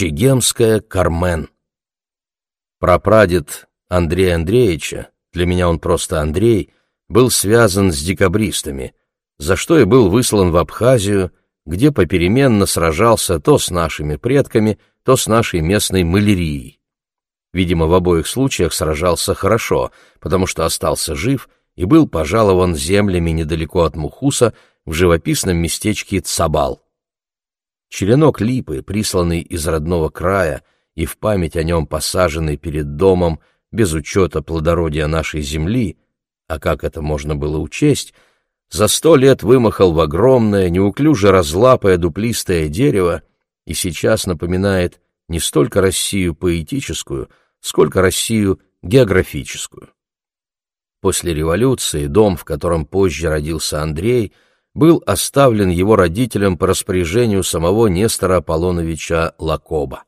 Чегемская Кармен. Прапрадед Андрея Андреевича, для меня он просто Андрей, был связан с декабристами, за что и был выслан в Абхазию, где попеременно сражался то с нашими предками, то с нашей местной малярией. Видимо, в обоих случаях сражался хорошо, потому что остался жив и был пожалован землями недалеко от Мухуса в живописном местечке Цабал. Черенок липы, присланный из родного края и в память о нем посаженный перед домом без учета плодородия нашей земли, а как это можно было учесть, за сто лет вымахал в огромное, неуклюже разлапое дуплистое дерево и сейчас напоминает не столько Россию поэтическую, сколько Россию географическую. После революции дом, в котором позже родился Андрей, был оставлен его родителям по распоряжению самого Нестора Аполлоновича Лакоба.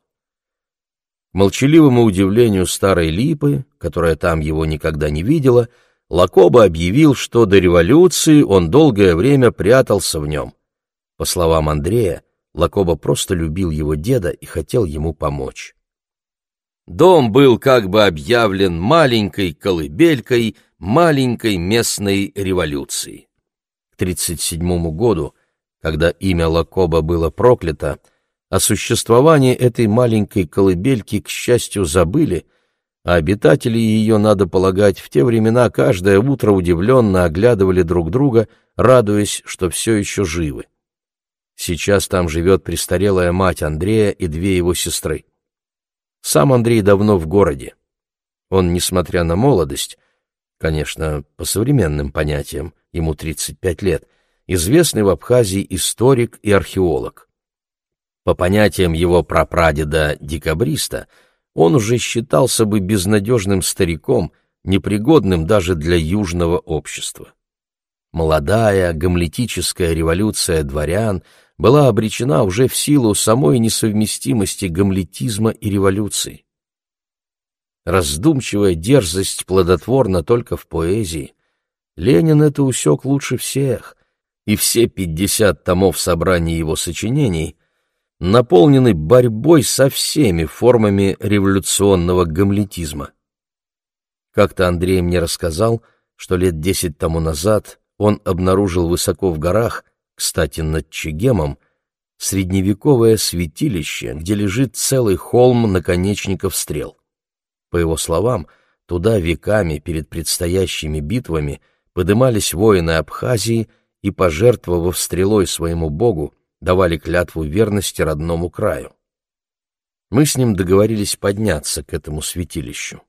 К молчаливому удивлению старой Липы, которая там его никогда не видела, Лакоба объявил, что до революции он долгое время прятался в нем. По словам Андрея, Лакоба просто любил его деда и хотел ему помочь. Дом был как бы объявлен маленькой колыбелькой маленькой местной революции. К 1937 году, когда имя Лакоба было проклято, о существовании этой маленькой колыбельки, к счастью, забыли, а обитатели ее, надо полагать, в те времена каждое утро удивленно оглядывали друг друга, радуясь, что все еще живы. Сейчас там живет престарелая мать Андрея и две его сестры. Сам Андрей давно в городе. Он, несмотря на молодость, конечно, по современным понятиям, ему 35 лет, известный в Абхазии историк и археолог. По понятиям его прапрадеда-декабриста – он уже считался бы безнадежным стариком, непригодным даже для южного общества. Молодая гамлетическая революция дворян была обречена уже в силу самой несовместимости гамлетизма и революции. Раздумчивая дерзость плодотворна только в поэзии. Ленин это усек лучше всех, и все пятьдесят томов собрания его сочинений наполнены борьбой со всеми формами революционного гамлетизма. Как-то Андрей мне рассказал, что лет десять тому назад он обнаружил высоко в горах, кстати, над Чегемом, средневековое святилище, где лежит целый холм наконечников стрел. По его словам, туда веками перед предстоящими битвами подымались воины Абхазии и, пожертвовав стрелой своему богу, давали клятву верности родному краю. Мы с ним договорились подняться к этому святилищу.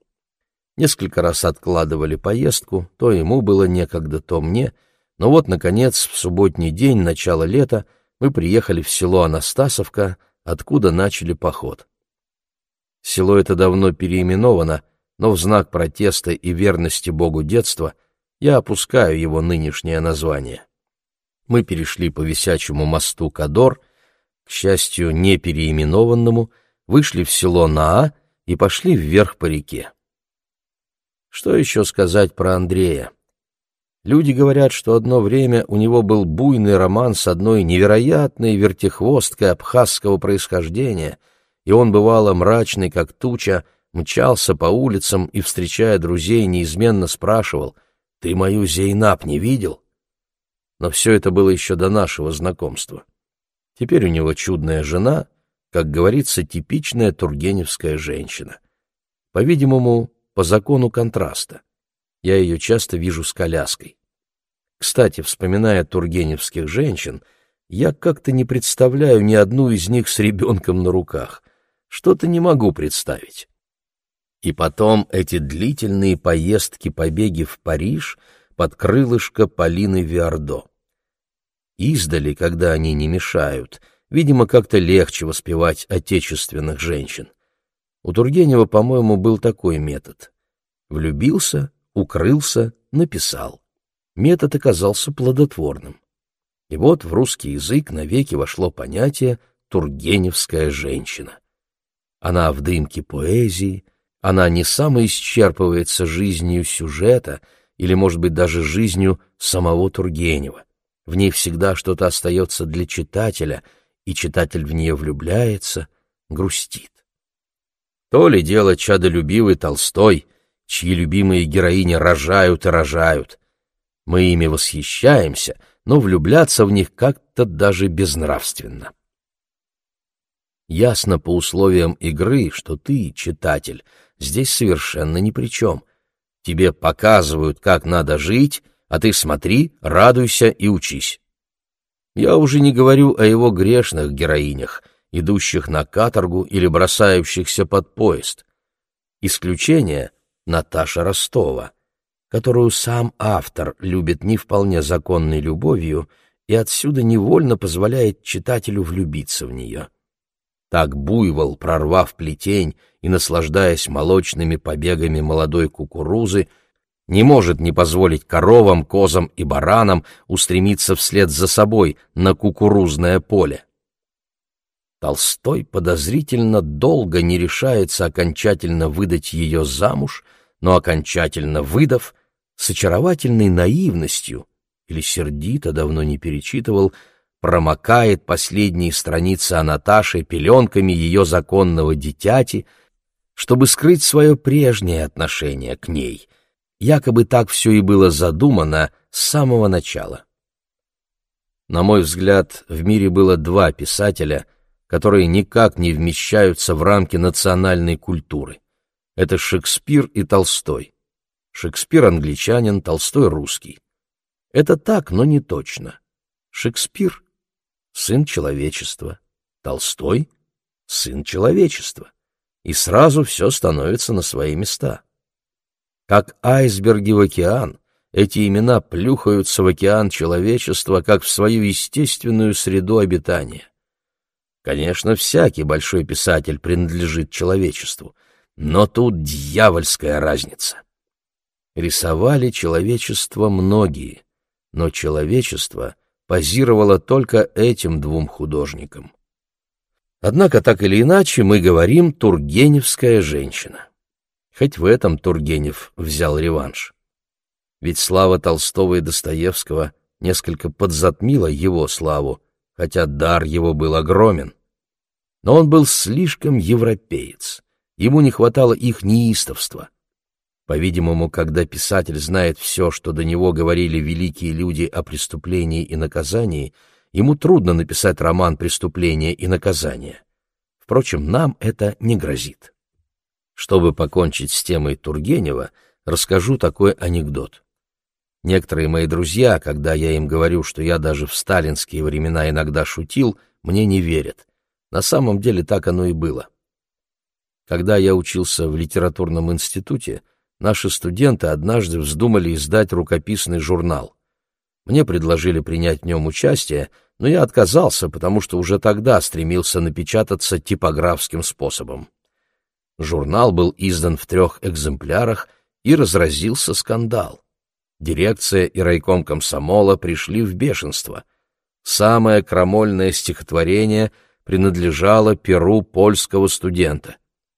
Несколько раз откладывали поездку, то ему было некогда, то мне, но вот, наконец, в субботний день, начало лета, мы приехали в село Анастасовка, откуда начали поход. Село это давно переименовано, но в знак протеста и верности Богу детства я опускаю его нынешнее название. Мы перешли по висячему мосту Кадор, к счастью, не переименованному, вышли в село Наа и пошли вверх по реке. Что еще сказать про Андрея? Люди говорят, что одно время у него был буйный роман с одной невероятной вертихвосткой абхазского происхождения, и он, бывало, мрачный, как туча, мчался по улицам и, встречая друзей, неизменно спрашивал, «Ты мою Зейнаб не видел?» но все это было еще до нашего знакомства. Теперь у него чудная жена, как говорится, типичная тургеневская женщина. По-видимому, по закону контраста. Я ее часто вижу с коляской. Кстати, вспоминая тургеневских женщин, я как-то не представляю ни одну из них с ребенком на руках. Что-то не могу представить. И потом эти длительные поездки-побеги в Париж — под крылышко Полины Виардо. Издали, когда они не мешают, видимо, как-то легче воспевать отечественных женщин. У Тургенева, по-моему, был такой метод. Влюбился, укрылся, написал. Метод оказался плодотворным. И вот в русский язык навеки вошло понятие «тургеневская женщина». Она в дымке поэзии, она не самоисчерпывается жизнью сюжета — или, может быть, даже жизнью самого Тургенева. В ней всегда что-то остается для читателя, и читатель в нее влюбляется, грустит. То ли дело чадолюбивый Толстой, чьи любимые героини рожают и рожают. Мы ими восхищаемся, но влюбляться в них как-то даже безнравственно. Ясно по условиям игры, что ты, читатель, здесь совершенно ни при чем. Тебе показывают, как надо жить, а ты смотри, радуйся и учись. Я уже не говорю о его грешных героинях, идущих на каторгу или бросающихся под поезд. Исключение — Наташа Ростова, которую сам автор любит не вполне законной любовью и отсюда невольно позволяет читателю влюбиться в нее. Так буйвол, прорвав плетень и наслаждаясь молочными побегами молодой кукурузы, не может не позволить коровам, козам и баранам устремиться вслед за собой на кукурузное поле. Толстой подозрительно долго не решается окончательно выдать ее замуж, но окончательно выдав, с очаровательной наивностью, или сердито давно не перечитывал, промокает последние страницы о Наташе пеленками ее законного дитяти, чтобы скрыть свое прежнее отношение к ней. Якобы так все и было задумано с самого начала. На мой взгляд, в мире было два писателя, которые никак не вмещаются в рамки национальной культуры. Это Шекспир и Толстой. Шекспир англичанин, Толстой русский. Это так, но не точно. Шекспир сын человечества, Толстой — сын человечества, и сразу все становится на свои места. Как айсберги в океан, эти имена плюхаются в океан человечества, как в свою естественную среду обитания. Конечно, всякий большой писатель принадлежит человечеству, но тут дьявольская разница. Рисовали человечество многие, но человечество — позировала только этим двум художникам. Однако, так или иначе, мы говорим «тургеневская женщина». Хоть в этом Тургенев взял реванш. Ведь слава Толстого и Достоевского несколько подзатмила его славу, хотя дар его был огромен. Но он был слишком европеец, ему не хватало их неистовства. По-видимому, когда писатель знает все, что до него говорили великие люди о преступлении и наказании, ему трудно написать роман «Преступление и наказание». Впрочем, нам это не грозит. Чтобы покончить с темой Тургенева, расскажу такой анекдот. Некоторые мои друзья, когда я им говорю, что я даже в сталинские времена иногда шутил, мне не верят. На самом деле так оно и было. Когда я учился в литературном институте, наши студенты однажды вздумали издать рукописный журнал. Мне предложили принять в нем участие, но я отказался, потому что уже тогда стремился напечататься типографским способом. Журнал был издан в трех экземплярах, и разразился скандал. Дирекция и райком комсомола пришли в бешенство. Самое крамольное стихотворение принадлежало перу польского студента.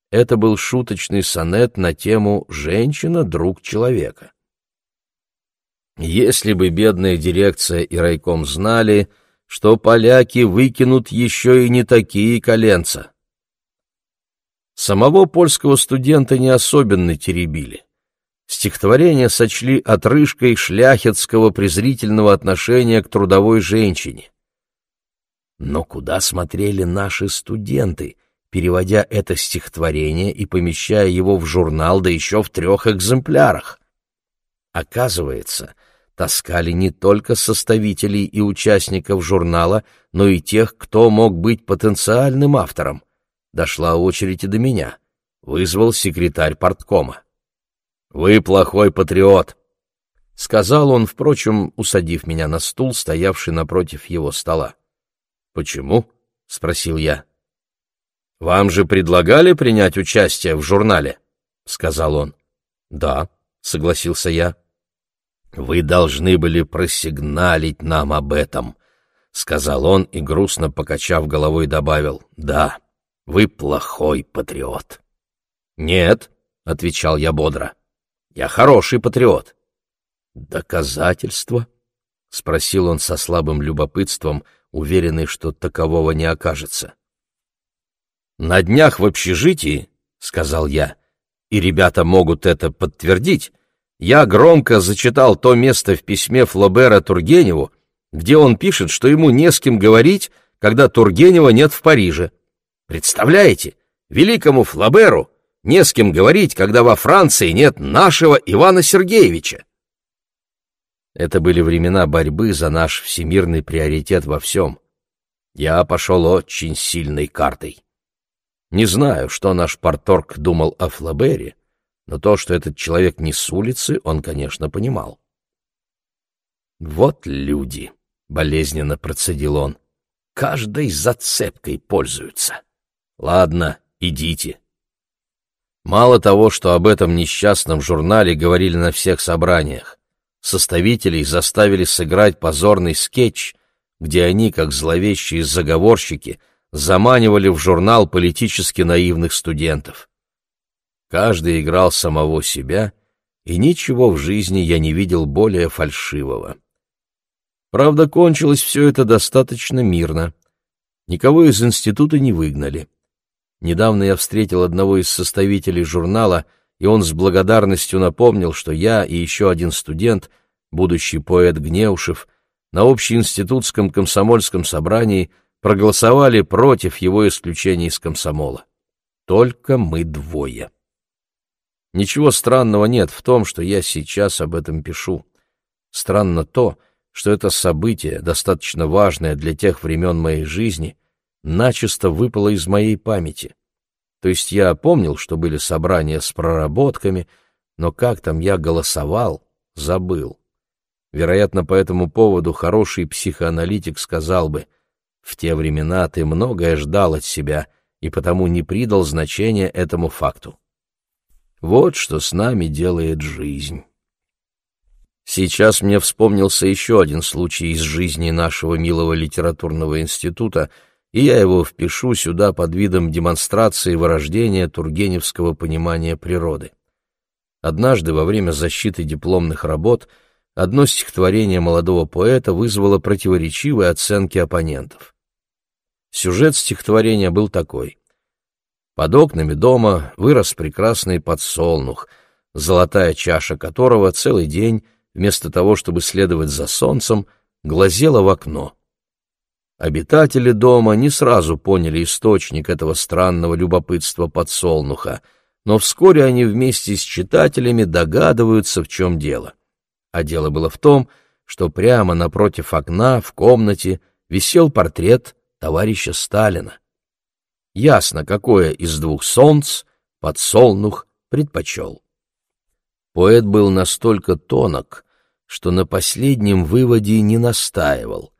Это был шуточный сонет на тему «Женщина — друг человека». Если бы бедная дирекция и райком знали, что поляки выкинут еще и не такие коленца. Самого польского студента не особенно теребили. Стихотворение сочли отрыжкой шляхетского презрительного отношения к трудовой женщине. Но куда смотрели наши студенты — переводя это стихотворение и помещая его в журнал, да еще в трех экземплярах. Оказывается, таскали не только составителей и участников журнала, но и тех, кто мог быть потенциальным автором. Дошла очередь и до меня. Вызвал секретарь порткома. «Вы плохой патриот», — сказал он, впрочем, усадив меня на стул, стоявший напротив его стола. «Почему?» — спросил я. «Вам же предлагали принять участие в журнале?» — сказал он. «Да», — согласился я. «Вы должны были просигналить нам об этом», — сказал он и, грустно покачав головой, добавил. «Да, вы плохой патриот». «Нет», — отвечал я бодро, — «я хороший патриот». «Доказательства?» — спросил он со слабым любопытством, уверенный, что такового не окажется. На днях в общежитии, — сказал я, — и ребята могут это подтвердить, я громко зачитал то место в письме Флобера Тургеневу, где он пишет, что ему не с кем говорить, когда Тургенева нет в Париже. Представляете, великому Флоберу не с кем говорить, когда во Франции нет нашего Ивана Сергеевича. Это были времена борьбы за наш всемирный приоритет во всем. Я пошел очень сильной картой. Не знаю, что наш парторг думал о Флобере, но то, что этот человек не с улицы, он, конечно, понимал. «Вот люди», — болезненно процедил он, — «каждой зацепкой пользуются. Ладно, идите». Мало того, что об этом несчастном журнале говорили на всех собраниях, составителей заставили сыграть позорный скетч, где они, как зловещие заговорщики, заманивали в журнал политически наивных студентов. Каждый играл самого себя, и ничего в жизни я не видел более фальшивого. Правда, кончилось все это достаточно мирно. Никого из института не выгнали. Недавно я встретил одного из составителей журнала, и он с благодарностью напомнил, что я и еще один студент, будущий поэт Гнеушев, на общеинститутском комсомольском собрании проголосовали против его исключения из комсомола. Только мы двое. Ничего странного нет в том, что я сейчас об этом пишу. Странно то, что это событие, достаточно важное для тех времен моей жизни, начисто выпало из моей памяти. То есть я помнил, что были собрания с проработками, но как там я голосовал, забыл. Вероятно, по этому поводу хороший психоаналитик сказал бы, «В те времена ты многое ждал от себя и потому не придал значения этому факту». Вот что с нами делает жизнь. Сейчас мне вспомнился еще один случай из жизни нашего милого литературного института, и я его впишу сюда под видом демонстрации вырождения тургеневского понимания природы. Однажды во время защиты дипломных работ – одно стихотворение молодого поэта вызвало противоречивые оценки оппонентов. Сюжет стихотворения был такой. Под окнами дома вырос прекрасный подсолнух, золотая чаша которого целый день, вместо того, чтобы следовать за солнцем, глазела в окно. Обитатели дома не сразу поняли источник этого странного любопытства подсолнуха, но вскоре они вместе с читателями догадываются, в чем дело а дело было в том, что прямо напротив окна в комнате висел портрет товарища Сталина. Ясно, какое из двух солнц подсолнух предпочел. Поэт был настолько тонок, что на последнем выводе не настаивал.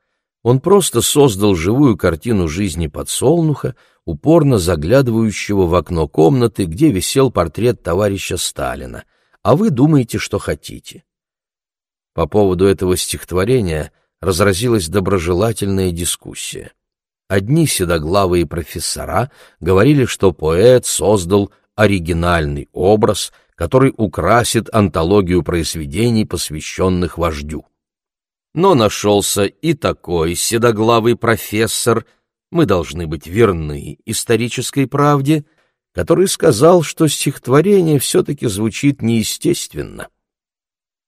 Он просто создал живую картину жизни подсолнуха, упорно заглядывающего в окно комнаты, где висел портрет товарища Сталина. А вы думаете, что хотите. По поводу этого стихотворения разразилась доброжелательная дискуссия. Одни седоглавые профессора говорили, что поэт создал оригинальный образ, который украсит антологию произведений, посвященных вождю. Но нашелся и такой седоглавый профессор, мы должны быть верны исторической правде, который сказал, что стихотворение все-таки звучит неестественно.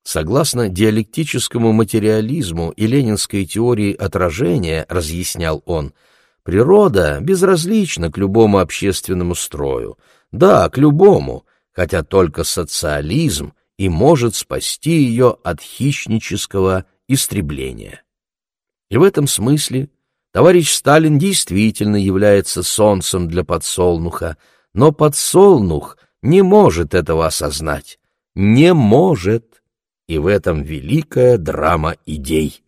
Согласно диалектическому материализму и ленинской теории отражения, разъяснял он, природа безразлична к любому общественному строю. Да, к любому, хотя только социализм и может спасти ее от хищнического истребления. И в этом смысле товарищ Сталин действительно является солнцем для подсолнуха, но подсолнух не может этого осознать. Не может и в этом великая драма идей.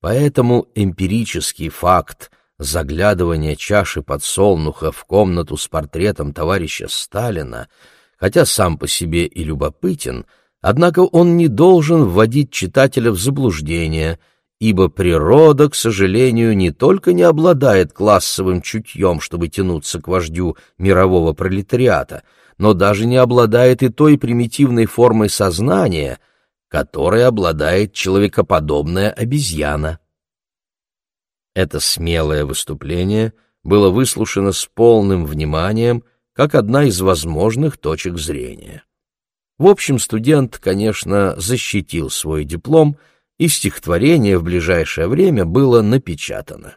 Поэтому эмпирический факт заглядывания чаши подсолнуха в комнату с портретом товарища Сталина, хотя сам по себе и любопытен, однако он не должен вводить читателя в заблуждение, ибо природа, к сожалению, не только не обладает классовым чутьем, чтобы тянуться к вождю мирового пролетариата, но даже не обладает и той примитивной формой сознания, которой обладает человекоподобная обезьяна. Это смелое выступление было выслушано с полным вниманием, как одна из возможных точек зрения. В общем, студент, конечно, защитил свой диплом, и стихотворение в ближайшее время было напечатано.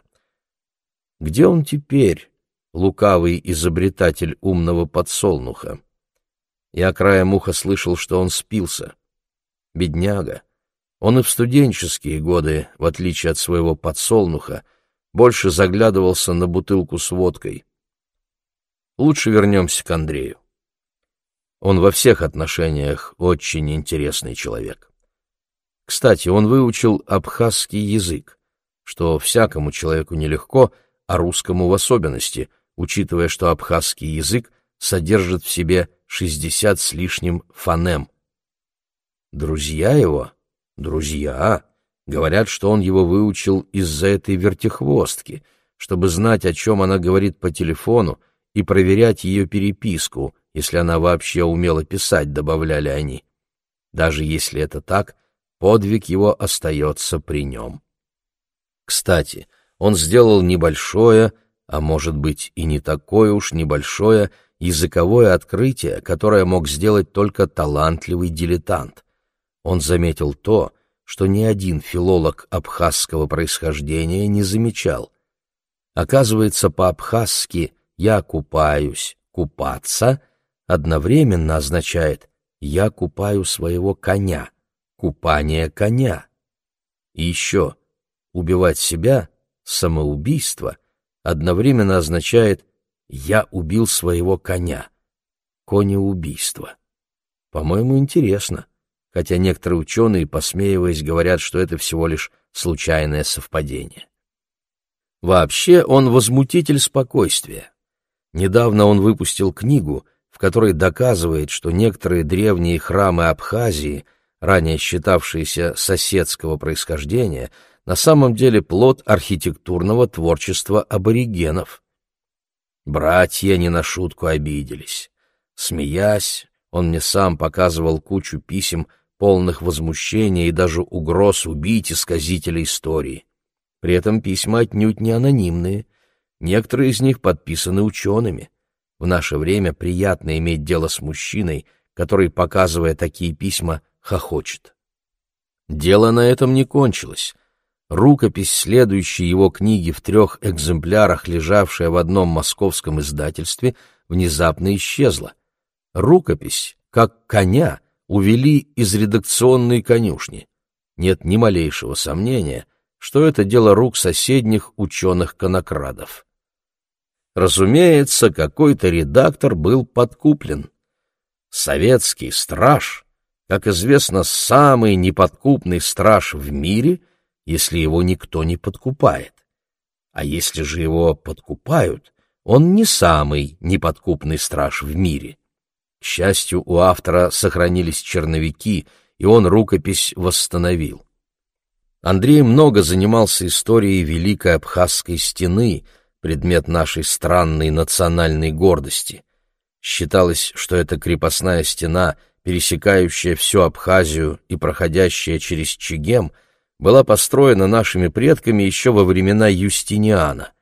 Где он теперь, лукавый изобретатель умного подсолнуха? Я краем уха слышал, что он спился. Бедняга. Он и в студенческие годы, в отличие от своего подсолнуха, больше заглядывался на бутылку с водкой. Лучше вернемся к Андрею. Он во всех отношениях очень интересный человек. Кстати, он выучил абхазский язык, что всякому человеку нелегко, а русскому в особенности, учитывая, что абхазский язык содержит в себе 60 с лишним фонем. Друзья его, друзья, говорят, что он его выучил из-за этой вертихвостки, чтобы знать, о чем она говорит по телефону, и проверять ее переписку, если она вообще умела писать, добавляли они. Даже если это так, подвиг его остается при нем. Кстати, он сделал небольшое, а может быть и не такое уж небольшое, языковое открытие, которое мог сделать только талантливый дилетант. Он заметил то, что ни один филолог абхазского происхождения не замечал. Оказывается, по-абхазски «я купаюсь», «купаться» одновременно означает «я купаю своего коня», «купание коня». И еще «убивать себя», «самоубийство» одновременно означает «я убил своего коня», «конеубийство». По-моему, интересно, хотя некоторые ученые, посмеиваясь, говорят, что это всего лишь случайное совпадение. Вообще он возмутитель спокойствия. Недавно он выпустил книгу, в которой доказывает, что некоторые древние храмы Абхазии, ранее считавшиеся соседского происхождения, на самом деле плод архитектурного творчества аборигенов. Братья не на шутку обиделись. Смеясь, он мне сам показывал кучу писем, полных возмущения и даже угроз убить исказителя истории. При этом письма отнюдь не анонимные, некоторые из них подписаны учеными. В наше время приятно иметь дело с мужчиной, который, показывая такие письма, хохочет. Дело на этом не кончилось. Рукопись следующей его книги в трех экземплярах, лежавшая в одном московском издательстве, внезапно исчезла. Рукопись, как коня, увели из редакционной конюшни. Нет ни малейшего сомнения, что это дело рук соседних ученых-конокрадов. Разумеется, какой-то редактор был подкуплен. Советский страж, как известно, самый неподкупный страж в мире, если его никто не подкупает. А если же его подкупают, он не самый неподкупный страж в мире. К счастью, у автора сохранились черновики, и он рукопись восстановил. Андрей много занимался историей Великой Абхазской стены — предмет нашей странной национальной гордости. Считалось, что эта крепостная стена, пересекающая всю Абхазию и проходящая через Чегем, была построена нашими предками еще во времена Юстиниана.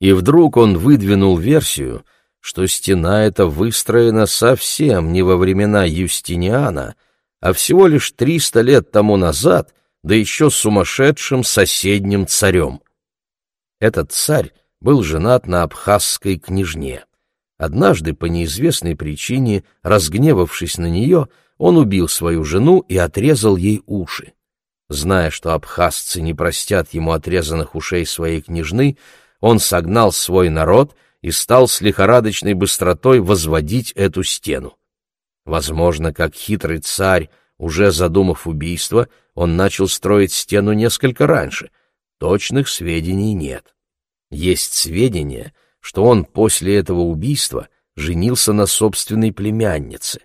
И вдруг он выдвинул версию, что стена эта выстроена совсем не во времена Юстиниана, а всего лишь триста лет тому назад, да еще сумасшедшим соседним царем. Этот царь был женат на абхазской княжне. Однажды, по неизвестной причине, разгневавшись на нее, он убил свою жену и отрезал ей уши. Зная, что абхазцы не простят ему отрезанных ушей своей княжны, он согнал свой народ и стал с лихорадочной быстротой возводить эту стену. Возможно, как хитрый царь, уже задумав убийство, он начал строить стену несколько раньше. Точных сведений нет. Есть сведения, что он после этого убийства женился на собственной племяннице.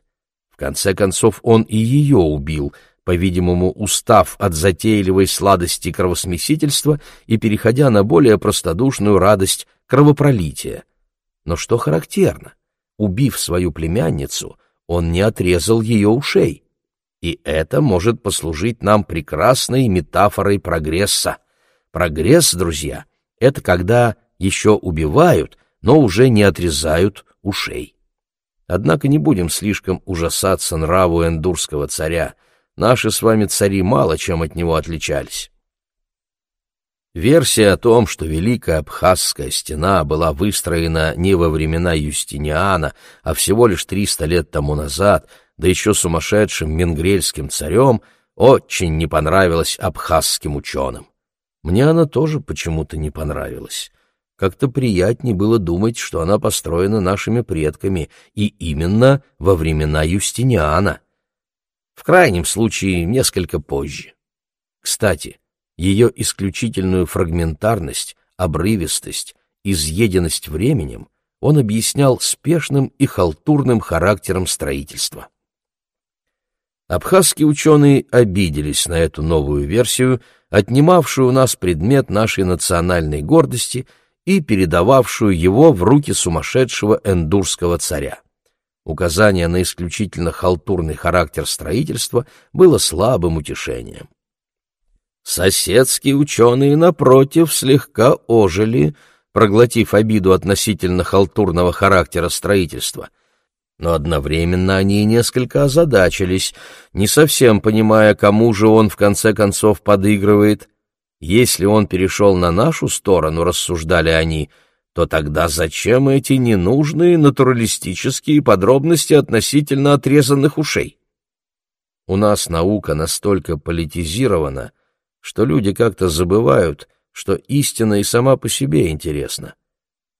В конце концов, он и ее убил, по-видимому, устав от затейливой сладости кровосмесительства и переходя на более простодушную радость кровопролития. Но что характерно, убив свою племянницу, он не отрезал ее ушей. И это может послужить нам прекрасной метафорой прогресса. Прогресс, друзья — это когда еще убивают, но уже не отрезают ушей. Однако не будем слишком ужасаться нраву эндурского царя. Наши с вами цари мало чем от него отличались. Версия о том, что Великая Абхазская стена была выстроена не во времена Юстиниана, а всего лишь 300 лет тому назад, да еще сумасшедшим менгрельским царем, очень не понравилась абхазским ученым. Мне она тоже почему-то не понравилась. Как-то приятнее было думать, что она построена нашими предками, и именно во времена Юстиниана. В крайнем случае, несколько позже. Кстати, ее исключительную фрагментарность, обрывистость, изъеденность временем он объяснял спешным и халтурным характером строительства. Абхазские ученые обиделись на эту новую версию, отнимавшую у нас предмет нашей национальной гордости и передававшую его в руки сумасшедшего эндурского царя. Указание на исключительно халтурный характер строительства было слабым утешением. Соседские ученые, напротив, слегка ожили, проглотив обиду относительно халтурного характера строительства. Но одновременно они несколько озадачились, не совсем понимая, кому же он в конце концов подыгрывает. Если он перешел на нашу сторону, рассуждали они, то тогда зачем эти ненужные натуралистические подробности относительно отрезанных ушей? У нас наука настолько политизирована, что люди как-то забывают, что истина и сама по себе интересна.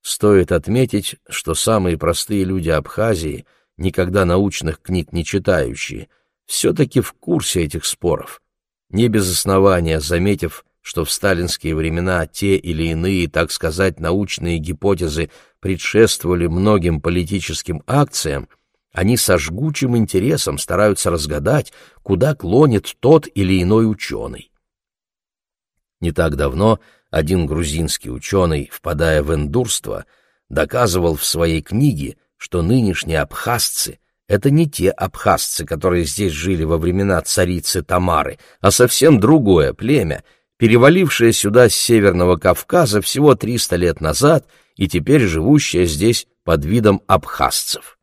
Стоит отметить, что самые простые люди Абхазии, никогда научных книг не читающие, все-таки в курсе этих споров. Не без основания заметив, что в сталинские времена те или иные, так сказать, научные гипотезы предшествовали многим политическим акциям, они со жгучим интересом стараются разгадать, куда клонит тот или иной ученый. Не так давно один грузинский ученый, впадая в эндурство, доказывал в своей книге, что нынешние абхазцы — это не те абхазцы, которые здесь жили во времена царицы Тамары, а совсем другое племя, перевалившее сюда с Северного Кавказа всего 300 лет назад и теперь живущее здесь под видом абхазцев.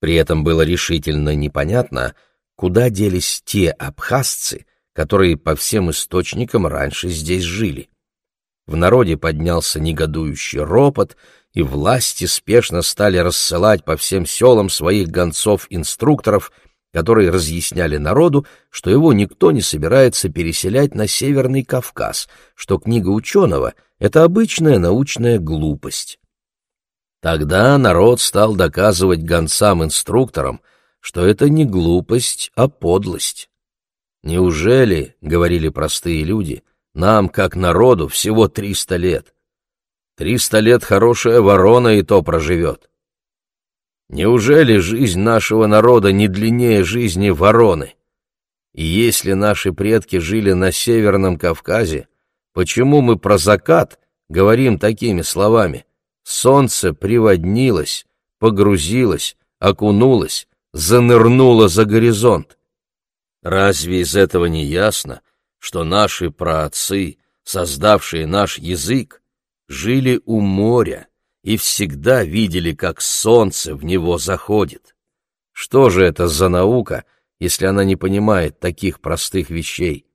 При этом было решительно непонятно, куда делись те абхазцы, которые по всем источникам раньше здесь жили. В народе поднялся негодующий ропот, и власти спешно стали рассылать по всем селам своих гонцов-инструкторов, которые разъясняли народу, что его никто не собирается переселять на Северный Кавказ, что книга ученого — это обычная научная глупость. Тогда народ стал доказывать гонцам-инструкторам, что это не глупость, а подлость. Неужели, — говорили простые люди, — нам, как народу, всего триста лет? Триста лет хорошая ворона и то проживет. Неужели жизнь нашего народа не длиннее жизни вороны? И если наши предки жили на Северном Кавказе, почему мы про закат говорим такими словами? Солнце приводнилось, погрузилось, окунулось, занырнуло за горизонт. Разве из этого не ясно, что наши праотцы, создавшие наш язык, жили у моря и всегда видели, как солнце в него заходит? Что же это за наука, если она не понимает таких простых вещей?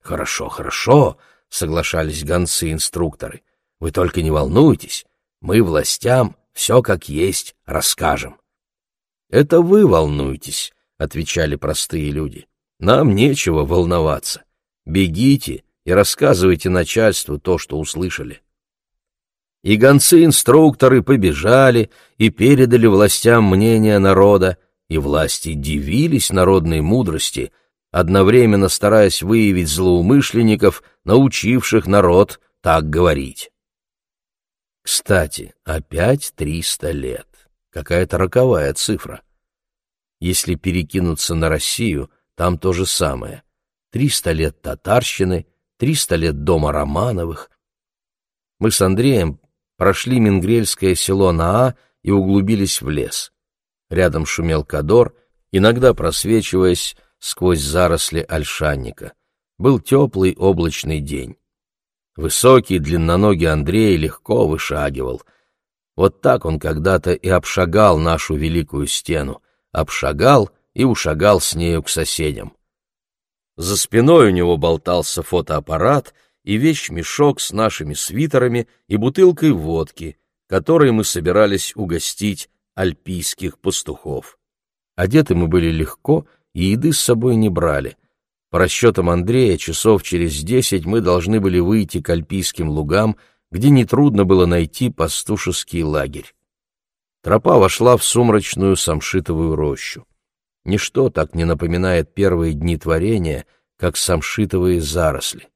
Хорошо, хорошо, соглашались гонцы-инструкторы. Вы только не волнуйтесь, мы властям все как есть расскажем. Это вы волнуетесь, отвечали простые люди. Нам нечего волноваться. Бегите и рассказывайте начальству то, что услышали. И гонцы-инструкторы побежали и передали властям мнение народа, и власти дивились народной мудрости, одновременно стараясь выявить злоумышленников, научивших народ так говорить. Кстати, опять триста лет. Какая-то роковая цифра. Если перекинуться на Россию — там то же самое. Триста лет татарщины, триста лет дома Романовых. Мы с Андреем прошли Мингрельское село Наа и углубились в лес. Рядом шумел кадор, иногда просвечиваясь сквозь заросли ольшанника. Был теплый облачный день. Высокий, длинноногий Андрей легко вышагивал. Вот так он когда-то и обшагал нашу великую стену, обшагал и ушагал с нею к соседям. За спиной у него болтался фотоаппарат и вещмешок с нашими свитерами и бутылкой водки, которой мы собирались угостить альпийских пастухов. Одеты мы были легко и еды с собой не брали. По расчетам Андрея, часов через десять мы должны были выйти к альпийским лугам, где нетрудно было найти пастушеский лагерь. Тропа вошла в сумрачную самшитовую рощу. Ничто так не напоминает первые дни творения, как самшитовые заросли.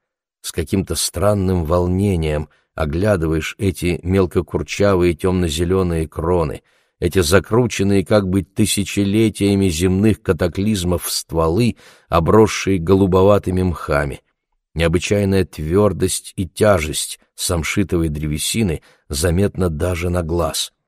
С каким-то странным волнением оглядываешь эти мелкокурчавые темно-зеленые кроны, эти закрученные как бы тысячелетиями земных катаклизмов стволы, обросшие голубоватыми мхами. Необычайная твердость и тяжесть самшитовой древесины заметна даже на глаз —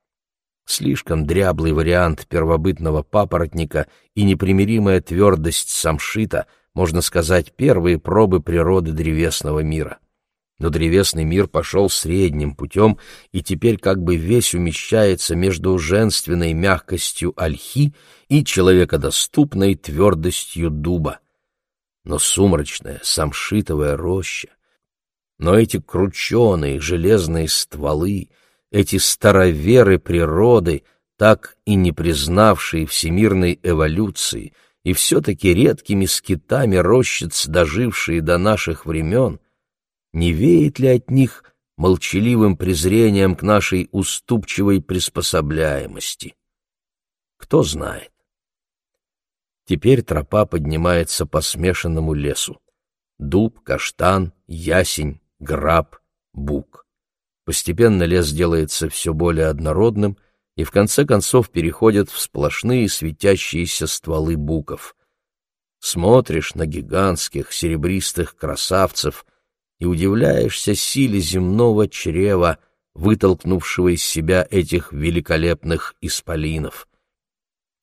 Слишком дряблый вариант первобытного папоротника и непримиримая твердость самшита, можно сказать, первые пробы природы древесного мира. Но древесный мир пошел средним путем и теперь как бы весь умещается между женственной мягкостью ольхи и человекодоступной твердостью дуба. Но сумрачная самшитовая роща, но эти крученые железные стволы — эти староверы природы, так и не признавшие всемирной эволюции, и все-таки редкими скитами рощиц, дожившие до наших времен, не веет ли от них молчаливым презрением к нашей уступчивой приспособляемости? Кто знает. Теперь тропа поднимается по смешанному лесу. Дуб, каштан, ясень, граб, бук. Постепенно лес делается все более однородным и в конце концов переходит в сплошные светящиеся стволы буков. Смотришь на гигантских серебристых красавцев и удивляешься силе земного чрева, вытолкнувшего из себя этих великолепных исполинов.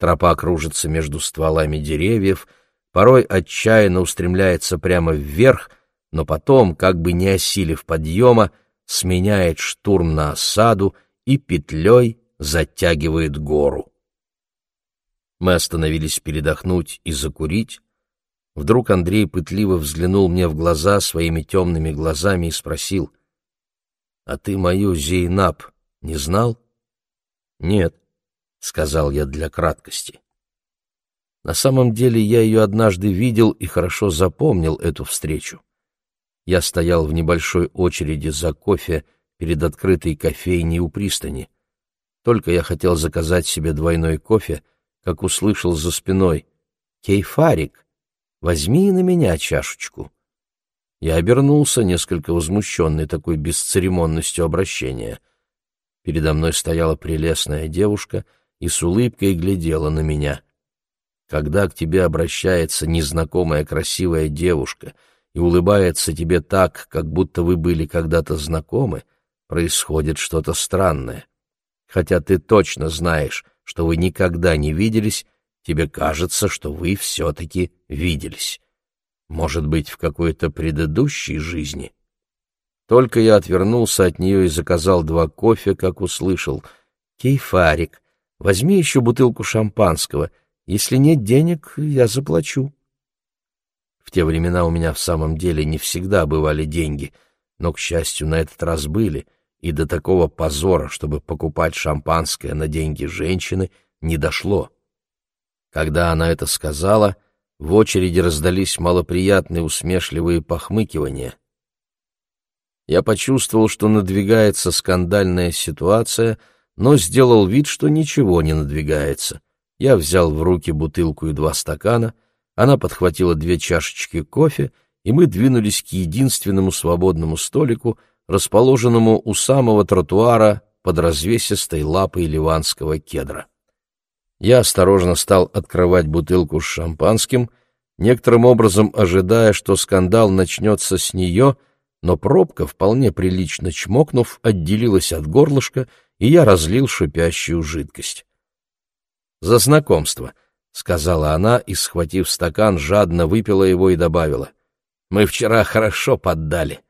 Тропа кружится между стволами деревьев, порой отчаянно устремляется прямо вверх, но потом, как бы не осилив подъема, сменяет штурм на осаду и петлей затягивает гору. Мы остановились передохнуть и закурить. Вдруг Андрей пытливо взглянул мне в глаза своими темными глазами и спросил, «А ты мою Зейнаб не знал?» «Нет», — сказал я для краткости. На самом деле я ее однажды видел и хорошо запомнил эту встречу. Я стоял в небольшой очереди за кофе перед открытой кофейней у пристани. Только я хотел заказать себе двойной кофе, как услышал за спиной «Кейфарик, возьми на меня чашечку». Я обернулся, несколько возмущенный такой бесцеремонностью обращения. Передо мной стояла прелестная девушка и с улыбкой глядела на меня. Когда к тебе обращается незнакомая красивая девушка — и улыбается тебе так, как будто вы были когда-то знакомы, происходит что-то странное. Хотя ты точно знаешь, что вы никогда не виделись, тебе кажется, что вы все-таки виделись. Может быть, в какой-то предыдущей жизни? Только я отвернулся от нее и заказал два кофе, как услышал. «Кейфарик, возьми еще бутылку шампанского. Если нет денег, я заплачу». В те времена у меня в самом деле не всегда бывали деньги, но, к счастью, на этот раз были, и до такого позора, чтобы покупать шампанское на деньги женщины, не дошло. Когда она это сказала, в очереди раздались малоприятные усмешливые похмыкивания. Я почувствовал, что надвигается скандальная ситуация, но сделал вид, что ничего не надвигается. Я взял в руки бутылку и два стакана — она подхватила две чашечки кофе, и мы двинулись к единственному свободному столику, расположенному у самого тротуара под развесистой лапой ливанского кедра. Я осторожно стал открывать бутылку с шампанским, некоторым образом ожидая, что скандал начнется с нее, но пробка, вполне прилично чмокнув, отделилась от горлышка, и я разлил шипящую жидкость. «За знакомство!» — сказала она и, схватив стакан, жадно выпила его и добавила. «Мы вчера хорошо поддали».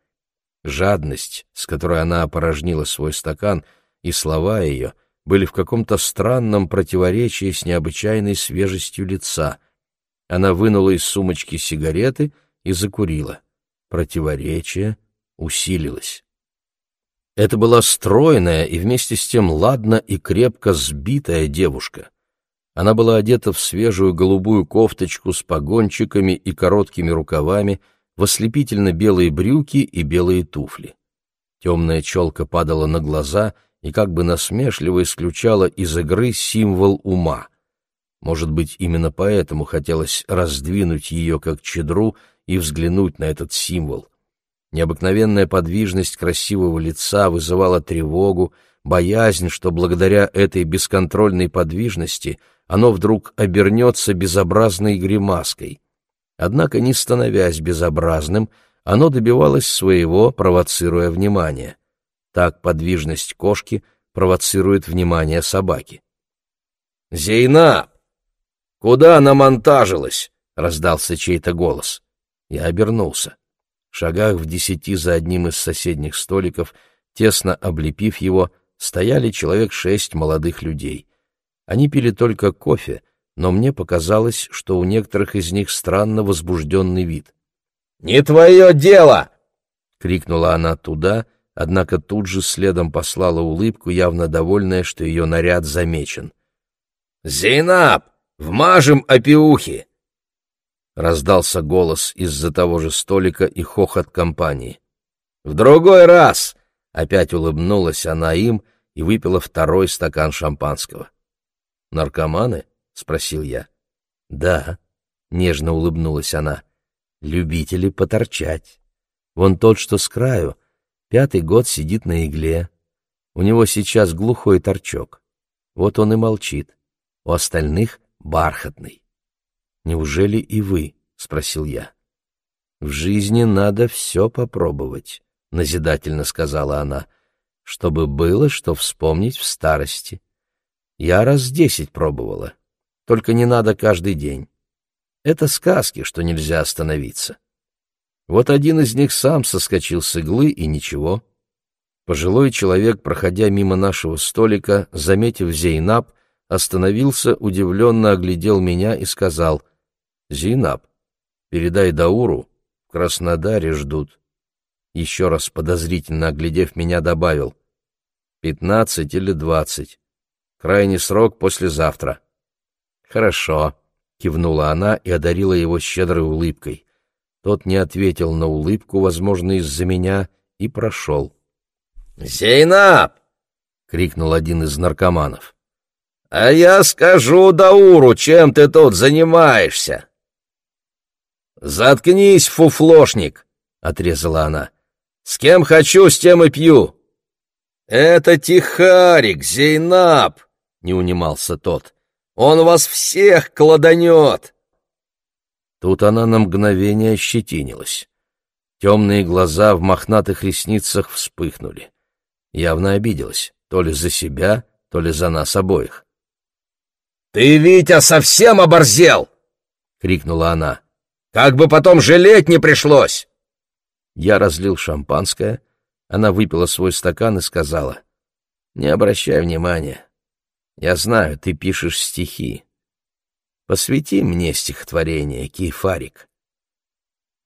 Жадность, с которой она опорожнила свой стакан, и слова ее были в каком-то странном противоречии с необычайной свежестью лица. Она вынула из сумочки сигареты и закурила. Противоречие усилилось. Это была стройная и вместе с тем ладно и крепко сбитая девушка. Она была одета в свежую голубую кофточку с погончиками и короткими рукавами, в ослепительно белые брюки и белые туфли. Темная челка падала на глаза и как бы насмешливо исключала из игры символ ума. Может быть, именно поэтому хотелось раздвинуть ее как чедру и взглянуть на этот символ. Необыкновенная подвижность красивого лица вызывала тревогу, боязнь, что благодаря этой бесконтрольной подвижности оно вдруг обернется безобразной гримаской. Однако, не становясь безобразным, оно добивалось своего, провоцируя внимание. Так подвижность кошки провоцирует внимание собаки. «Зейнаб! Куда она монтажилась?» — раздался чей-то голос. Я обернулся. В шагах в десяти за одним из соседних столиков, тесно облепив его, стояли человек шесть молодых людей. Они пили только кофе — но мне показалось, что у некоторых из них странно возбужденный вид. «Не твое дело!» — крикнула она туда, однако тут же следом послала улыбку, явно довольная, что ее наряд замечен. «Зейнаб, вмажем опиухи!» Раздался голос из-за того же столика и хохот компании. «В другой раз!» — опять улыбнулась она им и выпила второй стакан шампанского. «Наркоманы?» — спросил я. «Да», — нежно улыбнулась она, — «любители поторчать. Вон тот, что с краю, пятый год сидит на игле. У него сейчас глухой торчок. Вот он и молчит. У остальных — бархатный». «Неужели и вы?» — спросил я. «В жизни надо все попробовать», — назидательно сказала она, — «чтобы было, что вспомнить в старости. Я раз десять пробовала, только не надо каждый день. Это сказки, что нельзя остановиться. Вот один из них сам соскочил с иглы, и ничего. Пожилой человек, проходя мимо нашего столика, заметив Зейнаб, остановился, удивленно оглядел меня и сказал, «Зейнаб, передай Дауру, в Краснодаре ждут». Еще раз подозрительно оглядев меня, добавил, «Пятнадцать или двадцать. Крайний срок послезавтра». «Хорошо», — кивнула она и одарила его щедрой улыбкой. Тот не ответил на улыбку, возможно, из-за меня, и прошел. «Зейнаб!» — крикнул один из наркоманов. «А я скажу Дауру, чем ты тут занимаешься!» «Заткнись, фуфлошник!» — отрезала она. «С кем хочу, с тем и пью!» «Это Тихарик, Зейнаб!» — не унимался тот. Он вас всех кладанет!» Тут она на мгновение ощетинилась. Темные глаза в мохнатых ресницах вспыхнули. Явно обиделась, то ли за себя, то ли за нас обоих. «Ты, Витя, совсем оборзел!» — крикнула она. «Как бы потом жалеть не пришлось!» Я разлил шампанское, она выпила свой стакан и сказала, «Не обращай внимания, я знаю, ты пишешь стихи. Посвяти мне стихотворение, Кейфарик.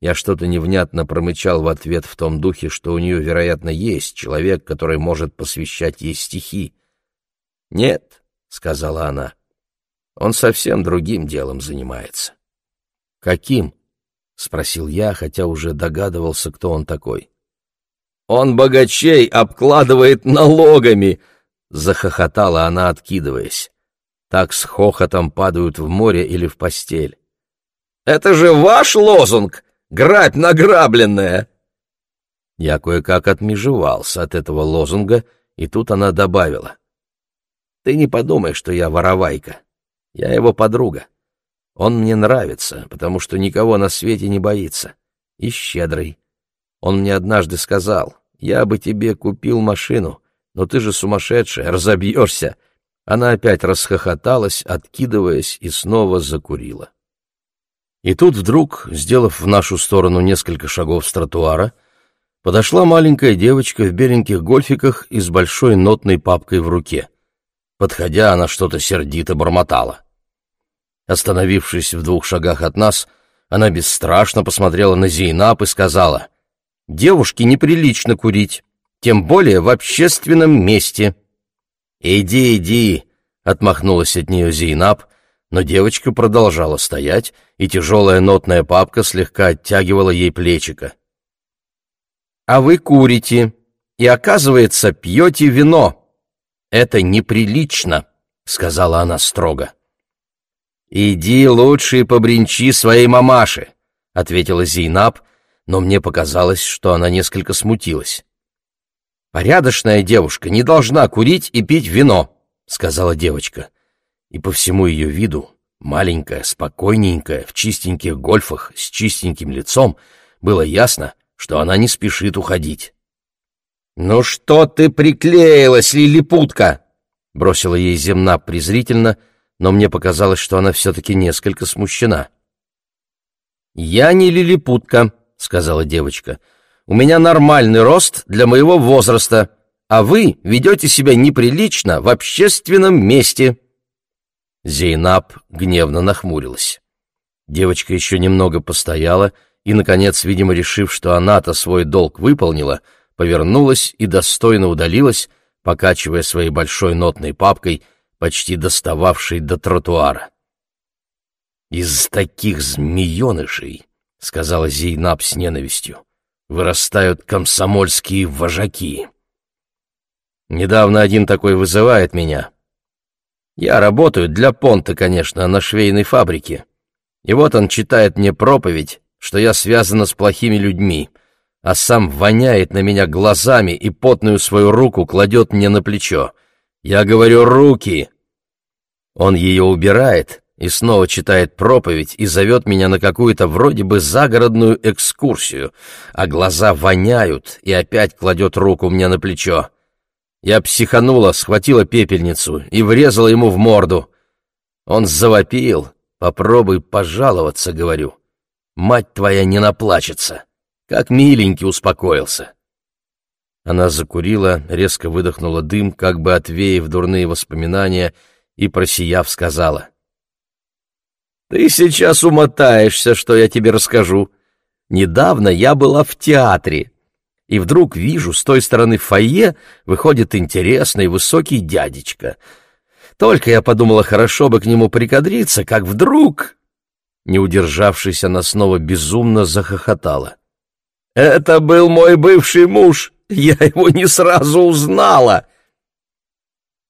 Я что-то невнятно промычал в ответ в том духе, что у нее, вероятно, есть человек, который может посвящать ей стихи. «Нет», — сказала она, — «он совсем другим делом занимается». «Каким?» — спросил я, хотя уже догадывался, кто он такой. «Он богачей обкладывает налогами!» — захохотала она, откидываясь. Так с хохотом падают в море или в постель. «Это же ваш лозунг! Грабь награбленная!» Я кое-как отмежевался от этого лозунга, и тут она добавила. «Ты не подумай, что я воровайка. Я его подруга. Он мне нравится, потому что никого на свете не боится. И щедрый. Он мне однажды сказал, я бы тебе купил машину, но ты же сумасшедшая, разобьешься!» Она опять расхохоталась, откидываясь, и снова закурила. И тут вдруг, сделав в нашу сторону несколько шагов с тротуара, подошла маленькая девочка в беленьких гольфиках и с большой нотной папкой в руке. Подходя, она что-то сердито бормотала. Остановившись в двух шагах от нас, она бесстрашно посмотрела на Зейнаб и сказала, «Девушке неприлично курить, тем более в общественном месте». «Иди, иди», — отмахнулась от нее Зейнаб, но девочка продолжала стоять, и тяжелая нотная папка слегка оттягивала ей плечико. «А вы курите, и, оказывается, пьете вино. Это неприлично», — сказала она строго. «Иди лучше и побренчи своей мамаше», — ответила Зейнаб, но мне показалось, что она несколько смутилась. «Порядочная девушка не должна курить и пить вино», — сказала девочка. И по всему ее виду, маленькая, спокойненькая, в чистеньких гольфах, с чистеньким лицом, было ясно, что она не спешит уходить. «Ну что ты приклеилась, лилипутка?» — бросила ей земна презрительно — но мне показалось, что она все-таки несколько смущена. «Я не лилипутка», — сказала девочка. «У меня нормальный рост для моего возраста, а вы ведете себя неприлично в общественном месте». Зейнаб гневно нахмурилась. Девочка еще немного постояла и, наконец, видимо, решив, что она-то свой долг выполнила, повернулась и достойно удалилась, покачивая своей большой нотной папкой — почти достававший до тротуара. «Из таких змеенышей, — сказала Зейнаб с ненавистью, — вырастают комсомольские вожаки. Недавно один такой вызывает меня. Я работаю для понта, конечно, на швейной фабрике. И вот он читает мне проповедь, что я связана с плохими людьми, а сам воняет на меня глазами и потную свою руку кладет мне на плечо. Я говорю «руки». Он ее убирает и снова читает проповедь и зовет меня на какую-то вроде бы загородную экскурсию, а глаза воняют и опять кладет руку мне на плечо. Я психанула, схватила пепельницу и врезала ему в морду. Он завопил. «Попробуй пожаловаться», — говорю. «Мать твоя не наплачется». Как миленький успокоился. Она закурила, резко выдохнула дым, как бы отвеяв дурные воспоминания, и, просияв, сказала. «Ты сейчас умотаешься, что я тебе расскажу. Недавно я была в театре, и вдруг вижу, с той стороны фойе выходит интересный высокий дядечка. Только я подумала, хорошо бы к нему прикадриться, как вдруг...» Не удержавшись, она снова безумно захохотала. «Это был мой бывший муж!» Я его не сразу узнала!»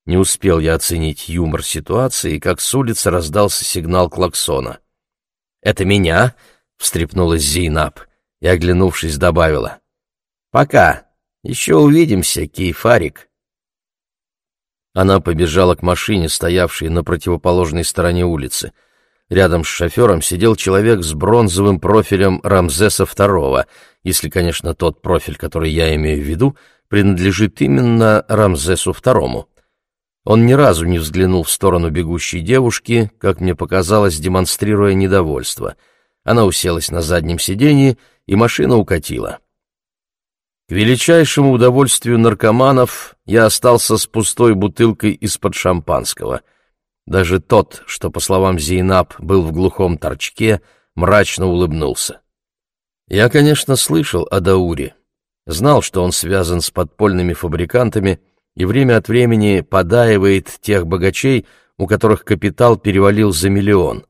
Не успел я оценить юмор ситуации, как с улицы раздался сигнал клаксона. «Это меня?» — встрепнулась Зейнаб и, оглянувшись, добавила. «Пока. Еще увидимся, Кейфарик». Она побежала к машине, стоявшей на противоположной стороне улицы. Рядом с шофером сидел человек с бронзовым профилем Рамзеса II, если, конечно, тот профиль, который я имею в виду, принадлежит именно Рамзесу II. Он ни разу не взглянул в сторону бегущей девушки, как мне показалось, демонстрируя недовольство. Она уселась на заднем сиденье, и машина укатила. К величайшему удовольствию наркоманов я остался с пустой бутылкой из-под шампанского — даже тот, что, по словам Зейнаб, был в глухом торчке, мрачно улыбнулся. Я, конечно, слышал о Дауре, знал, что он связан с подпольными фабрикантами и время от времени подаивает тех богачей, у которых капитал перевалил за миллион.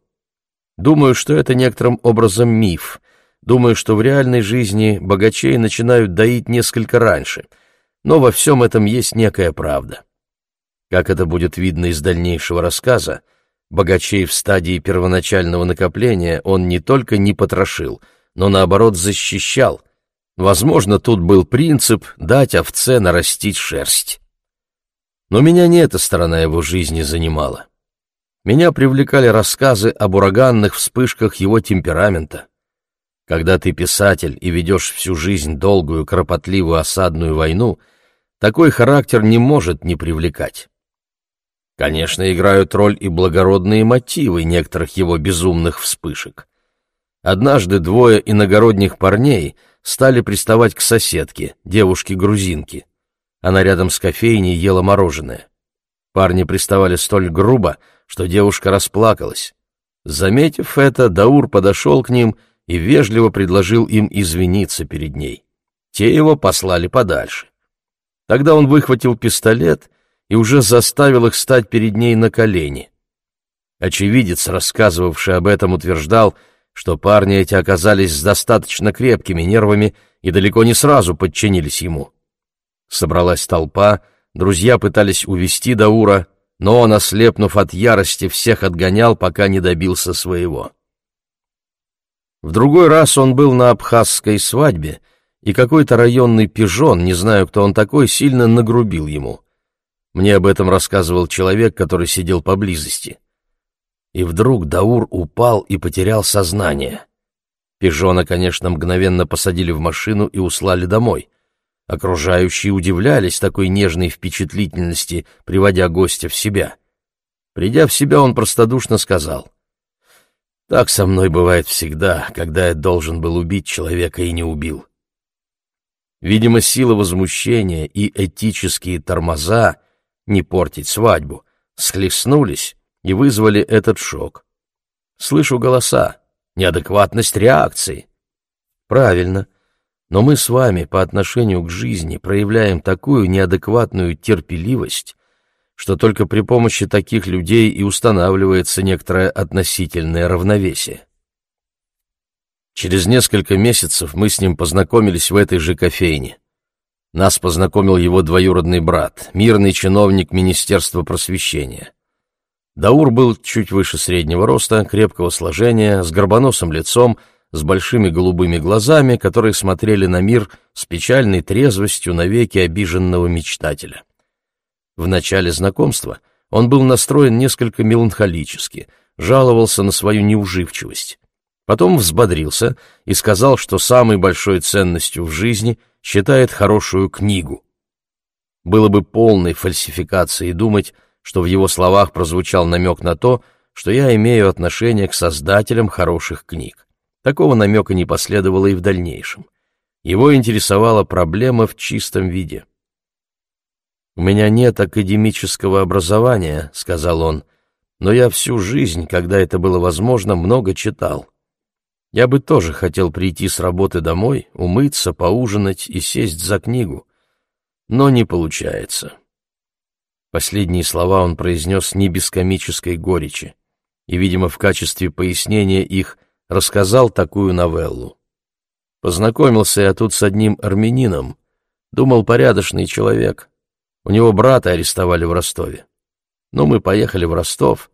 Думаю, что это некоторым образом миф. Думаю, что в реальной жизни богачей начинают доить несколько раньше. Но во всем этом есть некая правда. Как это будет видно из дальнейшего рассказа, богачей в стадии первоначального накопления он не только не потрошил, но наоборот защищал. Возможно, тут был принцип дать овце нарастить шерсть. Но меня не эта сторона его жизни занимала. Меня привлекали рассказы об ураганных вспышках его темперамента. Когда ты писатель и ведешь всю жизнь долгую, кропотливую осадную войну, такой характер не может не привлекать. Конечно, играют роль и благородные мотивы некоторых его безумных вспышек. Однажды двое иногородних парней, стали приставать к соседке, девушке-грузинке. Она рядом с кофейней ела мороженое. Парни приставали столь грубо, что девушка расплакалась. Заметив это, Даур подошел к ним и вежливо предложил им извиниться перед ней. Те его послали подальше. Тогда он выхватил пистолет и уже заставил их стать перед ней на колени. Очевидец, рассказывавший об этом, утверждал, что парни эти оказались с достаточно крепкими нервами и далеко не сразу подчинились ему. Собралась толпа, друзья пытались увести Даура, но он, ослепнув от ярости, всех отгонял, пока не добился своего. В другой раз он был на абхазской свадьбе, и какой-то районный пижон, не знаю, кто он такой, сильно нагрубил ему. Мне об этом рассказывал человек, который сидел поблизости и вдруг Даур упал и потерял сознание. Пижона, конечно, мгновенно посадили в машину и услали домой. Окружающие удивлялись такой нежной впечатлительности, приводя гостя в себя. Придя в себя, он простодушно сказал, «Так со мной бывает всегда, когда я должен был убить человека и не убил». Видимо, сила возмущения и этические тормоза не портить свадьбу схлестнулись, и вызвали этот шок. Слышу голоса, неадекватность реакции. Правильно, но мы с вами по отношению к жизни проявляем такую неадекватную терпеливость, что только при помощи таких людей и устанавливается некоторое относительное равновесие. Через несколько месяцев мы с ним познакомились в этой же кофейне. Нас познакомил его двоюродный брат, мирный чиновник Министерства просвещения. Даур был чуть выше среднего роста, крепкого сложения, с горбоносым лицом, с большими голубыми глазами, которые смотрели на мир с печальной трезвостью навеки обиженного мечтателя. В начале знакомства он был настроен несколько меланхолически, жаловался на свою неуживчивость. Потом взбодрился и сказал, что самой большой ценностью в жизни считает хорошую книгу. Было бы полной фальсификацией думать, что в его словах прозвучал намек на то, что я имею отношение к создателям хороших книг. Такого намека не последовало и в дальнейшем. Его интересовала проблема в чистом виде. «У меня нет академического образования», — сказал он, «но я всю жизнь, когда это было возможно, много читал. Я бы тоже хотел прийти с работы домой, умыться, поужинать и сесть за книгу. Но не получается. Последние слова он произнес не без комической горечи, и, видимо, в качестве пояснения их рассказал такую новеллу. Познакомился я тут с одним армянином, думал, порядочный человек. У него брата арестовали в Ростове. Но мы поехали в Ростов.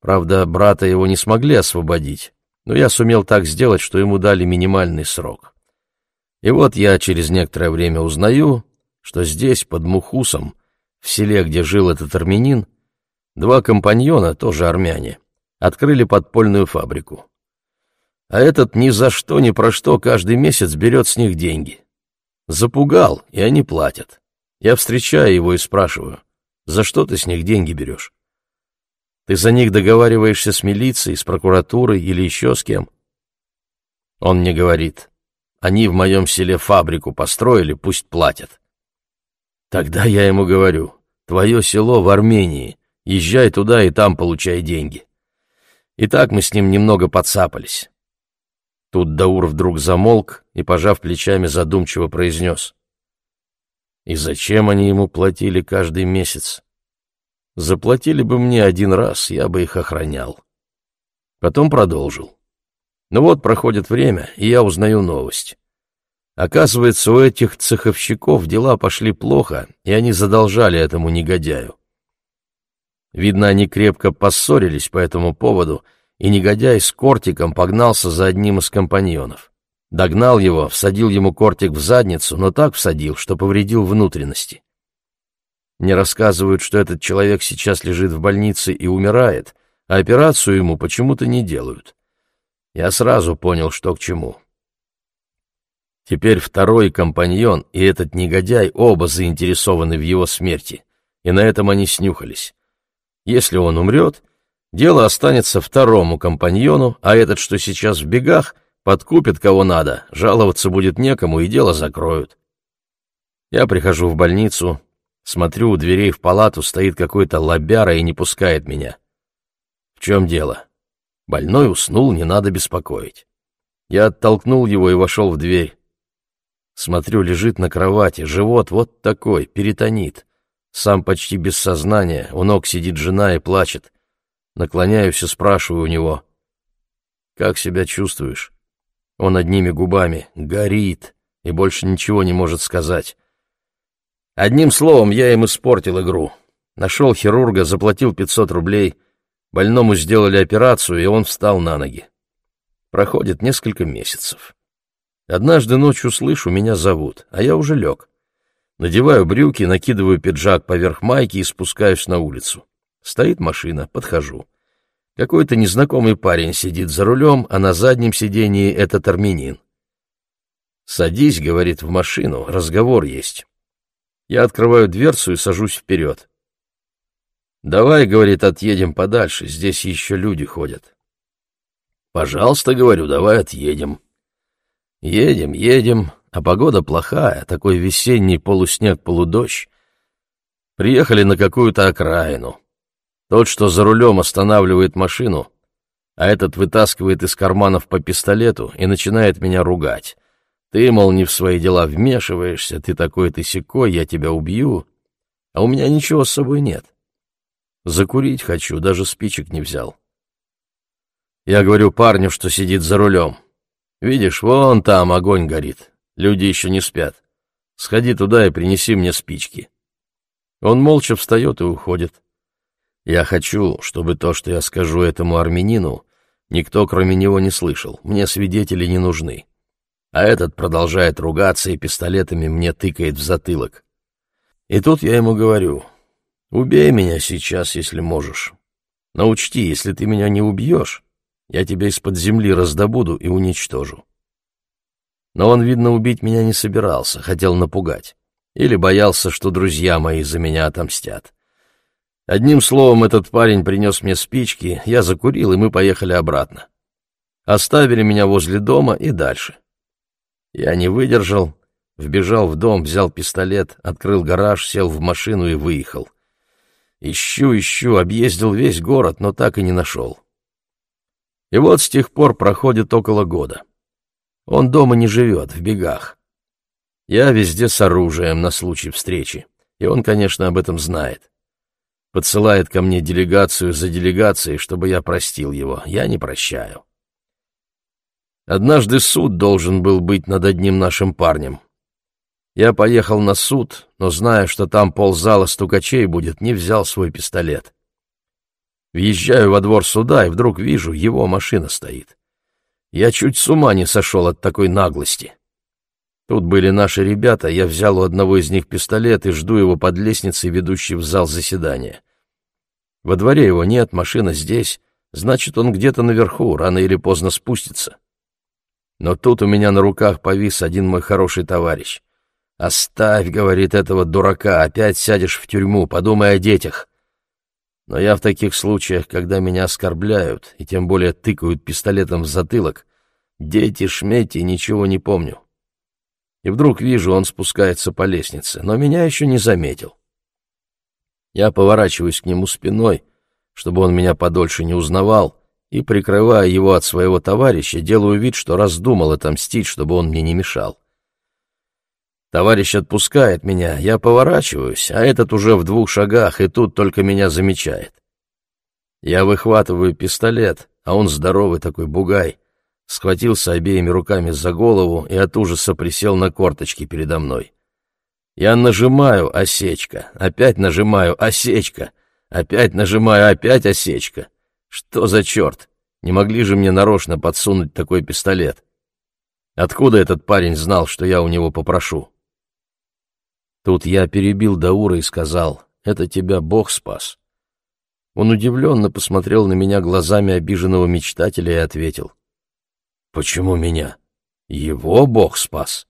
Правда, брата его не смогли освободить, но я сумел так сделать, что ему дали минимальный срок. И вот я через некоторое время узнаю, что здесь, под Мухусом, в селе, где жил этот армянин, два компаньона, тоже армяне, открыли подпольную фабрику. А этот ни за что, ни про что каждый месяц берет с них деньги. Запугал, и они платят. Я встречаю его и спрашиваю, за что ты с них деньги берешь? Ты за них договариваешься с милицией, с прокуратурой или еще с кем? Он мне говорит, они в моем селе фабрику построили, пусть платят. Тогда я ему говорю, твое село в Армении, езжай туда и там получай деньги. И так мы с ним немного подцапались. Тут Даур вдруг замолк и, пожав плечами, задумчиво произнес. И зачем они ему платили каждый месяц? Заплатили бы мне один раз, я бы их охранял. Потом продолжил. Ну вот, проходит время, и я узнаю новость. Оказывается, у этих цеховщиков дела пошли плохо, и они задолжали этому негодяю. Видно, они крепко поссорились по этому поводу, и негодяй с кортиком погнался за одним из компаньонов. Догнал его, всадил ему кортик в задницу, но так всадил, что повредил внутренности. Мне рассказывают, что этот человек сейчас лежит в больнице и умирает, а операцию ему почему-то не делают. Я сразу понял, что к чему. Теперь второй компаньон и этот негодяй оба заинтересованы в его смерти, и на этом они снюхались. Если он умрет, дело останется второму компаньону, а этот, что сейчас в бегах, Подкупят кого надо, жаловаться будет некому, и дело закроют. Я прихожу в больницу, смотрю, у дверей в палату стоит какой-то лобяра и не пускает меня. В чем дело? Больной уснул, не надо беспокоить. Я оттолкнул его и вошел в дверь. Смотрю, лежит на кровати, живот вот такой, перитонит. Сам почти без сознания, у ног сидит жена и плачет. Наклоняюсь и спрашиваю у него. «Как себя чувствуешь?» Он одними губами горит и больше ничего не может сказать. Одним словом, я им испортил игру. Нашел хирурга, заплатил 500 рублей. Больному сделали операцию, и он встал на ноги. Проходит несколько месяцев. Однажды ночью слышу, меня зовут, а я уже лег. Надеваю брюки, накидываю пиджак поверх майки и спускаюсь на улицу. Стоит машина, подхожу. Какой-то незнакомый парень сидит за рулем, а на заднем сидении этот армянин. «Садись», — говорит, — «в машину, разговор есть». Я открываю дверцу и сажусь вперед. «Давай», — говорит, — «отъедем подальше, здесь еще люди ходят». «Пожалуйста», — говорю, — «давай отъедем». Едем, едем, а погода плохая, такой весенний полуснег-полудождь. Приехали на какую-то окраину. Тот, что за рулем останавливает машину, а этот вытаскивает из карманов по пистолету и начинает меня ругать. Ты, мол, не в свои дела вмешиваешься, ты такой ты сякой, я тебя убью. А у меня ничего с собой нет. Закурить хочу, даже спичек не взял. Я говорю парню, что сидит за рулем. Видишь, вон там огонь горит. Люди еще не спят. Сходи туда и принеси мне спички. Он молча встает и уходит. Я хочу, чтобы то, что я скажу этому армянину, никто кроме него не слышал. Мне свидетели не нужны. А этот продолжает ругаться и пистолетами мне тыкает в затылок. И тут я ему говорю, убей меня сейчас, если можешь. Но учти, если ты меня не убьешь, я тебя из-под земли раздобуду и уничтожу. Но он, видно, убить меня не собирался, хотел напугать. Или боялся, что друзья мои за меня отомстят. Одним словом, этот парень принес мне спички, я закурил, и мы поехали обратно. Оставили меня возле дома и дальше. Я не выдержал, вбежал в дом, взял пистолет, открыл гараж, сел в машину и выехал. Ищу, ищу, объездил весь город, но так и не нашел. И вот с тех пор проходит около года. Он дома не живет, в бегах. Я везде с оружием на случай встречи, и он, конечно, об этом знает. Подсылает ко мне делегацию за делегацией, чтобы я простил его. Я не прощаю. Однажды суд должен был быть над одним нашим парнем. Я поехал на суд, но, зная, что там ползала стукачей будет, не взял свой пистолет. Въезжаю во двор суда и вдруг вижу, его машина стоит. Я чуть с ума не сошел от такой наглости. Тут были наши ребята, я взял у одного из них пистолет и жду его под лестницей, ведущей в зал заседания. Во дворе его нет, машина здесь, значит, он где-то наверху, рано или поздно спустится. Но тут у меня на руках повис один мой хороший товарищ. «Оставь, — говорит, — этого дурака, опять сядешь в тюрьму, подумай о детях». Но я в таких случаях, когда меня оскорбляют и тем более тыкают пистолетом в затылок, дети, шмети, ничего не помню. И вдруг вижу, он спускается по лестнице, но меня еще не заметил. Я поворачиваюсь к нему спиной, чтобы он меня подольше не узнавал, и, прикрывая его от своего товарища, делаю вид, что раздумал отомстить, чтобы он мне не мешал. Товарищ отпускает меня, я поворачиваюсь, а этот уже в двух шагах, и тут только меня замечает. Я выхватываю пистолет, а он здоровый такой бугай, схватился обеими руками за голову и от ужаса присел на корточки передо мной. Я нажимаю осечка, опять нажимаю осечка, опять нажимаю опять осечка. Что за черт? Не могли же мне нарочно подсунуть такой пистолет? Откуда этот парень знал, что я у него попрошу? Тут я перебил Даура и сказал, «Это тебя Бог спас». Он удивленно посмотрел на меня глазами обиженного мечтателя и ответил, «Почему меня? Его Бог спас».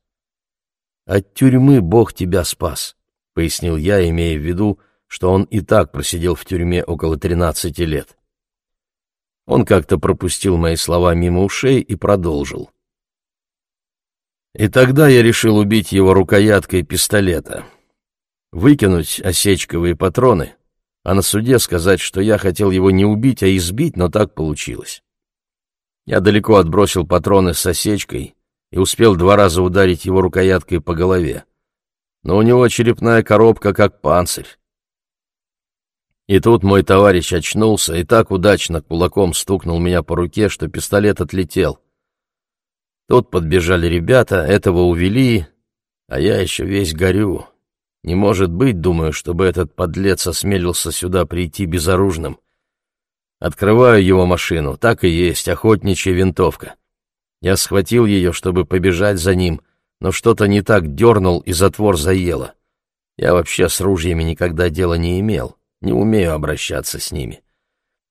«От тюрьмы Бог тебя спас», — пояснил я, имея в виду, что он и так просидел в тюрьме около тринадцати лет. Он как-то пропустил мои слова мимо ушей и продолжил. И тогда я решил убить его рукояткой пистолета. Выкинуть осечковые патроны, а на суде сказать, что я хотел его не убить, а избить, но так получилось. Я далеко отбросил патроны с осечкой и успел два раза ударить его рукояткой по голове. Но у него черепная коробка как панцирь. И тут мой товарищ очнулся и так удачно кулаком стукнул меня по руке, что пистолет отлетел. Тут подбежали ребята, этого увели, а я еще весь горю. Не может быть, думаю, чтобы этот подлец осмелился сюда прийти безоружным. Открываю его машину, так и есть, охотничья винтовка. Я схватил ее, чтобы побежать за ним, но что-то не так дернул, и затвор заело. Я вообще с ружьями никогда дела не имел не умею обращаться с ними.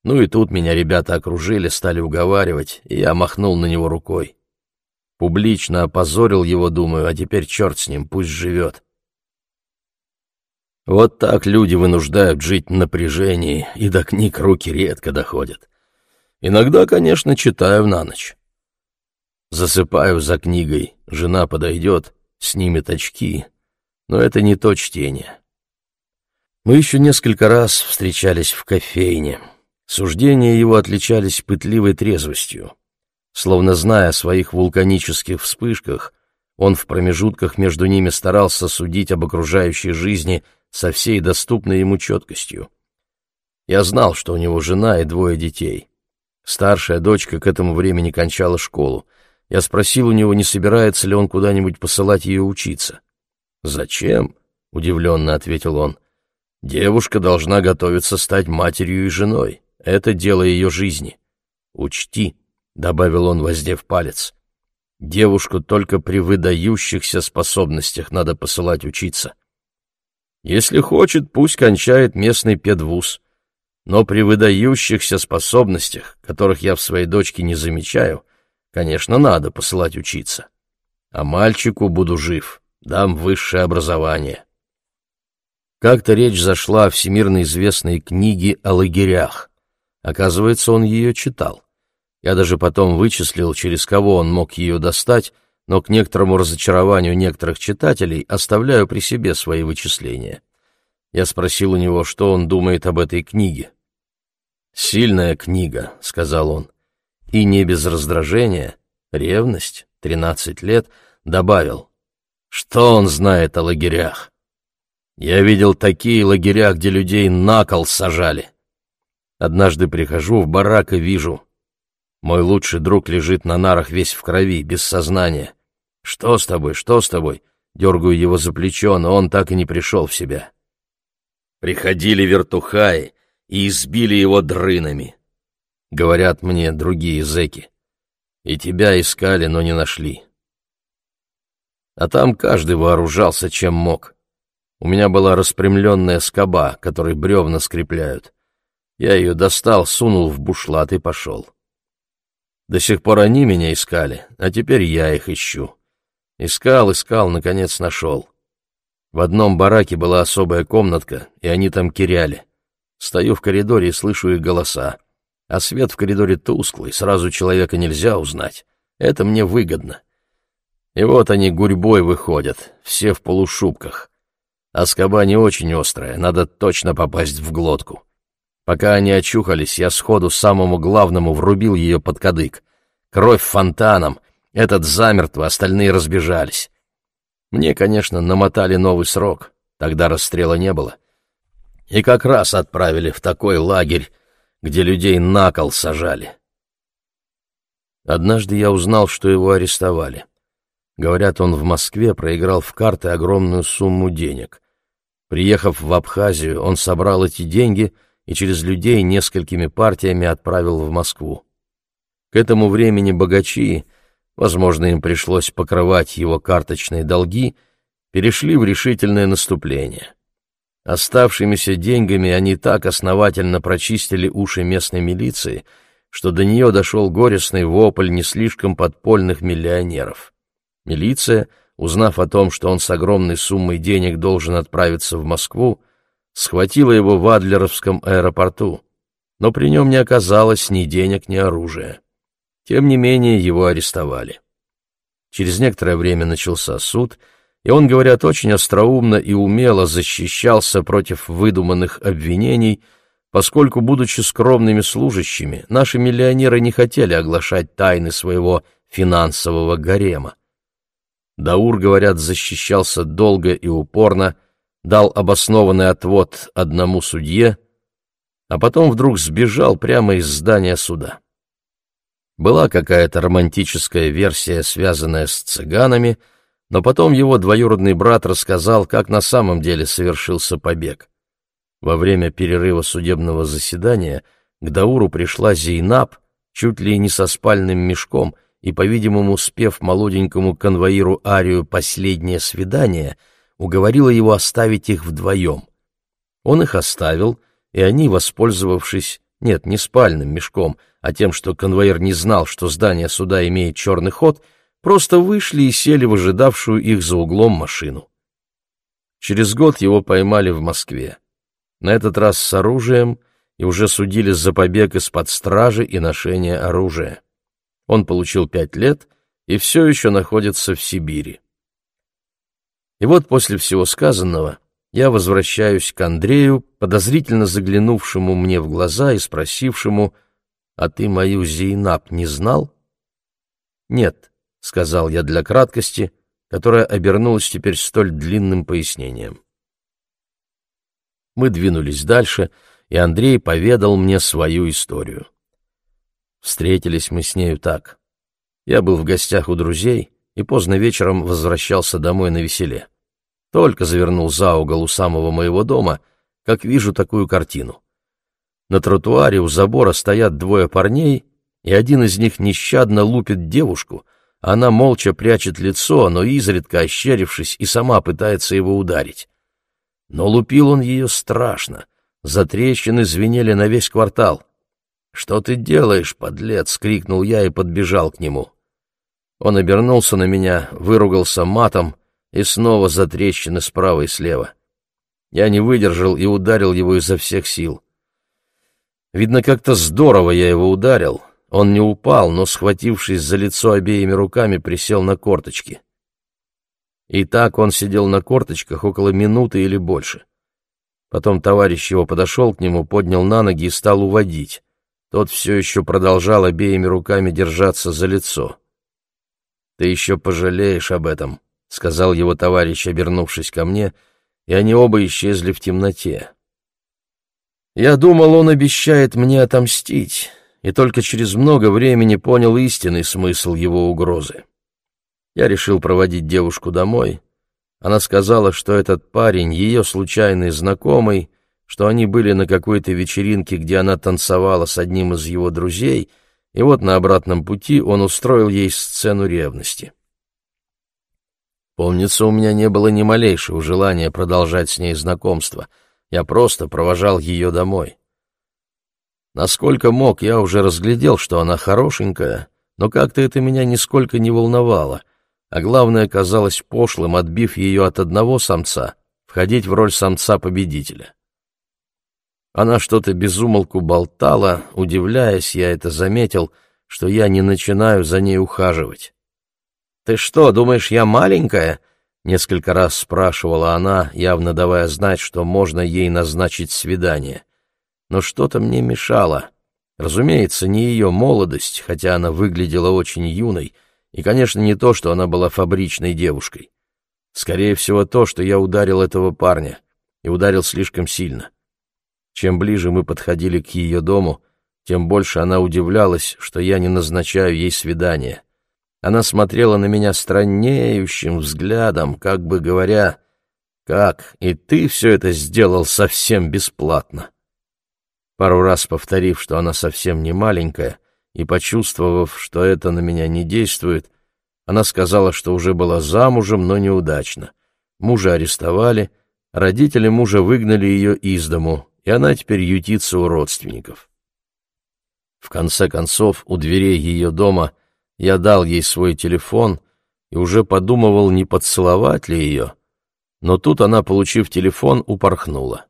Ну и тут меня ребята окружили, стали уговаривать, и я махнул на него рукой. Публично опозорил его, думаю, а теперь черт с ним, пусть живет. Вот так люди вынуждают жить в напряжении, и до книг руки редко доходят. Иногда, конечно, читаю на ночь. Засыпаю за книгой, жена подойдет, снимет очки, но это не то чтение. Мы еще несколько раз встречались в кофейне. Суждения его отличались пытливой трезвостью. Словно зная о своих вулканических вспышках, он в промежутках между ними старался судить об окружающей жизни со всей доступной ему четкостью. Я знал, что у него жена и двое детей. Старшая дочка к этому времени кончала школу. Я спросил у него, не собирается ли он куда-нибудь посылать ее учиться. «Зачем?» — удивленно ответил он. Девушка должна готовиться стать матерью и женой. Это дело ее жизни. Учти, — добавил он, воздев палец, — девушку только при выдающихся способностях надо посылать учиться. Если хочет, пусть кончает местный педвуз, но при выдающихся способностях, которых я в своей дочке не замечаю, конечно, надо посылать учиться. А мальчику буду жив, дам высшее образование. Как-то речь зашла о всемирно известной книге о лагерях. Оказывается, он ее читал. Я даже потом вычислил, через кого он мог ее достать, но к некоторому разочарованию некоторых читателей оставляю при себе свои вычисления. Я спросил у него, что он думает об этой книге. «Сильная книга», — сказал он, — и не без раздражения, ревность, тринадцать лет, добавил, что он знает о лагерях. Я видел такие лагеря, где людей на кол сажали. Однажды прихожу в барак и вижу. Мой лучший друг лежит на нарах весь в крови, без сознания. «Что с тобой? Что с тобой?» Дергаю его за плечо, но он так и не пришел в себя. Приходили вертухаи и избили его дрынами. Говорят мне другие зэки. И тебя искали, но не нашли. А там каждый вооружался, чем мог. У меня была распрямленная скоба, которой бревна скрепляют. Я ее достал, сунул в бушлат и пошел. До сих пор они меня искали, а теперь я их ищу. Искал, искал, наконец нашел. В одном бараке была особая комнатка, и они там киряли. Стою в коридоре и слышу их голоса. А свет в коридоре тусклый, сразу человека нельзя узнать. Это мне выгодно. И вот они гурьбой выходят, все в полушубках. А скоба не очень острая, надо точно попасть в глотку. Пока они очухались, я сходу самому главному врубил ее под кадык. Кровь фонтаном, этот замертво, остальные разбежались. Мне, конечно, намотали новый срок, тогда расстрела не было. И как раз отправили в такой лагерь, где людей на кол сажали. Однажды я узнал, что его арестовали. Говорят, он в Москве проиграл в карты огромную сумму денег. Приехав в Абхазию, он собрал эти деньги и через людей несколькими партиями отправил в Москву. К этому времени богачи, возможно, им пришлось покрывать его карточные долги, перешли в решительное наступление. Оставшимися деньгами они так основательно прочистили уши местной милиции, что до нее дошел горестный вопль не слишком подпольных миллионеров. Милиция — узнав о том, что он с огромной суммой денег должен отправиться в Москву, схватила его в Адлеровском аэропорту, но при нем не оказалось ни денег, ни оружия. Тем не менее его арестовали. Через некоторое время начался суд, и он, говорят, очень остроумно и умело защищался против выдуманных обвинений, поскольку, будучи скромными служащими, наши миллионеры не хотели оглашать тайны своего финансового гарема. Даур, говорят, защищался долго и упорно, дал обоснованный отвод одному судье, а потом вдруг сбежал прямо из здания суда. Была какая-то романтическая версия, связанная с цыганами, но потом его двоюродный брат рассказал, как на самом деле совершился побег. Во время перерыва судебного заседания к Дауру пришла Зейнаб, чуть ли не со спальным мешком, и, по-видимому, спев молоденькому конвоиру арию «Последнее свидание», уговорила его оставить их вдвоем. Он их оставил, и они, воспользовавшись, нет, не спальным мешком, а тем, что конвоир не знал, что здание суда имеет черный ход, просто вышли и сели в ожидавшую их за углом машину. Через год его поймали в Москве. На этот раз с оружием и уже судили за побег из-под стражи и ношение оружия. Он получил пять лет и все еще находится в Сибири. И вот после всего сказанного я возвращаюсь к Андрею, подозрительно заглянувшему мне в глаза и спросившему, «А ты мою Зейнаб не знал?» «Нет», — сказал я для краткости, которая обернулась теперь столь длинным пояснением. Мы двинулись дальше, и Андрей поведал мне свою историю. Встретились мы с нею так. Я был в гостях у друзей и поздно вечером возвращался домой на веселе. Только завернул за угол у самого моего дома, как вижу такую картину. На тротуаре у забора стоят двое парней, и один из них нещадно лупит девушку, она молча прячет лицо, но изредка ощерившись и сама пытается его ударить. Но лупил он ее страшно, затрещины звенели на весь квартал. «Что ты делаешь, подлец?» — крикнул я и подбежал к нему. Он обернулся на меня, выругался матом и снова затрещины справа и слева. Я не выдержал и ударил его изо всех сил. Видно, как-то здорово я его ударил. Он не упал, но, схватившись за лицо обеими руками, присел на корточки. И так он сидел на корточках около минуты или больше. Потом товарищ его подошел к нему, поднял на ноги и стал уводить. Тот все еще продолжал обеими руками держаться за лицо. «Ты еще пожалеешь об этом», — сказал его товарищ, обернувшись ко мне, и они оба исчезли в темноте. Я думал, он обещает мне отомстить, и только через много времени понял истинный смысл его угрозы. Я решил проводить девушку домой. Она сказала, что этот парень — ее случайный знакомый, что они были на какой-то вечеринке, где она танцевала с одним из его друзей, и вот на обратном пути он устроил ей сцену ревности. Помнится, у меня не было ни малейшего желания продолжать с ней знакомство — я просто провожал ее домой. Насколько мог, я уже разглядел, что она хорошенькая, но как-то это меня нисколько не волновало, а главное, казалось пошлым, отбив ее от одного самца, входить в роль самца-победителя. Она что-то безумолку болтала, удивляясь, я это заметил, что я не начинаю за ней ухаживать. «Ты что, думаешь, я маленькая?» Несколько раз спрашивала она, явно давая знать, что можно ей назначить свидание. Но что-то мне мешало. Разумеется, не ее молодость, хотя она выглядела очень юной, и, конечно, не то, что она была фабричной девушкой. Скорее всего, то, что я ударил этого парня, и ударил слишком сильно. Чем ближе мы подходили к ее дому, тем больше она удивлялась, что я не назначаю ей свидание. Она смотрела на меня страннеющим взглядом, как бы говоря, «Как, и ты все это сделал совсем бесплатно?» Пару раз повторив, что она совсем не маленькая, и почувствовав, что это на меня не действует, она сказала, что уже была замужем, но неудачно. Мужа арестовали, родители мужа выгнали ее из дому, и она теперь ютится у родственников. В конце концов, у дверей ее дома — я дал ей свой телефон и уже подумывал, не поцеловать ли ее, но тут она, получив телефон, упорхнула.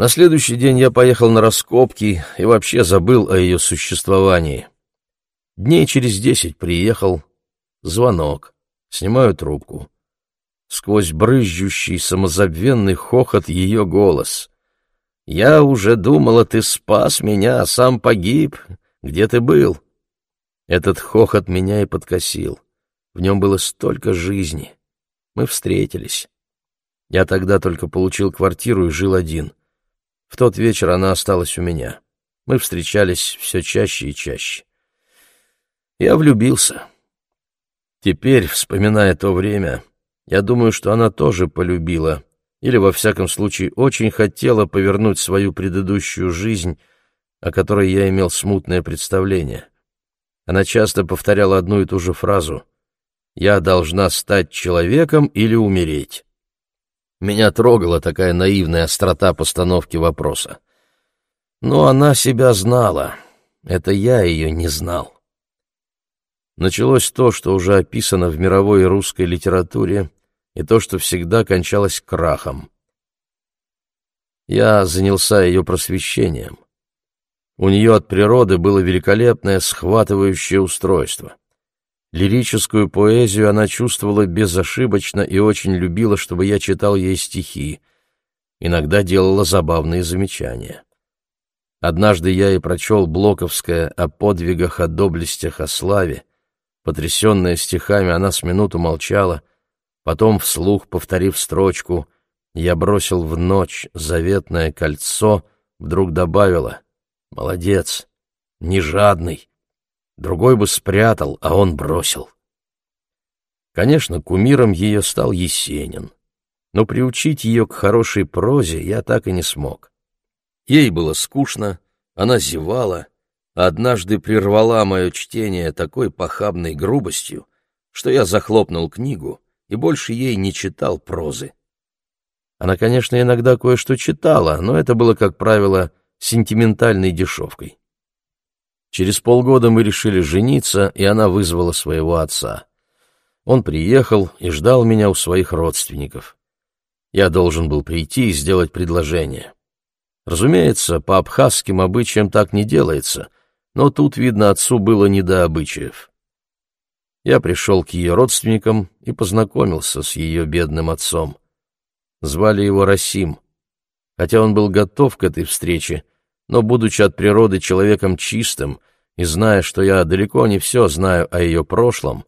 На следующий день я поехал на раскопки и вообще забыл о ее существовании. Дней через десять приехал, Звонок. Снимаю трубку. Сквозь брызжущий самозабвенный хохот ее голос. «Я уже думала, ты спас меня, а сам погиб. Где ты был?» Этот хохот меня и подкосил. В нем было столько жизни. Мы встретились. Я тогда только получил квартиру и жил один. В тот вечер она осталась у меня. Мы встречались все чаще и чаще. Я влюбился. Теперь, вспоминая то время, я думаю, что она тоже полюбила, или, во всяком случае, очень хотела повернуть свою предыдущую жизнь, о которой я имел смутное представление. Она часто повторяла одну и ту же фразу «Я должна стать человеком или умереть». Меня трогала такая наивная острота постановки вопроса. Но она себя знала, это я ее не знал началось то, что уже описано в мировой и русской литературе, и то, что всегда кончалось крахом. Я занялся ее просвещением. У нее от природы было великолепное схватывающее устройство. Лирическую поэзию она чувствовала безошибочно и очень любила, чтобы я читал ей стихи. Иногда делала забавные замечания. Однажды я и прочел Блоковское о подвигах, о доблестях, о славе, Потрясенная стихами, она с минуту молчала, потом, вслух повторив строчку «Я бросил в ночь заветное кольцо», вдруг добавила «Молодец, не жадный, другой бы спрятал, а он бросил». Конечно, кумиром ее стал Есенин, но приучить ее к хорошей прозе я так и не смог. Ей было скучно, она зевала, однажды прервала мое чтение такой похабной грубостью, что я захлопнул книгу и больше ей не читал прозы. Она, конечно, иногда кое-что читала, но это было, как правило, сентиментальной дешевкой. Через полгода мы решили жениться, и она вызвала своего отца. Он приехал и ждал меня у своих родственников. Я должен был прийти и сделать предложение. Разумеется, по абхазским обычаям так не делается — но тут, видно, отцу было не до обычаев. Я пришел к ее родственникам и познакомился с ее бедным отцом. Звали его Расим. Хотя он был готов к этой встрече, но, будучи от природы человеком чистым и зная, что я далеко не все знаю о ее прошлом,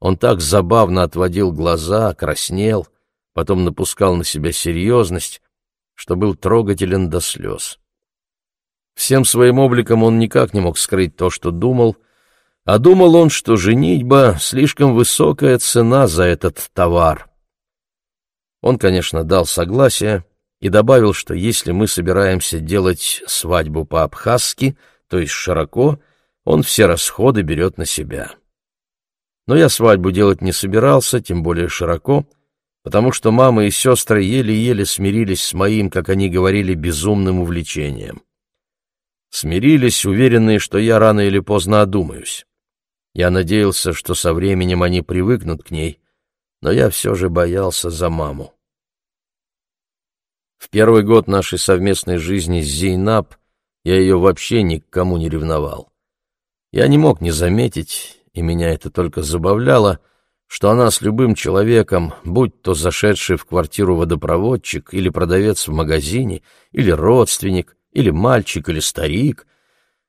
он так забавно отводил глаза, краснел, потом напускал на себя серьезность, что был трогателен до слез. Всем своим обликом он никак не мог скрыть то, что думал, а думал он, что женитьба — слишком высокая цена за этот товар. Он, конечно, дал согласие и добавил, что если мы собираемся делать свадьбу по-абхазски, то есть широко, он все расходы берет на себя. Но я свадьбу делать не собирался, тем более широко, потому что мама и сестры еле-еле смирились с моим, как они говорили, безумным увлечением смирились, уверенные, что я рано или поздно одумаюсь. Я надеялся, что со временем они привыкнут к ней, но я все же боялся за маму. В первый год нашей совместной жизни с Зейнаб я ее вообще ни к кому не ревновал. Я не мог не заметить, и меня это только забавляло, что она с любым человеком, будь то зашедший в квартиру водопроводчик или продавец в магазине, или родственник, или мальчик, или старик,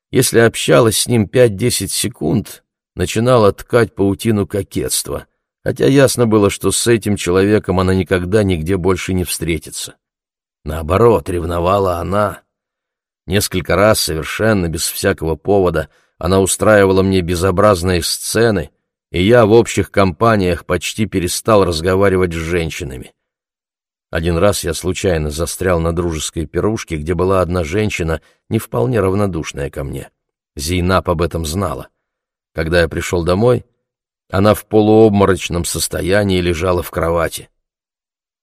если общалась с ним пять-десять секунд, начинала ткать паутину кокетства, хотя ясно было, что с этим человеком она никогда нигде больше не встретится. Наоборот, ревновала она. Несколько раз, совершенно без всякого повода, она устраивала мне безобразные сцены, и я в общих компаниях почти перестал разговаривать с женщинами. Один раз я случайно застрял на дружеской пирушке, где была одна женщина, не вполне равнодушная ко мне. Зейнаб об этом знала. Когда я пришел домой, она в полуобморочном состоянии лежала в кровати.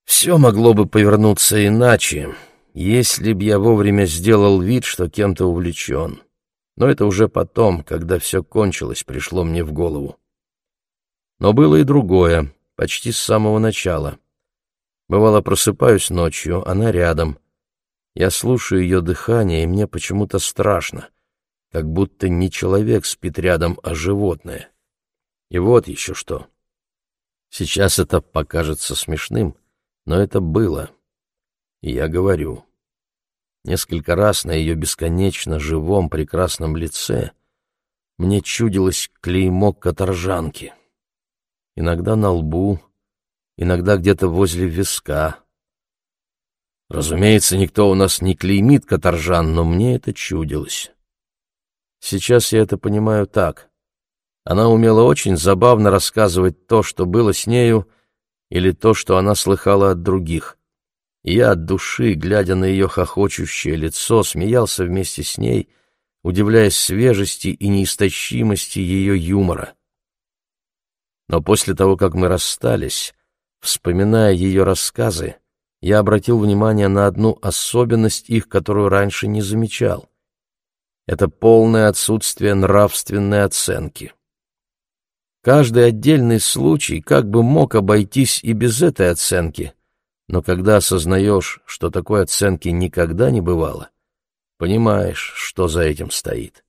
Все могло бы повернуться иначе, если б я вовремя сделал вид, что кем-то увлечен. Но это уже потом, когда все кончилось, пришло мне в голову. Но было и другое, почти с самого начала — Бывало, просыпаюсь ночью, она рядом. Я слушаю ее дыхание, и мне почему-то страшно, как будто не человек спит рядом, а животное. И вот еще что. Сейчас это покажется смешным, но это было. И я говорю. Несколько раз на ее бесконечно живом прекрасном лице мне чудилось клеймо каторжанки. Иногда на лбу, иногда где-то возле виска. Разумеется, никто у нас не клеймит каторжан, но мне это чудилось. Сейчас я это понимаю так. Она умела очень забавно рассказывать то, что было с нею, или то, что она слыхала от других. Я от души, глядя на ее хохочущее лицо, смеялся вместе с ней, удивляясь свежести и неистощимости ее юмора. Но после того, как мы расстались, вспоминая ее рассказы, я обратил внимание на одну особенность их, которую раньше не замечал. Это полное отсутствие нравственной оценки. Каждый отдельный случай как бы мог обойтись и без этой оценки, но когда осознаешь, что такой оценки никогда не бывало, понимаешь, что за этим стоит.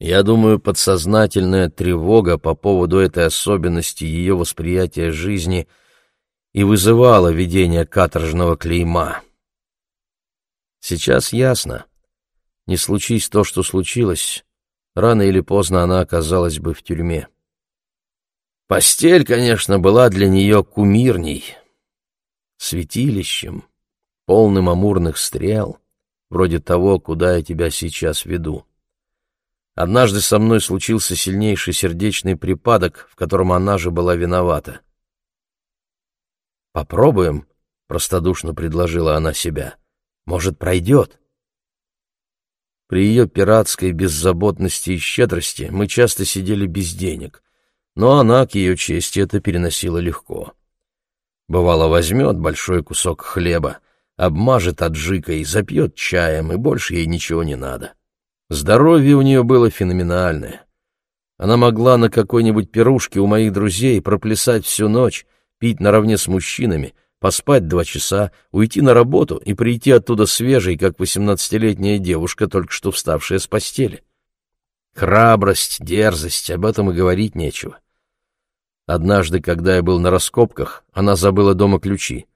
Я думаю, подсознательная тревога по поводу этой особенности ее восприятия жизни и вызывала видение каторжного клейма. Сейчас ясно. Не случись то, что случилось, рано или поздно она оказалась бы в тюрьме. Постель, конечно, была для нее кумирней, святилищем, полным амурных стрел, вроде того, куда я тебя сейчас веду. Однажды со мной случился сильнейший сердечный припадок, в котором она же была виновата. «Попробуем», — простодушно предложила она себя. «Может, пройдет?» При ее пиратской беззаботности и щедрости мы часто сидели без денег, но она, к ее чести, это переносила легко. Бывало, возьмет большой кусок хлеба, обмажет аджикой, запьет чаем, и больше ей ничего не надо. Здоровье у нее было феноменальное. Она могла на какой-нибудь пирушке у моих друзей проплясать всю ночь, пить наравне с мужчинами — поспать два часа, уйти на работу и прийти оттуда свежей, как восемнадцатилетняя девушка, только что вставшая с постели. Храбрость, дерзость, об этом и говорить нечего. Однажды, когда я был на раскопках, она забыла дома ключи.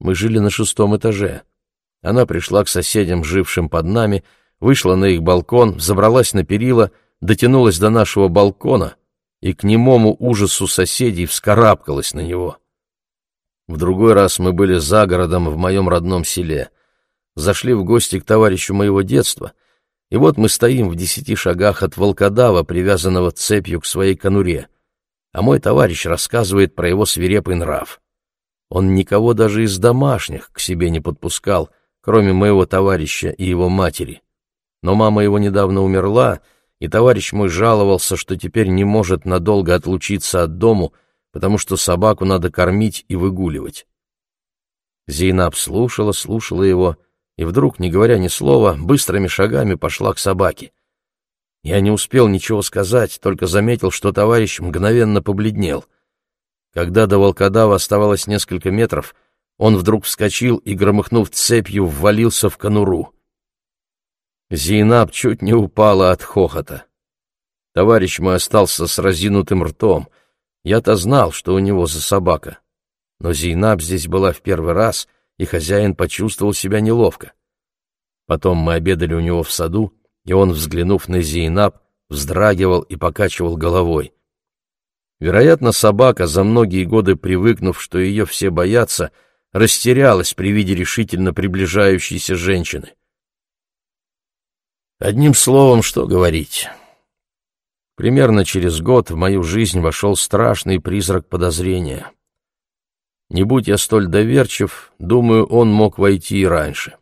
Мы жили на шестом этаже. Она пришла к соседям, жившим под нами, вышла на их балкон, забралась на перила, дотянулась до нашего балкона и к немому ужасу соседей вскарабкалась на него. В другой раз мы были за городом в моем родном селе. Зашли в гости к товарищу моего детства, и вот мы стоим в десяти шагах от волкодава, привязанного цепью к своей конуре, а мой товарищ рассказывает про его свирепый нрав. Он никого даже из домашних к себе не подпускал, кроме моего товарища и его матери. Но мама его недавно умерла, и товарищ мой жаловался, что теперь не может надолго отлучиться от дому, потому что собаку надо кормить и выгуливать. Зейнаб слушала, слушала его, и вдруг, не говоря ни слова, быстрыми шагами пошла к собаке. Я не успел ничего сказать, только заметил, что товарищ мгновенно побледнел. Когда до волкодава оставалось несколько метров, он вдруг вскочил и, громыхнув цепью, ввалился в конуру. Зейнаб чуть не упала от хохота. Товарищ мой остался с разинутым ртом — я-то знал, что у него за собака. Но Зейнаб здесь была в первый раз, и хозяин почувствовал себя неловко. Потом мы обедали у него в саду, и он, взглянув на Зейнаб, вздрагивал и покачивал головой. Вероятно, собака, за многие годы привыкнув, что ее все боятся, растерялась при виде решительно приближающейся женщины. Одним словом, что говорить. Примерно через год в мою жизнь вошел страшный призрак подозрения. Не будь я столь доверчив, думаю, он мог войти и раньше.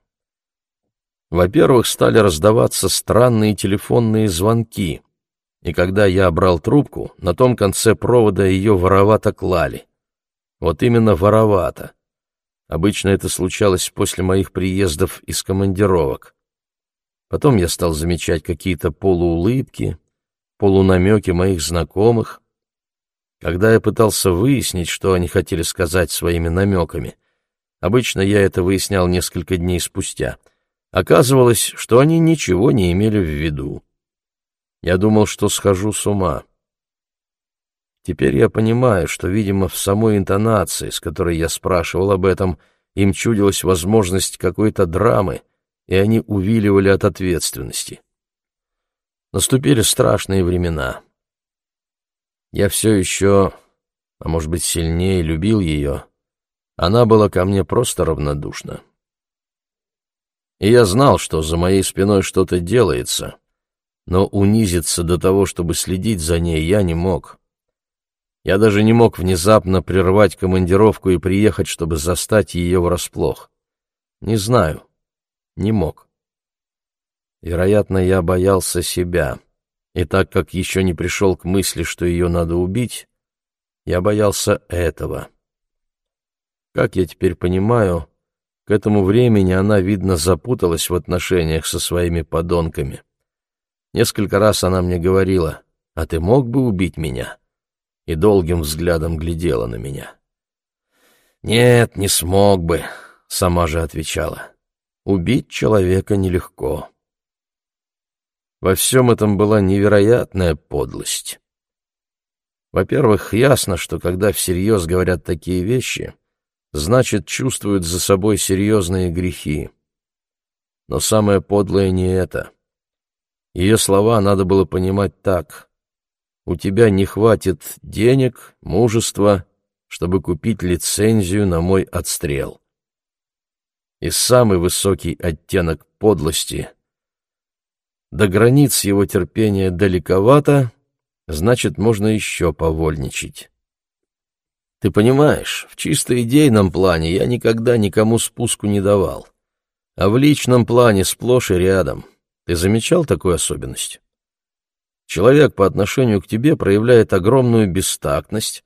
Во-первых, стали раздаваться странные телефонные звонки, и когда я брал трубку, на том конце провода ее воровато клали. Вот именно воровато. Обычно это случалось после моих приездов из командировок. Потом я стал замечать какие-то полуулыбки, полунамеки моих знакомых. Когда я пытался выяснить, что они хотели сказать своими намеками, обычно я это выяснял несколько дней спустя, оказывалось, что они ничего не имели в виду. Я думал, что схожу с ума. Теперь я понимаю, что, видимо, в самой интонации, с которой я спрашивал об этом, им чудилась возможность какой-то драмы, и они увиливали от ответственности. Наступили страшные времена. Я все еще, а может быть сильнее, любил ее. Она была ко мне просто равнодушна. И я знал, что за моей спиной что-то делается, но унизиться до того, чтобы следить за ней, я не мог. Я даже не мог внезапно прервать командировку и приехать, чтобы застать ее врасплох. Не знаю, не мог. Вероятно, я боялся себя, и так как еще не пришел к мысли, что ее надо убить, я боялся этого. Как я теперь понимаю, к этому времени она, видно, запуталась в отношениях со своими подонками. Несколько раз она мне говорила, «А ты мог бы убить меня?» и долгим взглядом глядела на меня. «Нет, не смог бы», — сама же отвечала. «Убить человека нелегко». Во всем этом была невероятная подлость. Во-первых, ясно, что когда всерьез говорят такие вещи, значит, чувствуют за собой серьезные грехи. Но самое подлое не это. Ее слова надо было понимать так у тебя не хватит денег, мужества, чтобы купить лицензию на мой отстрел. И самый высокий оттенок подлости. До границ его терпения далековато, значит, можно еще повольничать. Ты понимаешь, в чисто идейном плане я никогда никому спуску не давал, а в личном плане сплошь и рядом. Ты замечал такую особенность? Человек по отношению к тебе проявляет огромную бестактность,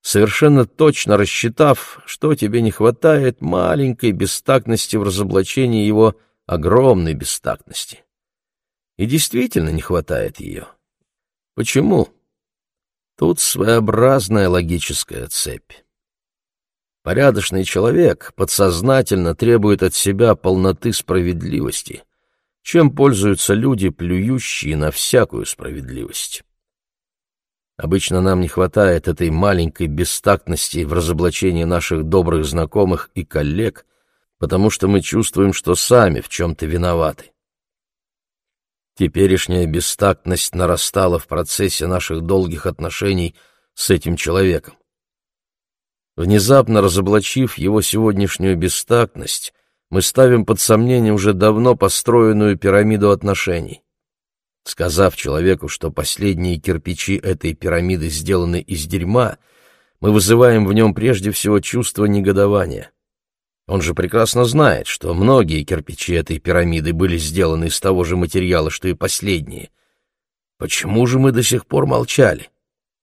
совершенно точно рассчитав, что тебе не хватает маленькой бестактности в разоблачении его огромной бестактности. И действительно не хватает ее. Почему? Тут своеобразная логическая цепь. Порядочный человек подсознательно требует от себя полноты справедливости, чем пользуются люди, плюющие на всякую справедливость. Обычно нам не хватает этой маленькой бестактности в разоблачении наших добрых знакомых и коллег, потому что мы чувствуем, что сами в чем-то виноваты. Теперешняя бестактность нарастала в процессе наших долгих отношений с этим человеком. Внезапно разоблачив его сегодняшнюю бестактность, мы ставим под сомнение уже давно построенную пирамиду отношений. Сказав человеку, что последние кирпичи этой пирамиды сделаны из дерьма, мы вызываем в нем прежде всего чувство негодования. Он же прекрасно знает, что многие кирпичи этой пирамиды были сделаны из того же материала, что и последние. Почему же мы до сих пор молчали?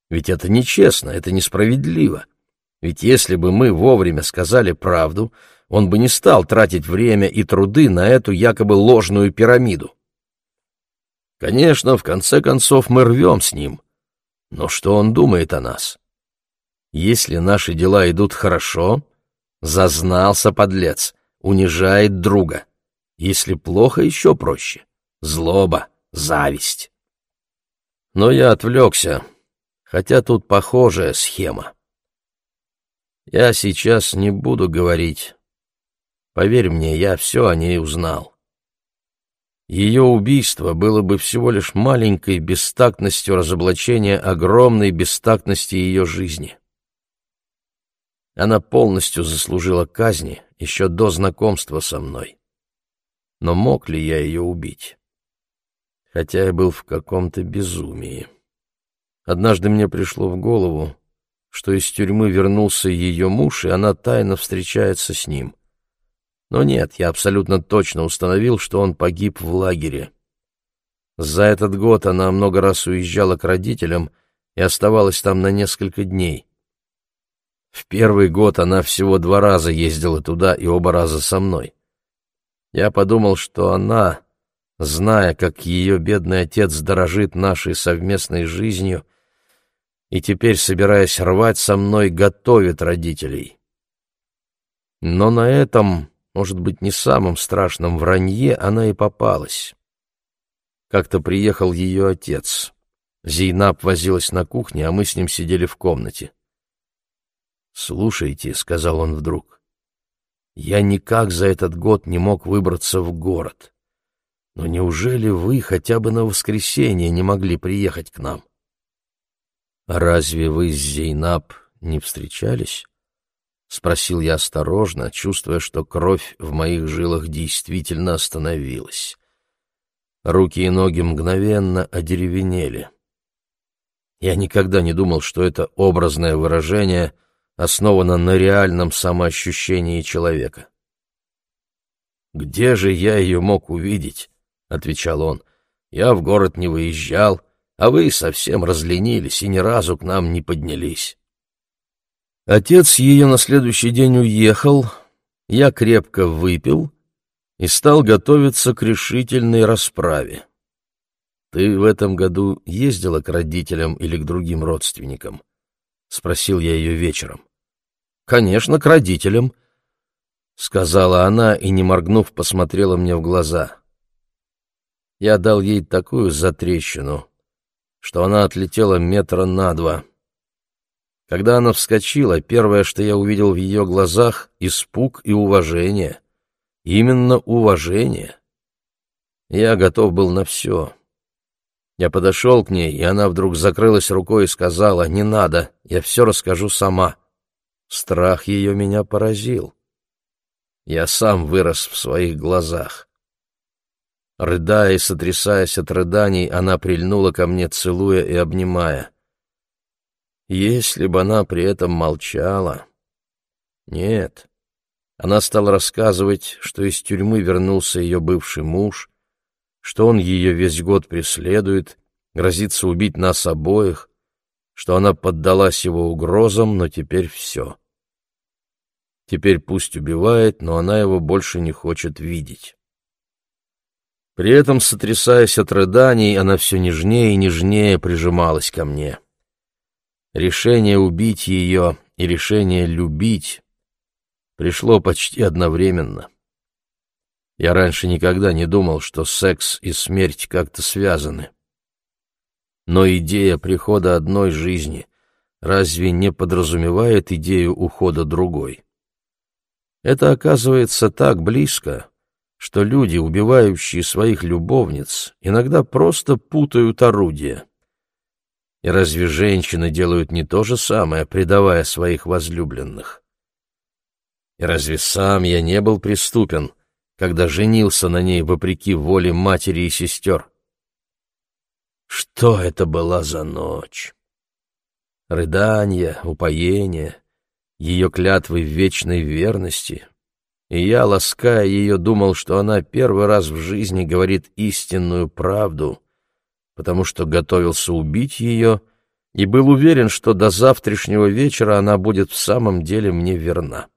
Ведь это нечестно, это несправедливо. Ведь если бы мы вовремя сказали правду, он бы не стал тратить время и труды на эту якобы ложную пирамиду. Конечно, в конце концов мы рвем с ним. Но что он думает о нас? Если наши дела идут хорошо, зазнался подлец, унижает друга. Если плохо, еще проще. Злоба, зависть. Но я отвлекся, хотя тут похожая схема. Я сейчас не буду говорить Поверь мне, я все о ней узнал. Ее убийство было бы всего лишь маленькой бестактностью разоблачения огромной бестактности ее жизни. Она полностью заслужила казни еще до знакомства со мной. Но мог ли я ее убить? Хотя я был в каком-то безумии. Однажды мне пришло в голову, что из тюрьмы вернулся ее муж, и она тайно встречается с ним — но нет, я абсолютно точно установил, что он погиб в лагере. За этот год она много раз уезжала к родителям и оставалась там на несколько дней. В первый год она всего два раза ездила туда и оба раза со мной. Я подумал, что она, зная, как ее бедный отец дорожит нашей совместной жизнью, и теперь, собираясь рвать со мной, готовит родителей. Но на этом может быть, не самом страшном вранье она и попалась. Как-то приехал ее отец. Зейнаб возилась на кухне, а мы с ним сидели в комнате. «Слушайте», — сказал он вдруг, — «я никак за этот год не мог выбраться в город. Но неужели вы хотя бы на воскресенье не могли приехать к нам?» «Разве вы с Зейнаб не встречались?» — спросил я осторожно, чувствуя, что кровь в моих жилах действительно остановилась. Руки и ноги мгновенно одеревенели. Я никогда не думал, что это образное выражение основано на реальном самоощущении человека. «Где же я ее мог увидеть?» — отвечал он. «Я в город не выезжал, а вы совсем разленились и ни разу к нам не поднялись». Отец ее на следующий день уехал, я крепко выпил и стал готовиться к решительной расправе. «Ты в этом году ездила к родителям или к другим родственникам?» — спросил я ее вечером. «Конечно, к родителям», — сказала она и, не моргнув, посмотрела мне в глаза. Я дал ей такую затрещину, что она отлетела метра на два. Когда она вскочила, первое, что я увидел в ее глазах — испуг и уважение. Именно уважение. Я готов был на все. Я подошел к ней, и она вдруг закрылась рукой и сказала, «Не надо, я все расскажу сама». Страх ее меня поразил. Я сам вырос в своих глазах. Рыдая и сотрясаясь от рыданий, она прильнула ко мне, целуя и обнимая. Если бы она при этом молчала... Нет. Она стала рассказывать, что из тюрьмы вернулся ее бывший муж, что он ее весь год преследует, грозится убить нас обоих, что она поддалась его угрозам, но теперь все. Теперь пусть убивает, но она его больше не хочет видеть. При этом, сотрясаясь от рыданий, она все нежнее и нежнее прижималась ко мне. Решение убить ее и решение любить пришло почти одновременно. Я раньше никогда не думал, что секс и смерть как-то связаны. Но идея прихода одной жизни разве не подразумевает идею ухода другой? Это оказывается так близко, что люди, убивающие своих любовниц, иногда просто путают орудия. И разве женщины делают не то же самое, предавая своих возлюбленных? И разве сам я не был преступен, когда женился на ней вопреки воле матери и сестер? Что это была за ночь? Рыдание, упоение, ее клятвы в вечной верности. И я, лаская ее, думал, что она первый раз в жизни говорит истинную правду — потому что готовился убить ее и был уверен, что до завтрашнего вечера она будет в самом деле мне верна.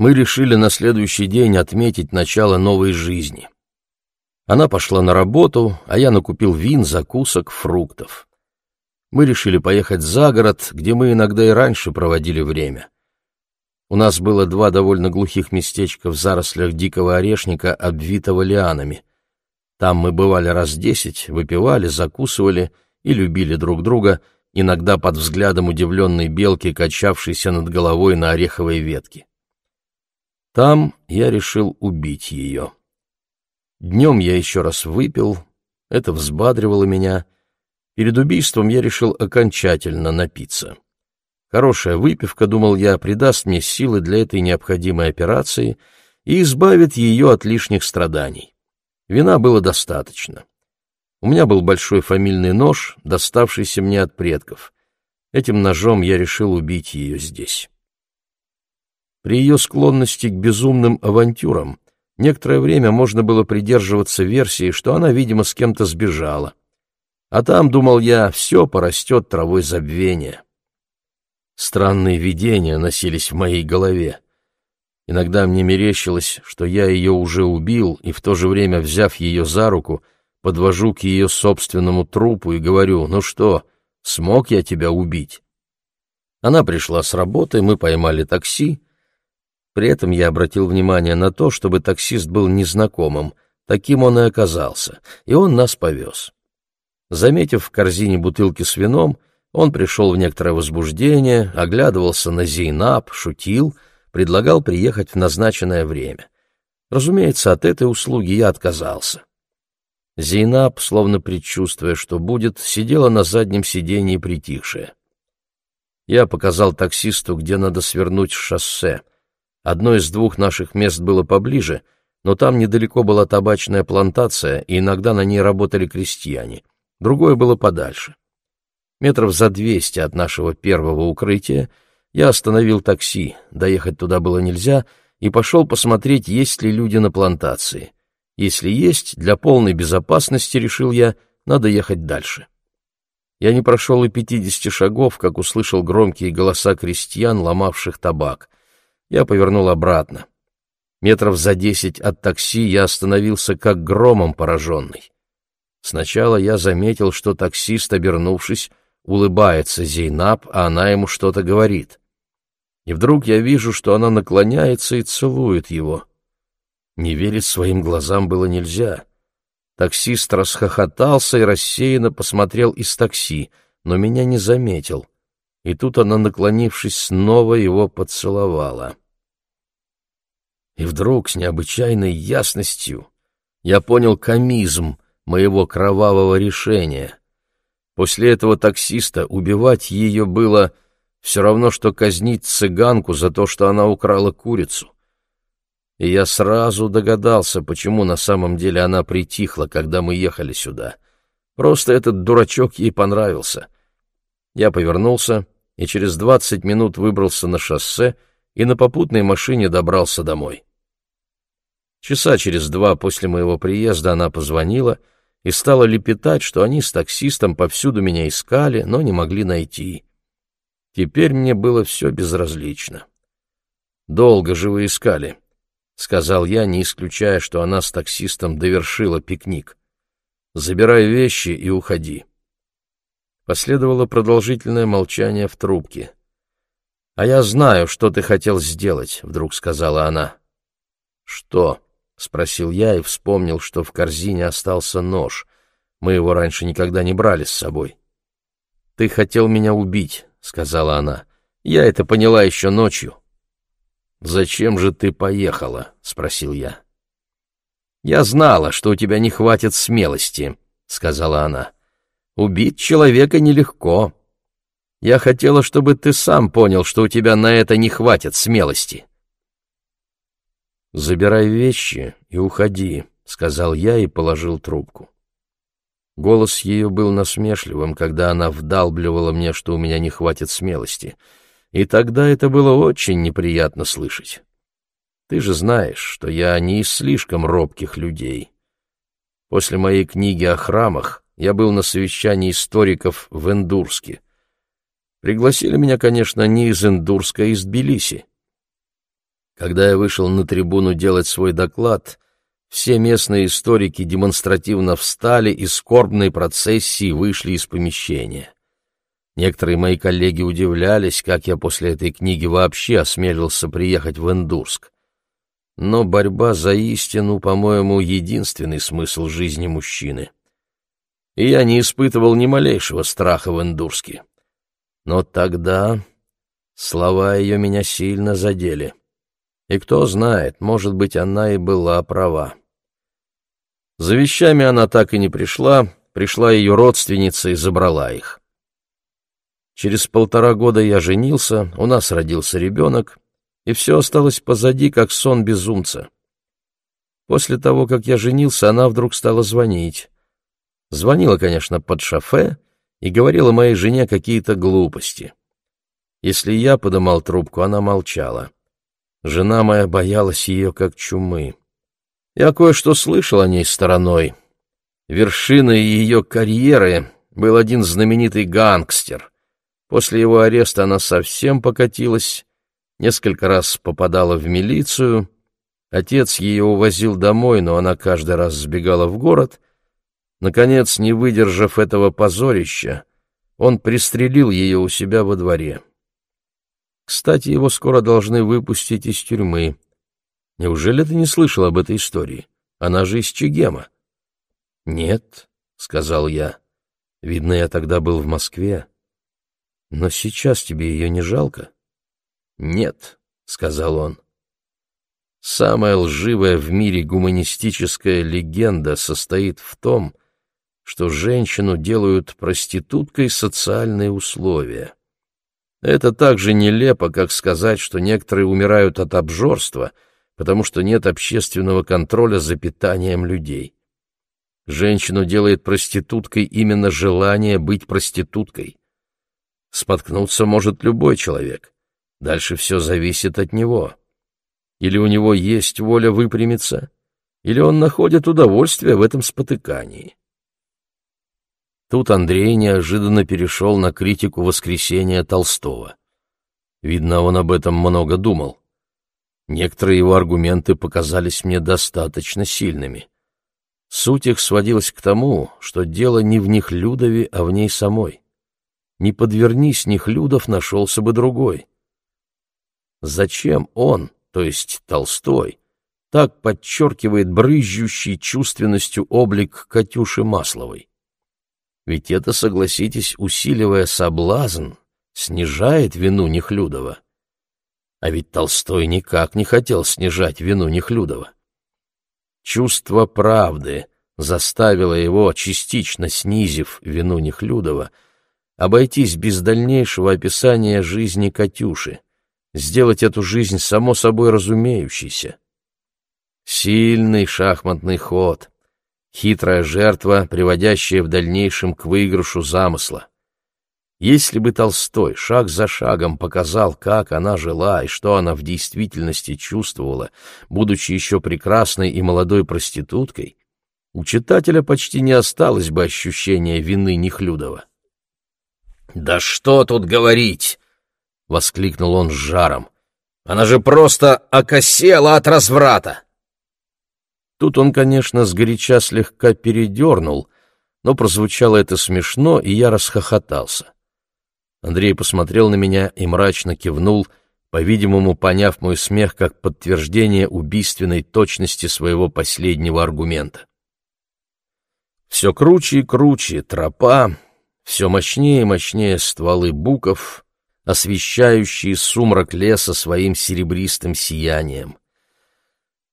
Мы решили на следующий день отметить начало новой жизни. Она пошла на работу, а я накупил вин, закусок, фруктов. Мы решили поехать за город, где мы иногда и раньше проводили время. У нас было два довольно глухих местечка в зарослях дикого орешника, обвитого лианами. Там мы бывали раз десять, выпивали, закусывали и любили друг друга, иногда под взглядом удивленной белки, качавшейся над головой на ореховой ветке. Там я решил убить ее. Днем я еще раз выпил, это взбадривало меня. Перед убийством я решил окончательно напиться. Хорошая выпивка, думал я, придаст мне силы для этой необходимой операции и избавит ее от лишних страданий. Вина было достаточно. У меня был большой фамильный нож, доставшийся мне от предков. Этим ножом я решил убить ее здесь. При ее склонности к безумным авантюрам некоторое время можно было придерживаться версии, что она, видимо, с кем-то сбежала. А там, думал я, все порастет травой забвения. Странные видения носились в моей голове. Иногда мне мерещилось, что я ее уже убил, и в то же время, взяв ее за руку, подвожу к ее собственному трупу и говорю, «Ну что, смог я тебя убить?» Она пришла с работы, мы поймали такси. При этом я обратил внимание на то, чтобы таксист был незнакомым, таким он и оказался, и он нас повез. Заметив в корзине бутылки с вином, он пришел в некоторое возбуждение, оглядывался на Зейнаб, шутил, предлагал приехать в назначенное время. Разумеется, от этой услуги я отказался. Зейнаб, словно предчувствуя, что будет, сидела на заднем сиденье притихшая. Я показал таксисту, где надо свернуть с шоссе. Одно из двух наших мест было поближе, но там недалеко была табачная плантация, и иногда на ней работали крестьяне. Другое было подальше. Метров за двести от нашего первого укрытия я остановил такси, доехать туда было нельзя, и пошел посмотреть, есть ли люди на плантации. Если есть, для полной безопасности, решил я, надо ехать дальше. Я не прошел и пятидесяти шагов, как услышал громкие голоса крестьян, ломавших табак. Я повернул обратно. Метров за десять от такси я остановился как громом пораженный. Сначала я заметил, что таксист, обернувшись, улыбается Зейнаб, а она ему что-то говорит. И вдруг я вижу, что она наклоняется и целует его. Не верить своим глазам было нельзя. Таксист расхохотался и рассеянно посмотрел из такси, но меня не заметил. И тут она, наклонившись, снова его поцеловала. И вдруг с необычайной ясностью я понял комизм моего кровавого решения. После этого таксиста убивать ее было все равно, что казнить цыганку за то, что она украла курицу и я сразу догадался, почему на самом деле она притихла, когда мы ехали сюда. Просто этот дурачок ей понравился. Я повернулся и через двадцать минут выбрался на шоссе и на попутной машине добрался домой. Часа через два после моего приезда она позвонила и стала лепетать, что они с таксистом повсюду меня искали, но не могли найти. Теперь мне было все безразлично. Долго же вы искали. — сказал я, не исключая, что она с таксистом довершила пикник. «Забирай вещи и уходи». Последовало продолжительное молчание в трубке. «А я знаю, что ты хотел сделать», — вдруг сказала она. «Что?» — спросил я и вспомнил, что в корзине остался нож. Мы его раньше никогда не брали с собой. «Ты хотел меня убить», — сказала она. «Я это поняла еще ночью. «Зачем же ты поехала?» — спросил я. «Я знала, что у тебя не хватит смелости», — сказала она. «Убить человека нелегко. Я хотела, чтобы ты сам понял, что у тебя на это не хватит смелости». «Забирай вещи и уходи», — сказал я и положил трубку. Голос ее был насмешливым, когда она вдалбливала мне, что у меня не хватит смелости — и тогда это было очень неприятно слышать. Ты же знаешь, что я не из слишком робких людей. После моей книги о храмах я был на совещании историков в Эндурске. Пригласили меня, конечно, не из Эндурска, а из Тбилиси. Когда я вышел на трибуну делать свой доклад, все местные историки демонстративно встали и скорбной процессией вышли из помещения. Некоторые мои коллеги удивлялись, как я после этой книги вообще осмелился приехать в Эндурск. Но борьба за истину, по-моему, единственный смысл жизни мужчины. И я не испытывал ни малейшего страха в Эндурске. Но тогда слова ее меня сильно задели. И кто знает, может быть, она и была права. За вещами она так и не пришла, пришла ее родственница и забрала их. Через полтора года я женился, у нас родился ребенок, и все осталось позади, как сон безумца. После того, как я женился, она вдруг стала звонить. Звонила, конечно, под шофе и говорила моей жене какие-то глупости. Если я подымал трубку, она молчала. Жена моя боялась ее как чумы. Я кое-что слышал о ней стороной. Вершиной ее карьеры был один знаменитый гангстер. После его ареста она совсем покатилась, несколько раз попадала в милицию. Отец ее увозил домой, но она каждый раз сбегала в город. Наконец, не выдержав этого позорища, он пристрелил ее у себя во дворе. Кстати, его скоро должны выпустить из тюрьмы. Неужели ты не слышал об этой истории? Она же из Чегема. — Нет, — сказал я. Видно, я тогда был в Москве. Но сейчас тебе ее не жалко? Нет, — сказал он. Самая лживая в мире гуманистическая легенда состоит в том, что женщину делают проституткой социальные условия. Это так же нелепо, как сказать, что некоторые умирают от обжорства, потому что нет общественного контроля за питанием людей. Женщину делает проституткой именно желание быть проституткой. Споткнуться может любой человек. Дальше все зависит от него. Или у него есть воля выпрямиться, или он находит удовольствие в этом спотыкании. Тут Андрей неожиданно перешел на критику воскресения Толстого. Видно, он об этом много думал. Некоторые его аргументы показались мне достаточно сильными. Суть их сводилась к тому, что дело не в них Людове, а в ней самой. Не подвернись них Людов, нашелся бы другой. Зачем он, то есть Толстой, так подчеркивает брызжущий чувственностью облик Катюши Масловой? Ведь это, согласитесь, усиливая соблазн, снижает вину Нехлюдова. А ведь Толстой никак не хотел снижать вину Нехлюдова. Чувство правды заставило его, частично снизив вину Нехлюдова, обойтись без дальнейшего описания жизни Катюши, сделать эту жизнь само собой разумеющейся. Сильный шахматный ход, хитрая жертва, приводящая в дальнейшем к выигрышу замысла. Если бы Толстой шаг за шагом показал, как она жила и что она в действительности чувствовала, будучи еще прекрасной и молодой проституткой, у читателя почти не осталось бы ощущения вины Нехлюдова. «Да что тут говорить!» — воскликнул он с жаром. «Она же просто окосела от разврата!» Тут он, конечно, сгоряча слегка передернул, но прозвучало это смешно, и я расхохотался. Андрей посмотрел на меня и мрачно кивнул, по-видимому, поняв мой смех как подтверждение убийственной точности своего последнего аргумента. Все круче и круче тропа, все мощнее и мощнее стволы буков, освещающие сумрак леса своим серебристым сиянием.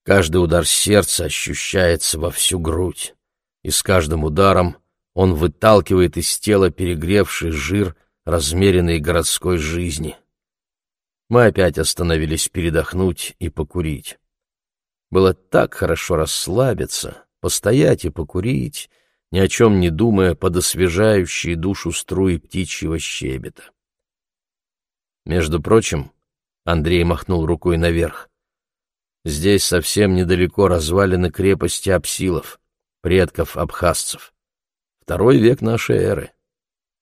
Каждый удар сердца ощущается во всю грудь, и с каждым ударом он выталкивает из тела перегревший жир — размеренной городской жизни. Мы опять остановились передохнуть и покурить. Было так хорошо расслабиться, постоять и покурить, ни о чем не думая под освежающие душу струи птичьего щебета. Между прочим, Андрей махнул рукой наверх. Здесь совсем недалеко развалины крепости Апсилов, предков абхазцев. Второй век нашей эры.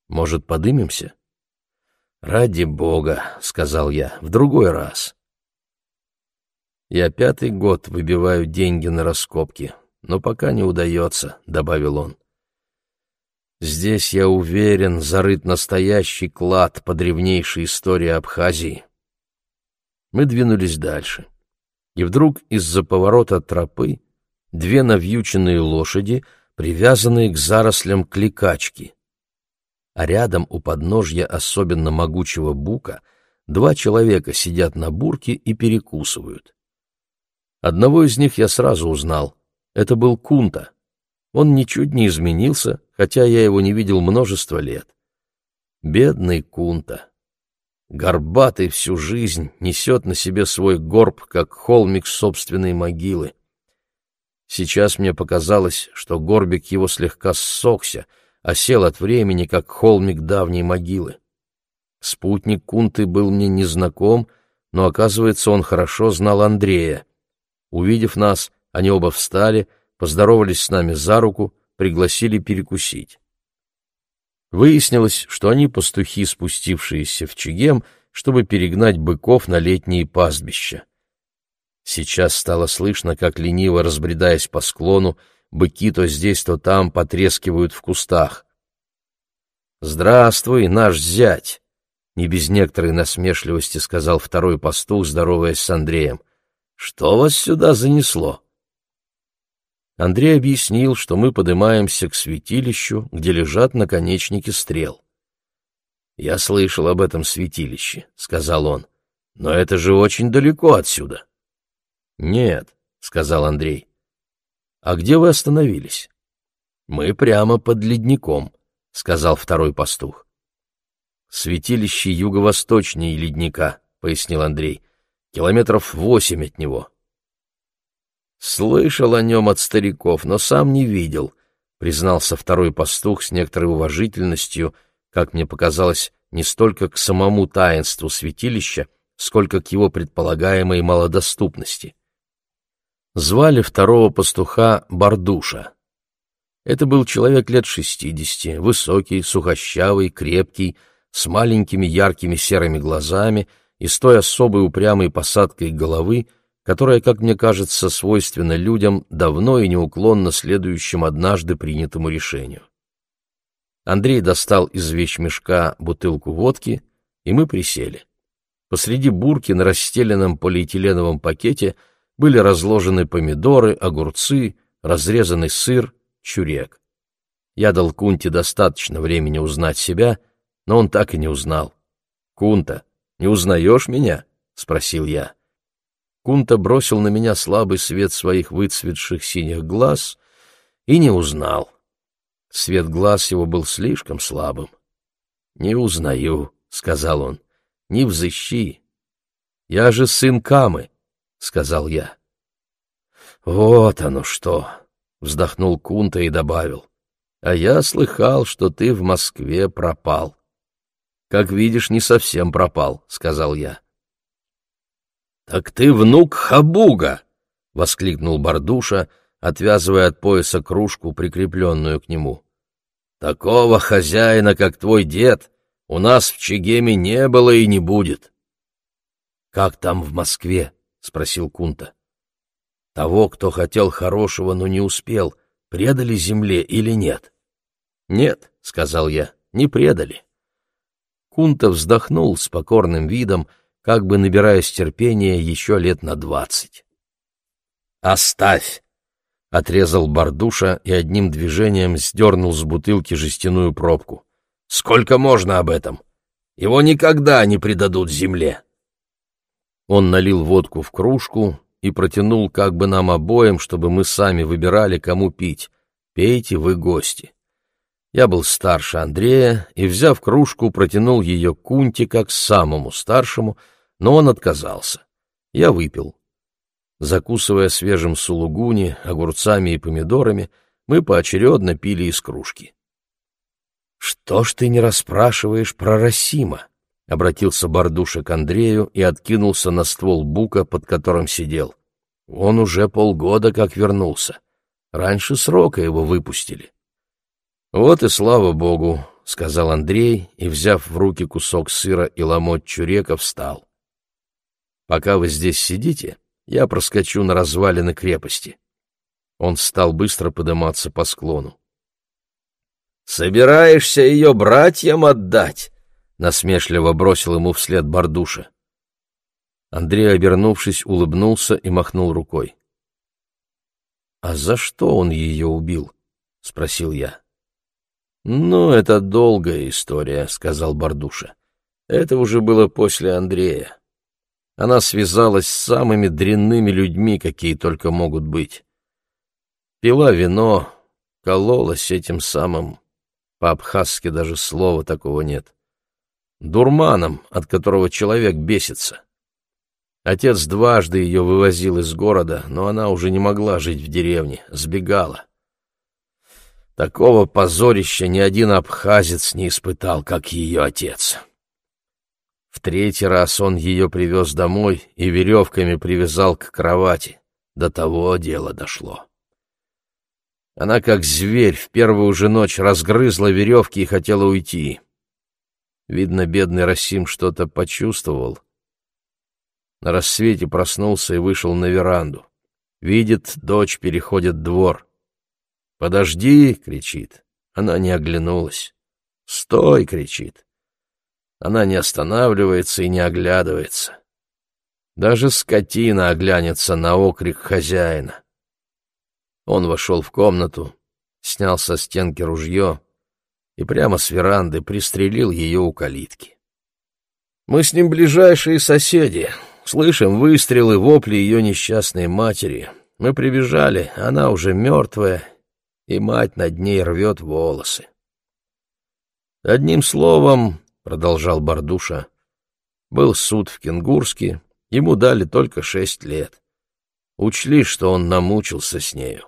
Может, подымемся? Ради бога, сказал я, в другой раз. Я пятый год выбиваю деньги на раскопки, но пока не удается, добавил он. Здесь, я уверен, зарыт настоящий клад по древнейшей истории Абхазии. Мы двинулись дальше, и вдруг из-за поворота тропы две навьюченные лошади, привязанные к зарослям кликачки а рядом у подножья особенно могучего бука два человека сидят на бурке и перекусывают. Одного из них я сразу узнал. Это был Кунта. Он ничуть не изменился, хотя я его не видел множество лет. Бедный Кунта. Горбатый всю жизнь несет на себе свой горб, как холмик собственной могилы. Сейчас мне показалось, что горбик его слегка ссохся — осел от времени, как холмик давней могилы. Спутник Кунты был мне незнаком, но, оказывается, он хорошо знал Андрея. Увидев нас, они оба встали, поздоровались с нами за руку, пригласили перекусить. Выяснилось, что они пастухи, спустившиеся в Чегем, чтобы перегнать быков на летние пастбища. Сейчас стало слышно, как лениво разбредаясь по склону, быки то здесь, то там потрескивают в кустах. «Здравствуй, наш зять!» — не без некоторой насмешливости сказал второй пастух, здороваясь с Андреем. «Что вас сюда занесло?» Андрей объяснил, что мы поднимаемся к святилищу, где лежат наконечники стрел. «Я слышал об этом святилище», — сказал он, — «но это же очень далеко отсюда». «Нет», — сказал Андрей. «А где вы остановились?» «Мы прямо под ледником», — сказал второй пастух. «Святилище юго-восточнее ледника», — пояснил Андрей, — «километров восемь от него». «Слышал о нем от стариков, но сам не видел», — признался второй пастух с некоторой уважительностью, как мне показалось, не столько к самому таинству святилища, сколько к его предполагаемой малодоступности. Звали второго пастуха Бардуша. Это был человек лет шестидесяти, высокий, сухощавый, крепкий, с маленькими яркими серыми глазами и с той особой упрямой посадкой головы, которая, как мне кажется, свойственна людям, давно и неуклонно следующим однажды принятому решению. Андрей достал из вещмешка бутылку водки, и мы присели. Посреди бурки на расстеленном полиэтиленовом пакете были разложены помидоры, огурцы, разрезанный сыр, чурек. Я дал Кунте достаточно времени узнать себя, но он так и не узнал. «Кунта, не узнаешь меня?» — спросил я. Кунта бросил на меня слабый свет своих выцветших синих глаз и не узнал. Свет глаз его был слишком слабым. «Не узнаю», — сказал он, — «не взыщи». «Я же сын Камы», — сказал я. «Вот оно что!» — вздохнул Кунта и добавил. «А я слыхал, что ты в Москве пропал». «Как видишь, не совсем пропал», — сказал я. «Так ты внук Хабуга!» — воскликнул Бардуша, отвязывая от пояса кружку, прикрепленную к нему. «Такого хозяина, как твой дед, у нас в Чегеме не было и не будет». «Как там в Москве?» — спросил Кунта. «Того, кто хотел хорошего, но не успел, предали земле или нет?» «Нет», — сказал я, — «не предали». Кунта вздохнул с покорным видом, — как бы набираясь терпения еще лет на двадцать. «Оставь!» — отрезал Бардуша и одним движением сдернул с бутылки жестяную пробку. «Сколько можно об этом? Его никогда не предадут земле!» Он налил водку в кружку и протянул как бы нам обоим, чтобы мы сами выбирали, кому пить. «Пейте, вы гости!» Я был старше Андрея и, взяв кружку, протянул ее Кунте как самому старшему — но он отказался. Я выпил. Закусывая свежим сулугуни, огурцами и помидорами, мы поочередно пили из кружки. «Что ж ты не расспрашиваешь про Расима?» — обратился Бардуша к Андрею и откинулся на ствол бука, под которым сидел. «Он уже полгода как вернулся. Раньше срока его выпустили». «Вот и слава богу», — сказал Андрей и, взяв в руки кусок сыра и ломоть чурека, встал. Пока вы здесь сидите, я проскочу на развалины крепости. Он стал быстро подниматься по склону. «Собираешься ее братьям отдать?» — насмешливо бросил ему вслед Бардуша. Андрей, обернувшись, улыбнулся и махнул рукой. «А за что он ее убил?» — спросил я. «Ну, это долгая история», — сказал Бардуша. «Это уже было после Андрея. Она связалась с самыми дрянными людьми, какие только могут быть. Пила вино, кололась этим самым, по-абхазски даже слова такого нет, дурманом, от которого человек бесится. Отец дважды ее вывозил из города, но она уже не могла жить в деревне, сбегала. Такого позорища ни один абхазец не испытал, как ее отец. Третий раз он ее привез домой и веревками привязал к кровати. До того дело дошло. Она, как зверь, в первую же ночь разгрызла веревки и хотела уйти. Видно, бедный Расим что-то почувствовал. На рассвете проснулся и вышел на веранду. Видит, дочь переходит двор. «Подожди!» — кричит. Она не оглянулась. «Стой!» — кричит. Она не останавливается и не оглядывается. Даже скотина оглянется на окрик хозяина. Он вошел в комнату, снял со стенки ружье и прямо с веранды пристрелил ее у калитки. Мы с ним ближайшие соседи, слышим выстрелы, вопли ее несчастной матери. Мы прибежали, она уже мертвая, и мать над ней рвет волосы. Одним словом, — продолжал Бардуша, — был суд в Кенгурске, ему дали только шесть лет. Учли, что он намучился с нею.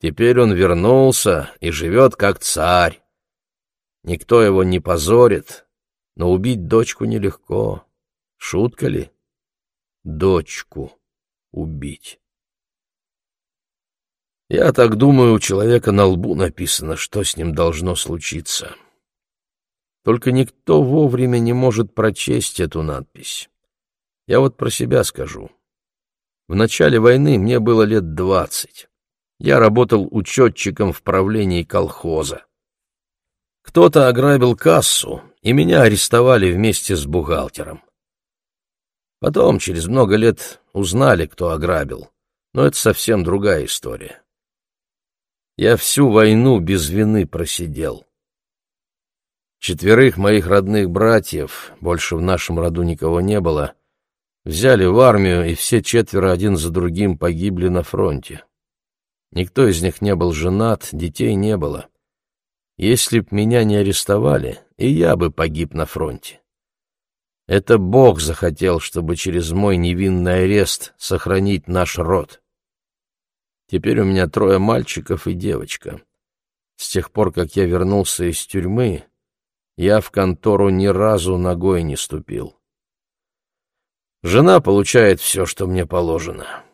Теперь он вернулся и живет как царь. Никто его не позорит, но убить дочку нелегко. Шутка ли? Дочку убить. Я так думаю, у человека на лбу написано, что с ним должно случиться. Только никто вовремя не может прочесть эту надпись. Я вот про себя скажу. В начале войны мне было лет двадцать. Я работал учетчиком в правлении колхоза. Кто-то ограбил кассу, и меня арестовали вместе с бухгалтером. Потом, через много лет, узнали, кто ограбил, но это совсем другая история. Я всю войну без вины просидел. Четверых моих родных братьев, больше в нашем роду никого не было, взяли в армию, и все четверо один за другим погибли на фронте. Никто из них не был женат, детей не было. Если б меня не арестовали, и я бы погиб на фронте. Это Бог захотел, чтобы через мой невинный арест сохранить наш род. Теперь у меня трое мальчиков и девочка. С тех пор, как я вернулся из тюрьмы, я в контору ни разу ногой не ступил. Жена получает все, что мне положено.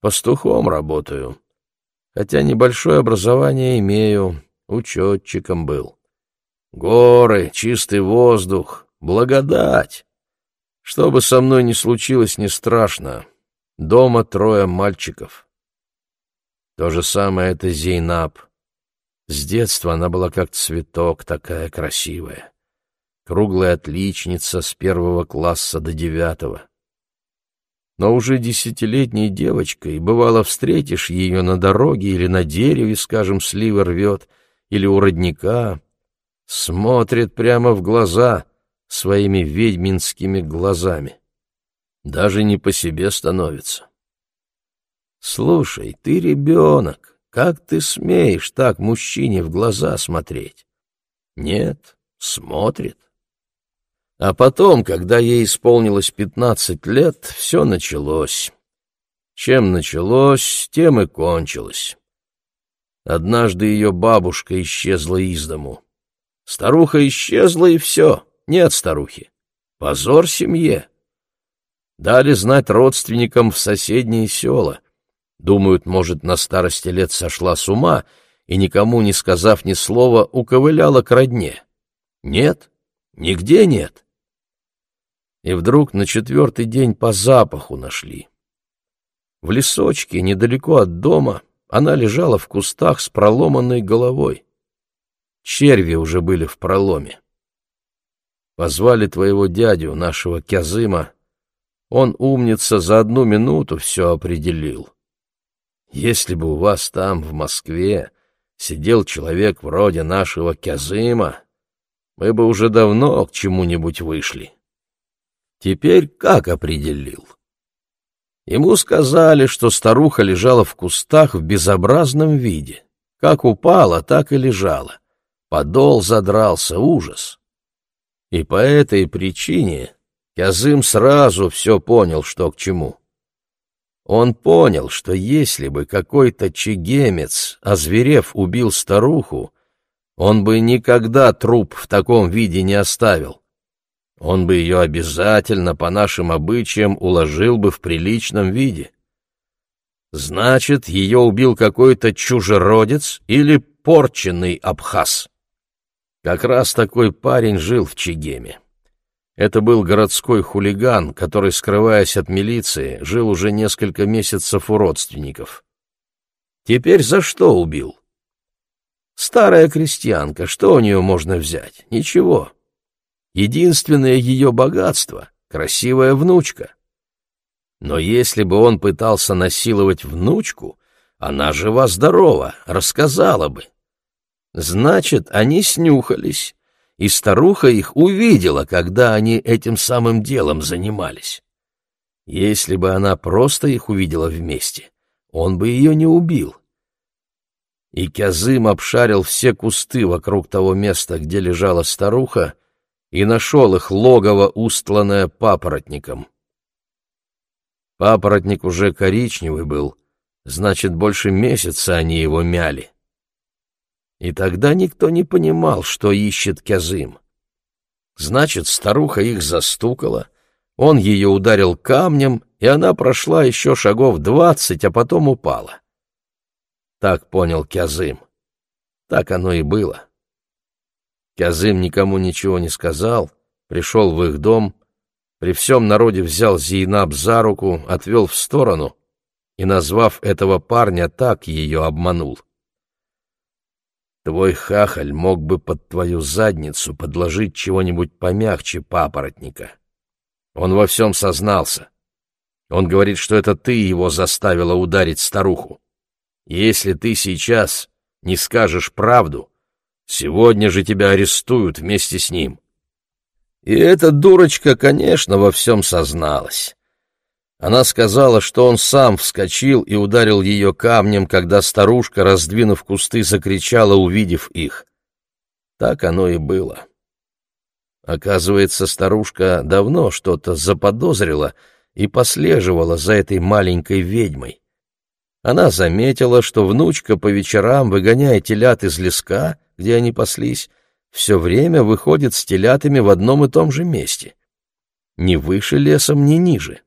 Пастухом работаю, хотя небольшое образование имею, учетчиком был. Горы, чистый воздух, благодать. Что бы со мной ни случилось, не страшно. Дома трое мальчиков. То же самое это Зейнаб. С детства она была как цветок, такая красивая. Круглая отличница с первого класса до девятого. Но уже десятилетней девочкой, бывало, встретишь ее на дороге или на дереве, скажем, слива рвет, или у родника, смотрит прямо в глаза своими ведьминскими глазами. Даже не по себе становится. Слушай, ты ребенок, как ты смеешь так мужчине в глаза смотреть? Нет, смотрит. А потом, когда ей исполнилось пятнадцать лет, все началось. Чем началось, тем и кончилось. Однажды ее бабушка исчезла из дому. Старуха исчезла, и все, нет старухи. Позор семье. Дали знать родственникам в соседние села. Думают, может, на старости лет сошла с ума и, никому не сказав ни слова, уковыляла к родне. Нет, нигде нет. И вдруг на четвертый день по запаху нашли. В лесочке, недалеко от дома, она лежала в кустах с проломанной головой. Черви уже были в проломе. Позвали твоего дядю, нашего Кязыма. Он, умница, за одну минуту все определил. Если бы у вас там, в Москве, сидел человек вроде нашего Кязыма, мы бы уже давно к чему-нибудь вышли. Теперь как определил? Ему сказали, что старуха лежала в кустах в безобразном виде. Как упала, так и лежала. Подол задрался, ужас. И по этой причине Кязым сразу все понял, что к чему. Он понял, что если бы какой-то чегемец, озверев, убил старуху, он бы никогда труп в таком виде не оставил. Он бы ее обязательно, по нашим обычаям, уложил бы в приличном виде. Значит, ее убил какой-то чужеродец или порченный абхаз. Как раз такой парень жил в Чегеме. Это был городской хулиган, который, скрываясь от милиции, жил уже несколько месяцев у родственников. Теперь за что убил? Старая крестьянка, что у нее можно взять? Ничего. Единственное ее богатство — красивая внучка. Но если бы он пытался насиловать внучку, она жива-здорова, рассказала бы. Значит, они снюхались, и старуха их увидела, когда они этим самым делом занимались. Если бы она просто их увидела вместе, он бы ее не убил. И Кязым обшарил все кусты вокруг того места, где лежала старуха, и нашел их логово, устланное папоротником. Папоротник уже коричневый был, значит, больше месяца они его мяли. И тогда никто не понимал, что ищет Кязым. Значит, старуха их застукала, он ее ударил камнем, и она прошла еще шагов двадцать, а потом упала. Так понял Кязым. Так оно и было. Кязым никому ничего не сказал, пришел в их дом, при всем народе взял Зейнаб за руку, отвел в сторону и, назвав этого парня так, ее обманул. Твой хахаль мог бы под твою задницу подложить чего-нибудь помягче папоротника. Он во всем сознался. Он говорит, что это ты его заставила ударить старуху. Если ты сейчас не скажешь правду, сегодня же тебя арестуют вместе с ним. И эта дурочка, конечно, во всем созналась. Она сказала, что он сам вскочил и ударил ее камнем, когда старушка, раздвинув кусты, закричала, увидев их. Так оно и было. Оказывается, старушка давно что-то заподозрила и послеживала за этой маленькой ведьмой. Она заметила, что внучка по вечерам, выгоняя телят из леска, где они паслись, все время выходит с телятами в одном и том же месте. Ни выше лесом, ни ниже.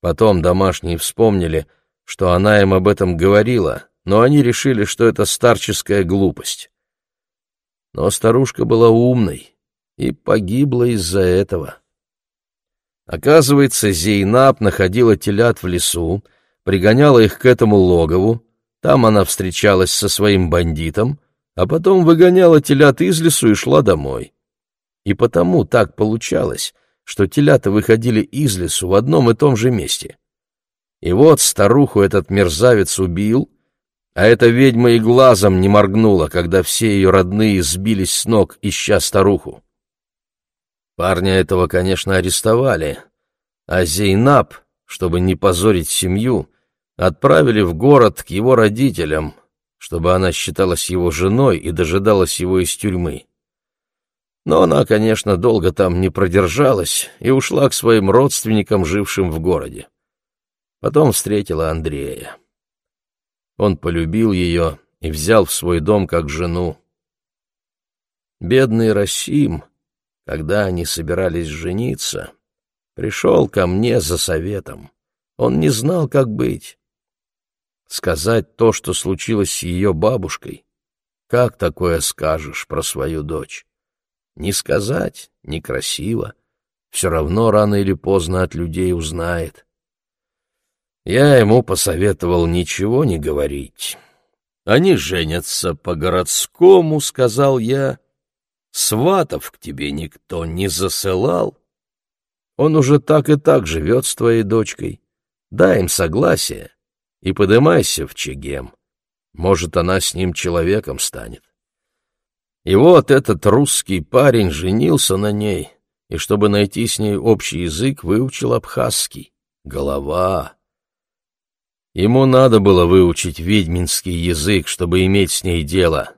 Потом домашние вспомнили, что она им об этом говорила, но они решили, что это старческая глупость. Но старушка была умной и погибла из-за этого. Оказывается, Зейнаб находила телят в лесу, пригоняла их к этому логову, там она встречалась со своим бандитом, а потом выгоняла телят из лесу и шла домой. И потому так получалось, что телята выходили из лесу в одном и том же месте. И вот старуху этот мерзавец убил, а эта ведьма и глазом не моргнула, когда все ее родные сбились с ног, ища старуху. Парня этого, конечно, арестовали, а Зейнаб, чтобы не позорить семью, отправили в город к его родителям, чтобы она считалась его женой и дожидалась его из тюрьмы. Но она, конечно, долго там не продержалась и ушла к своим родственникам, жившим в городе. Потом встретила Андрея. Он полюбил ее и взял в свой дом как жену. Бедный Расим, когда они собирались жениться, пришел ко мне за советом. Он не знал, как быть. Сказать то, что случилось с ее бабушкой, как такое скажешь про свою дочь? Не сказать, некрасиво. Все равно рано или поздно от людей узнает. Я ему посоветовал ничего не говорить. Они женятся по-городскому, — сказал я. Сватов к тебе никто не засылал. Он уже так и так живет с твоей дочкой. Дай им согласие и подымайся в Чегем. Может, она с ним человеком станет. И вот этот русский парень женился на ней, и чтобы найти с ней общий язык, выучил абхазский. Голова. Ему надо было выучить ведьминский язык, чтобы иметь с ней дело.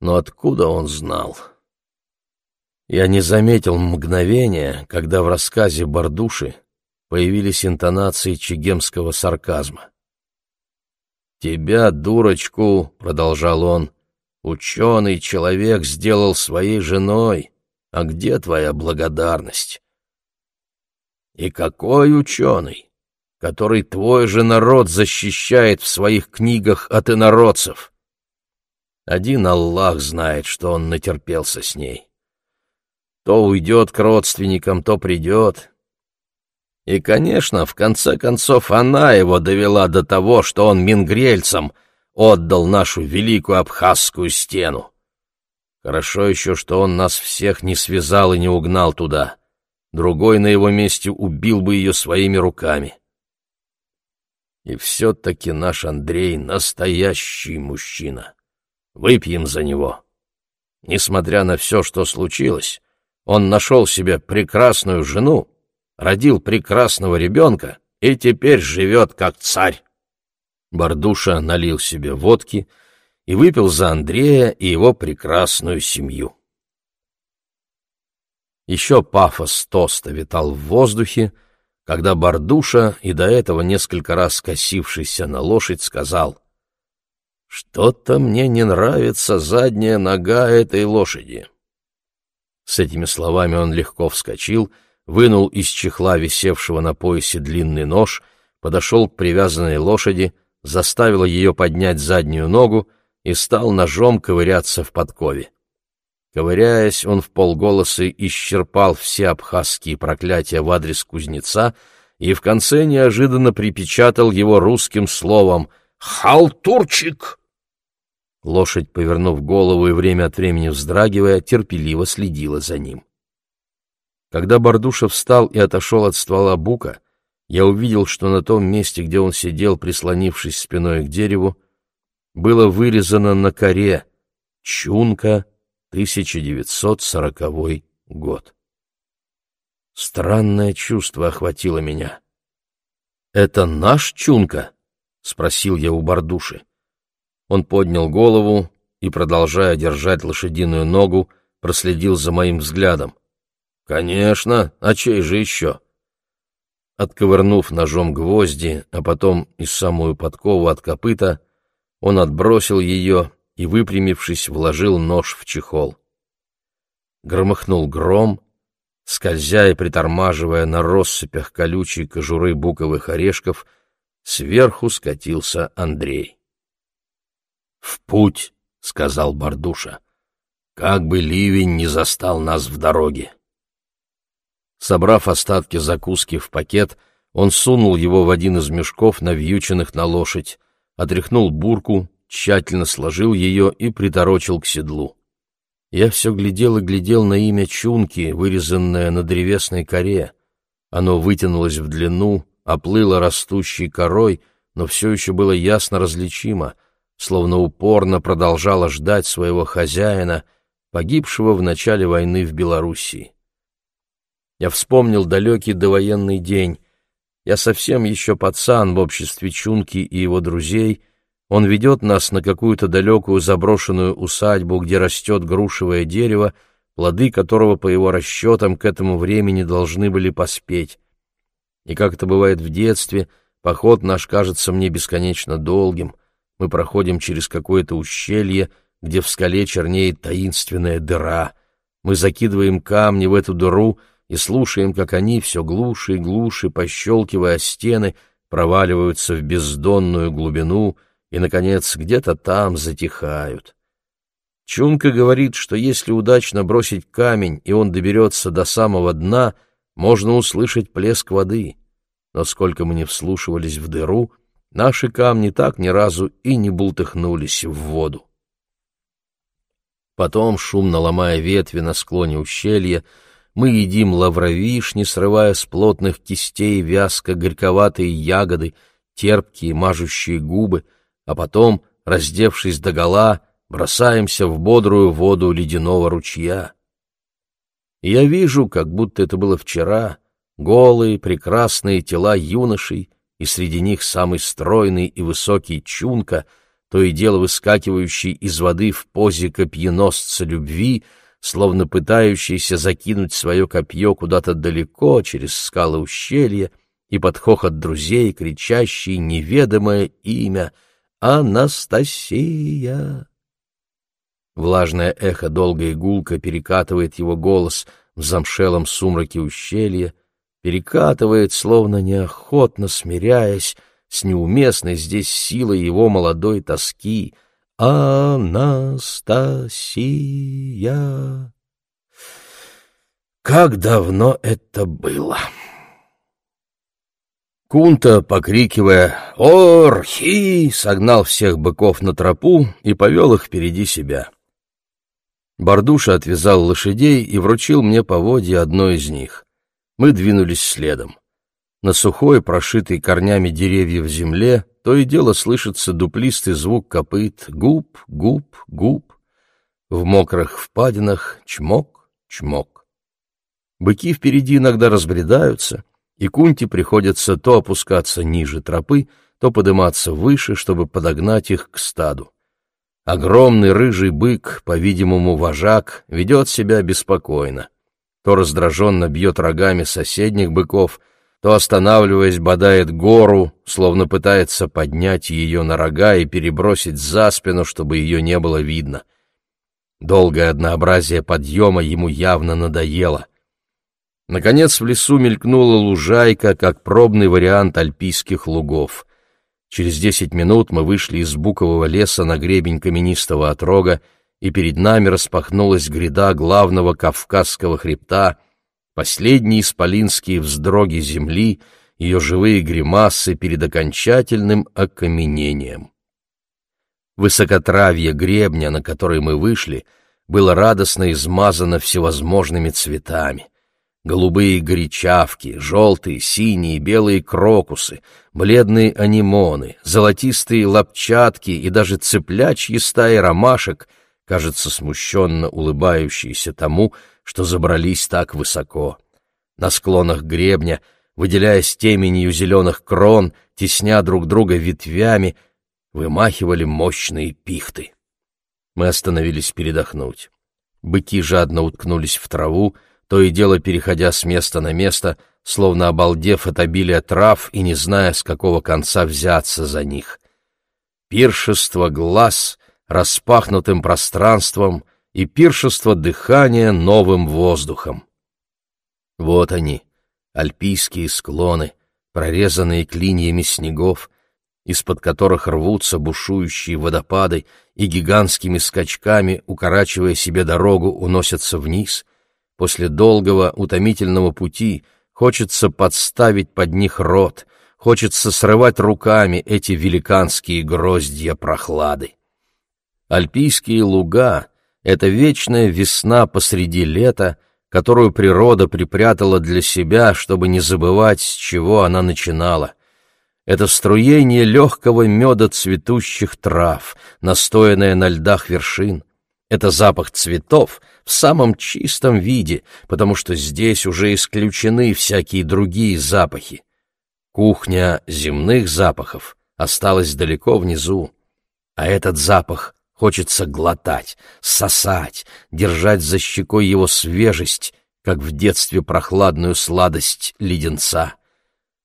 Но откуда он знал? Я не заметил мгновения, когда в рассказе Бардуши появились интонации чегемского сарказма. «Тебя, дурочку», — продолжал он, Ученый человек сделал своей женой, а где твоя благодарность? И какой ученый, который твой же народ защищает в своих книгах от инородцев? Один Аллах знает, что он натерпелся с ней. То уйдет к родственникам, то придет. И, конечно, в конце концов, она его довела до того, что он мингрельцам — отдал нашу великую абхазскую стену. Хорошо еще, что он нас всех не связал и не угнал туда. Другой на его месте убил бы ее своими руками. И все-таки наш Андрей настоящий мужчина. Выпьем за него. Несмотря на все, что случилось, он нашел себе прекрасную жену, родил прекрасного ребенка и теперь живет как царь. Бардуша налил себе водки и выпил за Андрея и его прекрасную семью. Еще пафос тоста витал в воздухе, когда Бардуша, и до этого несколько раз косившийся на лошадь, сказал «Что-то мне не нравится задняя нога этой лошади». С этими словами он легко вскочил, вынул из чехла висевшего на поясе длинный нож, подошел к привязанной лошади, заставил ее поднять заднюю ногу и стал ножом ковыряться в подкове. Ковыряясь, он в полголоса исчерпал все абхазские проклятия в адрес кузнеца и в конце неожиданно припечатал его русским словом «Халтурчик!». Лошадь, повернув голову и время от времени вздрагивая, терпеливо следила за ним. Когда Бардушев встал и отошел от ствола бука, я увидел, что на том месте, где он сидел, прислонившись спиной к дереву, было вырезано на коре «Чунка» 1940 год. Странное чувство охватило меня. «Это наш Чунка?» — спросил я у Бардуши. Он поднял голову и, продолжая держать лошадиную ногу, проследил за моим взглядом. «Конечно, а чей же еще?» Отковырнув ножом гвозди, а потом и самую подкову от копыта, он отбросил ее и, выпрямившись, вложил нож в чехол. Громыхнул гром, скользя и притормаживая на россыпях колючей кожуры буковых орешков, сверху скатился Андрей. «В путь!» — сказал Бардуша. «Как бы ливень не застал нас в дороге!» Собрав остатки закуски в пакет, он сунул его в один из мешков, навьюченных на лошадь, отряхнул бурку, тщательно сложил ее и приторочил к седлу. Я все глядел и глядел на имя Чунки, вырезанное на древесной коре. Оно вытянулось в длину, оплыло растущей корой, но все еще было ясно различимо, словно упорно продолжало ждать своего хозяина, погибшего в начале войны в Белоруссии. Я вспомнил далекий довоенный день. Я совсем еще пацан в обществе Чунки и его друзей — он ведет нас на какую-то далекую заброшенную усадьбу, где растет грушевое дерево, плоды которого, по его расчетам, к этому времени должны были поспеть. И как это бывает в детстве, поход наш кажется мне бесконечно долгим. Мы проходим через какое-то ущелье, где в скале чернеет таинственная дыра. Мы закидываем камни в эту дыру и слушаем, как они все глуше и глуше, пощелкивая стены, проваливаются в бездонную глубину — и, наконец, где-то там затихают. Чунка говорит, что если удачно бросить камень, и он доберется до самого дна, можно услышать плеск воды. Но сколько мы не вслушивались в дыру, наши камни так ни разу и не бултыхнулись в воду. Потом, шумно ломая ветви на склоне ущелья, мы едим лавровишни, срывая с плотных кистей вязко горьковатые ягоды, терпкие мажущие губы — а потом, раздевшись догола, бросаемся в бодрую воду ледяного ручья. Я вижу, как будто это было вчера, голые, прекрасные тела юношей, и среди них самый стройный и высокий чунка, то и дело выскакивающий из воды в позе копьеносца любви, словно пытающийся закинуть свое копье куда-то далеко через скалы ущелья, и под хохот друзей кричащий неведомое имя — Анастасия!» Влажное эхо долго и гулко перекатывает его голос в замшелом сумраке ущелья, перекатывает, словно неохотно смиряясь с неуместной здесь силой его молодой тоски. «Анастасия!» Как давно это было! Кунта, покрикивая «Орхи!», согнал всех быков на тропу и повел их впереди себя. Бардуша отвязал лошадей и вручил мне поводья одной из них. Мы двинулись следом. На сухой, прошитой корнями деревьев земле, то и дело слышится дуплистый звук копыт «губ, губ, губ». В мокрых впадинах чмок, чмок. Быки впереди иногда разбредаются, и Кунти приходится то опускаться ниже тропы, то подниматься выше, чтобы подогнать их к стаду. Огромный рыжий бык, по-видимому, вожак, ведет себя беспокойно. То раздраженно бьет рогами соседних быков, то, останавливаясь, бодает гору, словно пытается поднять ее на рога и перебросить за спину, чтобы ее не было видно. Долгое однообразие подъема ему явно надоело. Наконец в лесу мелькнула лужайка, как пробный вариант альпийских лугов. Через десять минут мы вышли из букового леса на гребень каменистого отрога, и перед нами распахнулась гряда главного Кавказского хребта, последние исполинские вздроги земли, ее живые гримасы перед окончательным окаменением. Высокотравье гребня, на который мы вышли, было радостно измазано всевозможными цветами — голубые горячавки, желтые, синие, белые крокусы, бледные анимоны, золотистые лапчатки и даже цыплячьи стаи ромашек, кажется, смущенно улыбающиеся тому, что забрались так высоко. На склонах гребня, выделяясь теменью зеленых крон, тесня друг друга ветвями, вымахивали мощные пихты. Мы остановились передохнуть. Быки жадно уткнулись в траву, то и дело переходя с места на место, словно обалдев от обилия трав и не зная, с какого конца взяться за них. Пиршество глаз распахнутым пространством и пиршество дыхания новым воздухом. Вот они, альпийские склоны, прорезанные клиньями снегов, из-под которых рвутся бушующие водопады и гигантскими скачками, укорачивая себе дорогу, уносятся вниз — После долгого, утомительного пути хочется подставить под них рот, хочется срывать руками эти великанские гроздья прохлады. Альпийские луга — это вечная весна посреди лета, которую природа припрятала для себя, чтобы не забывать, с чего она начинала. Это струение легкого меда цветущих трав, настоянное на льдах вершин. Это запах цветов — в самом чистом виде, потому что здесь уже исключены всякие другие запахи. Кухня земных запахов осталась далеко внизу, а этот запах хочется глотать, сосать, держать за щекой его свежесть, как в детстве прохладную сладость леденца.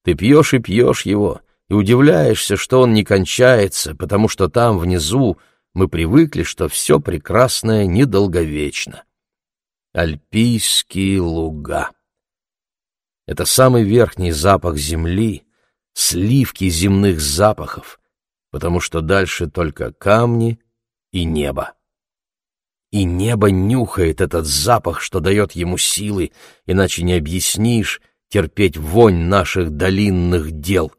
Ты пьешь и пьешь его, и удивляешься, что он не кончается, потому что там, внизу, мы привыкли, что все прекрасное недолговечно. Альпийские луга. Это самый верхний запах земли, сливки земных запахов, потому что дальше только камни и небо. И небо нюхает этот запах, что дает ему силы, иначе не объяснишь терпеть вонь наших долинных дел.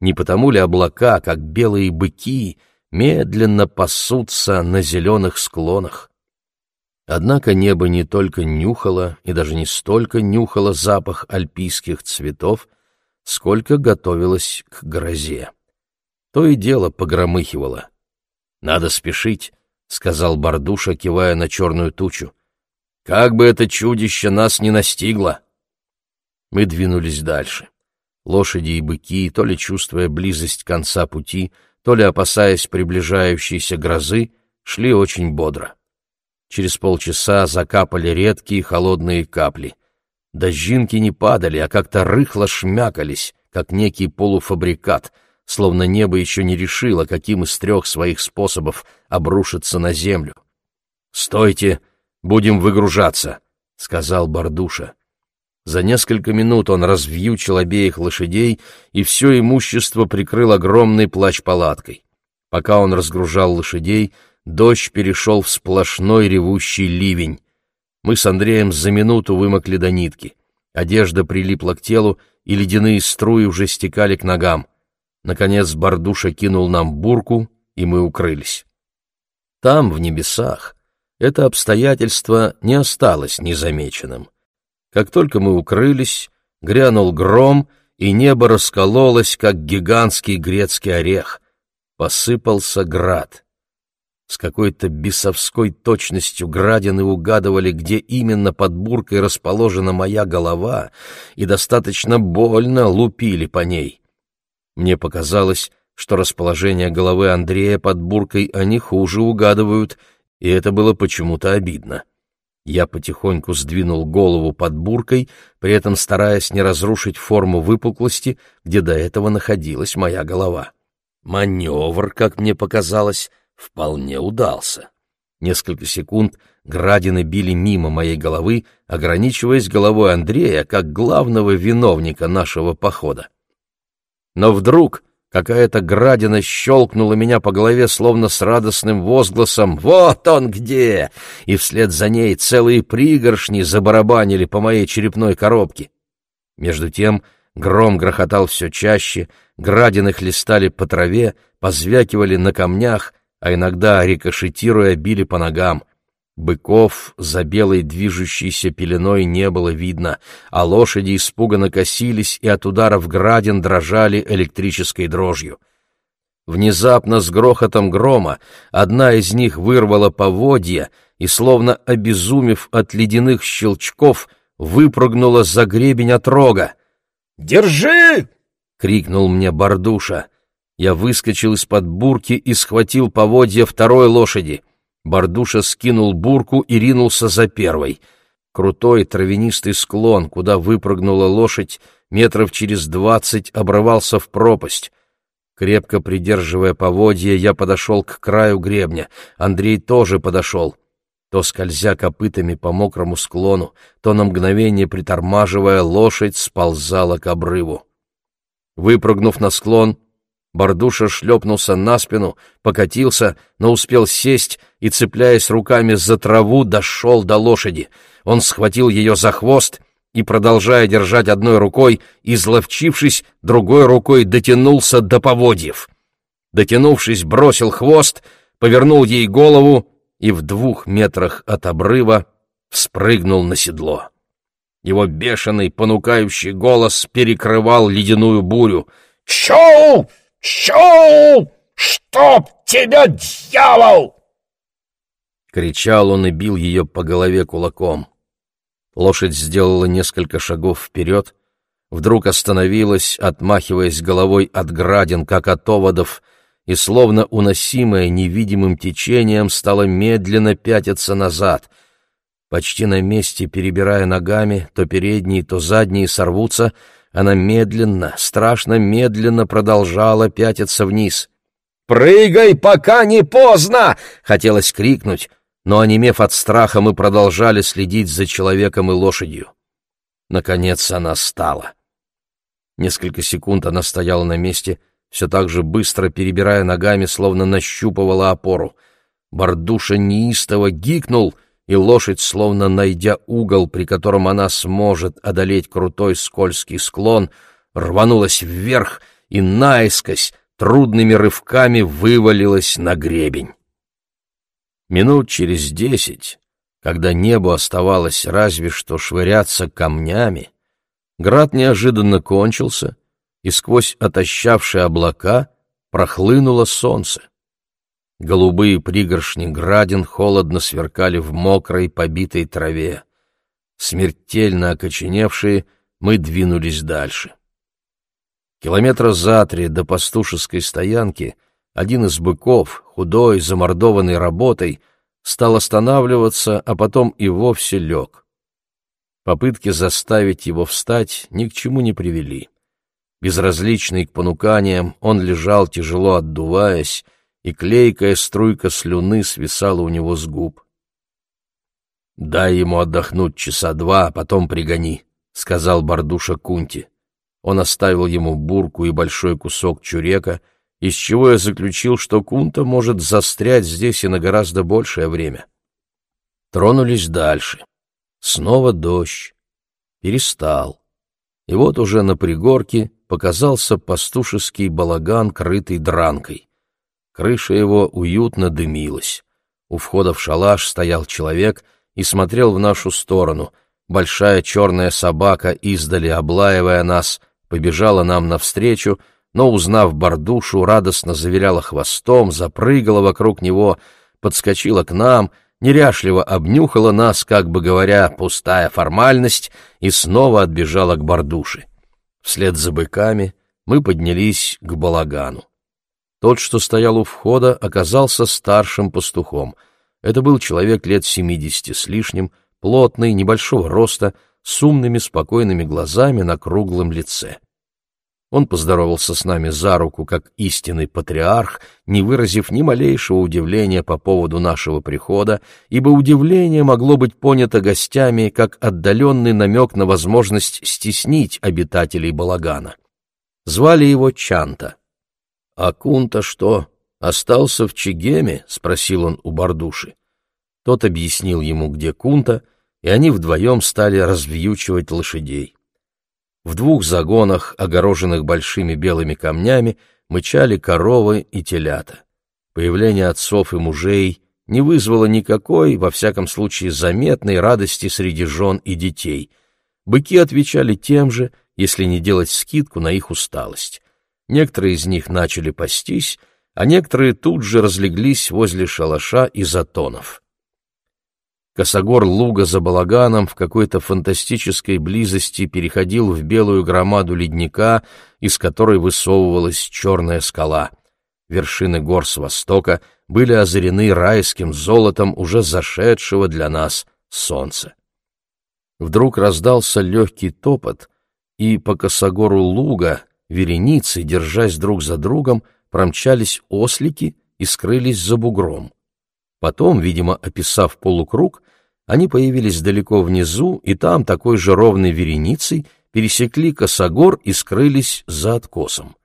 Не потому ли облака, как белые быки, медленно пасутся на зеленых склонах? Однако небо не только нюхало и даже не столько нюхало запах альпийских цветов, сколько готовилось к грозе. То и дело погромыхивало. «Надо спешить», — сказал Бардуша, кивая на черную тучу. «Как бы это чудище нас не настигло!» Мы двинулись дальше. Лошади и быки, то ли чувствуя близость конца пути, то ли опасаясь приближающейся грозы, шли очень бодро. Через полчаса закапали редкие холодные капли. Дождинки не падали, а как-то рыхло шмякались, как некий полуфабрикат, словно небо еще не решило, каким из трех своих способов обрушиться на землю. «Стойте, будем выгружаться», — сказал Бардуша. За несколько минут он развьючил обеих лошадей и все имущество прикрыл огромной плащ-палаткой. Пока он разгружал лошадей, Дождь перешел в сплошной ревущий ливень. Мы с Андреем за минуту вымокли до нитки. Одежда прилипла к телу, и ледяные струи уже стекали к ногам. Наконец Бардуша кинул нам бурку, и мы укрылись. Там, в небесах, это обстоятельство не осталось незамеченным. Как только мы укрылись, грянул гром, и небо раскололось, как гигантский грецкий орех. Посыпался град. С какой-то бесовской точностью градины угадывали, где именно под буркой расположена моя голова, и достаточно больно лупили по ней. Мне показалось, что расположение головы Андрея под буркой они хуже угадывают, и это было почему-то обидно. Я потихоньку сдвинул голову под буркой, при этом стараясь не разрушить форму выпуклости, где до этого находилась моя голова. Маневр, как мне показалось, вполне удался. Несколько секунд градины били мимо моей головы, ограничиваясь головой Андрея как главного виновника нашего похода. Но вдруг Какая-то градина щелкнула меня по голове, словно с радостным возгласом «Вот он где!» и вслед за ней целые пригоршни забарабанили по моей черепной коробке. Между тем гром грохотал все чаще, градины хлестали по траве, позвякивали на камнях, а иногда, рикошетируя, били по ногам. Быков за белой движущейся пеленой не было видно, а лошади испуганно косились и от ударов градин дрожали электрической дрожью. Внезапно с грохотом грома одна из них вырвала поводья и, словно обезумев от ледяных щелчков, выпрыгнула за гребень от рога. «Держи!» — крикнул мне Бардуша. Я выскочил из-под бурки и схватил поводья второй лошади — Бардуша скинул бурку и ринулся за первой. Крутой травянистый склон, куда выпрыгнула лошадь, метров через двадцать обрывался в пропасть. Крепко придерживая поводья, я подошел к краю гребня. Андрей тоже подошел. То скользя копытами по мокрому склону, то на мгновение притормаживая, лошадь сползала к обрыву. Выпрыгнув на склон, Бардуша шлепнулся на спину, покатился, но успел сесть и, цепляясь руками за траву, дошел до лошади. Он схватил ее за хвост и, продолжая держать одной рукой, изловчившись, другой рукой дотянулся до поводьев. Дотянувшись, бросил хвост, повернул ей голову и в двух метрах от обрыва вспрыгнул на седло. Его бешеный, понукающий голос перекрывал ледяную бурю. «Щоу! «Чоу! Чтоб тебя, дьявол!» Кричал он и бил ее по голове кулаком. Лошадь сделала несколько шагов вперед, вдруг остановилась, отмахиваясь головой от градин, как от оводов, и, словно уносимая невидимым течением, стала медленно пятиться назад. Почти на месте, перебирая ногами, то передние, то задние сорвутся — она медленно, страшно медленно продолжала пятиться вниз. «Прыгай, пока не поздно!» — хотелось крикнуть, но, онемев от страха, мы продолжали следить за человеком и лошадью. Наконец она стала. Несколько секунд она стояла на месте, все так же быстро перебирая ногами, словно нащупывала опору. Бардуша неистово гикнул — и лошадь, словно найдя угол, при котором она сможет одолеть крутой скользкий склон, рванулась вверх и наискось трудными рывками вывалилась на гребень. Минут через десять, когда небо оставалось разве что швыряться камнями, град неожиданно кончился, и сквозь отощавшие облака прохлынуло солнце. Голубые пригоршни градин холодно сверкали в мокрой, побитой траве. Смертельно окоченевшие, мы двинулись дальше. Километра за три до пастушеской стоянки один из быков, худой, замордованный работой, стал останавливаться, а потом и вовсе лег. Попытки заставить его встать ни к чему не привели. Безразличный к понуканиям, он лежал, тяжело отдуваясь, и клейкая струйка слюны свисала у него с губ. «Дай ему отдохнуть часа два, а потом пригони», — сказал Бардуша Кунти. Он оставил ему бурку и большой кусок чурека, из чего я заключил, что Кунта может застрять здесь и на гораздо большее время. Тронулись дальше. Снова дождь. Перестал. И вот уже на пригорке показался пастушеский балаган, крытый дранкой. Крыша его уютно дымилась. У входа в шалаш стоял человек и смотрел в нашу сторону. Большая черная собака, издали облаивая нас, побежала нам навстречу, но, узнав Бардушу, радостно завиляла хвостом, запрыгала вокруг него, подскочила к нам, неряшливо обнюхала нас, как бы говоря, пустая формальность, и снова отбежала к Бардуше. Вслед за быками мы поднялись к балагану. Тот, что стоял у входа, оказался старшим пастухом. Это был человек лет семидесяти с лишним, плотный, небольшого роста, с умными, спокойными глазами на круглом лице. Он поздоровался с нами за руку, как истинный патриарх, не выразив ни малейшего удивления по поводу нашего прихода, ибо удивление могло быть понято гостями как отдаленный намек на возможность стеснить обитателей балагана. Звали его Чанта. «А Кунта что, остался в Чигеме?» — спросил он у Бардуши. Тот объяснил ему, где Кунта, и они вдвоем стали развьючивать лошадей. В двух загонах, огороженных большими белыми камнями, мычали коровы и телята. Появление отцов и мужей не вызвало никакой, во всяком случае, заметной радости среди жен и детей. Быки отвечали тем же, если не делать скидку на их усталость. Некоторые из них начали пастись, а некоторые тут же разлеглись возле шалаша и затонов. Косогор луга за балаганом в какой-то фантастической близости переходил в белую громаду ледника, из которой высовывалась черная скала. Вершины гор с востока были озарены райским золотом уже зашедшего для нас солнца. Вдруг раздался легкий топот, и по косогору луга вереницы, держась друг за другом, промчались ослики и скрылись за бугром. Потом, видимо, описав полукруг, они появились далеко внизу, и там такой же ровной вереницей пересекли косогор и скрылись за откосом.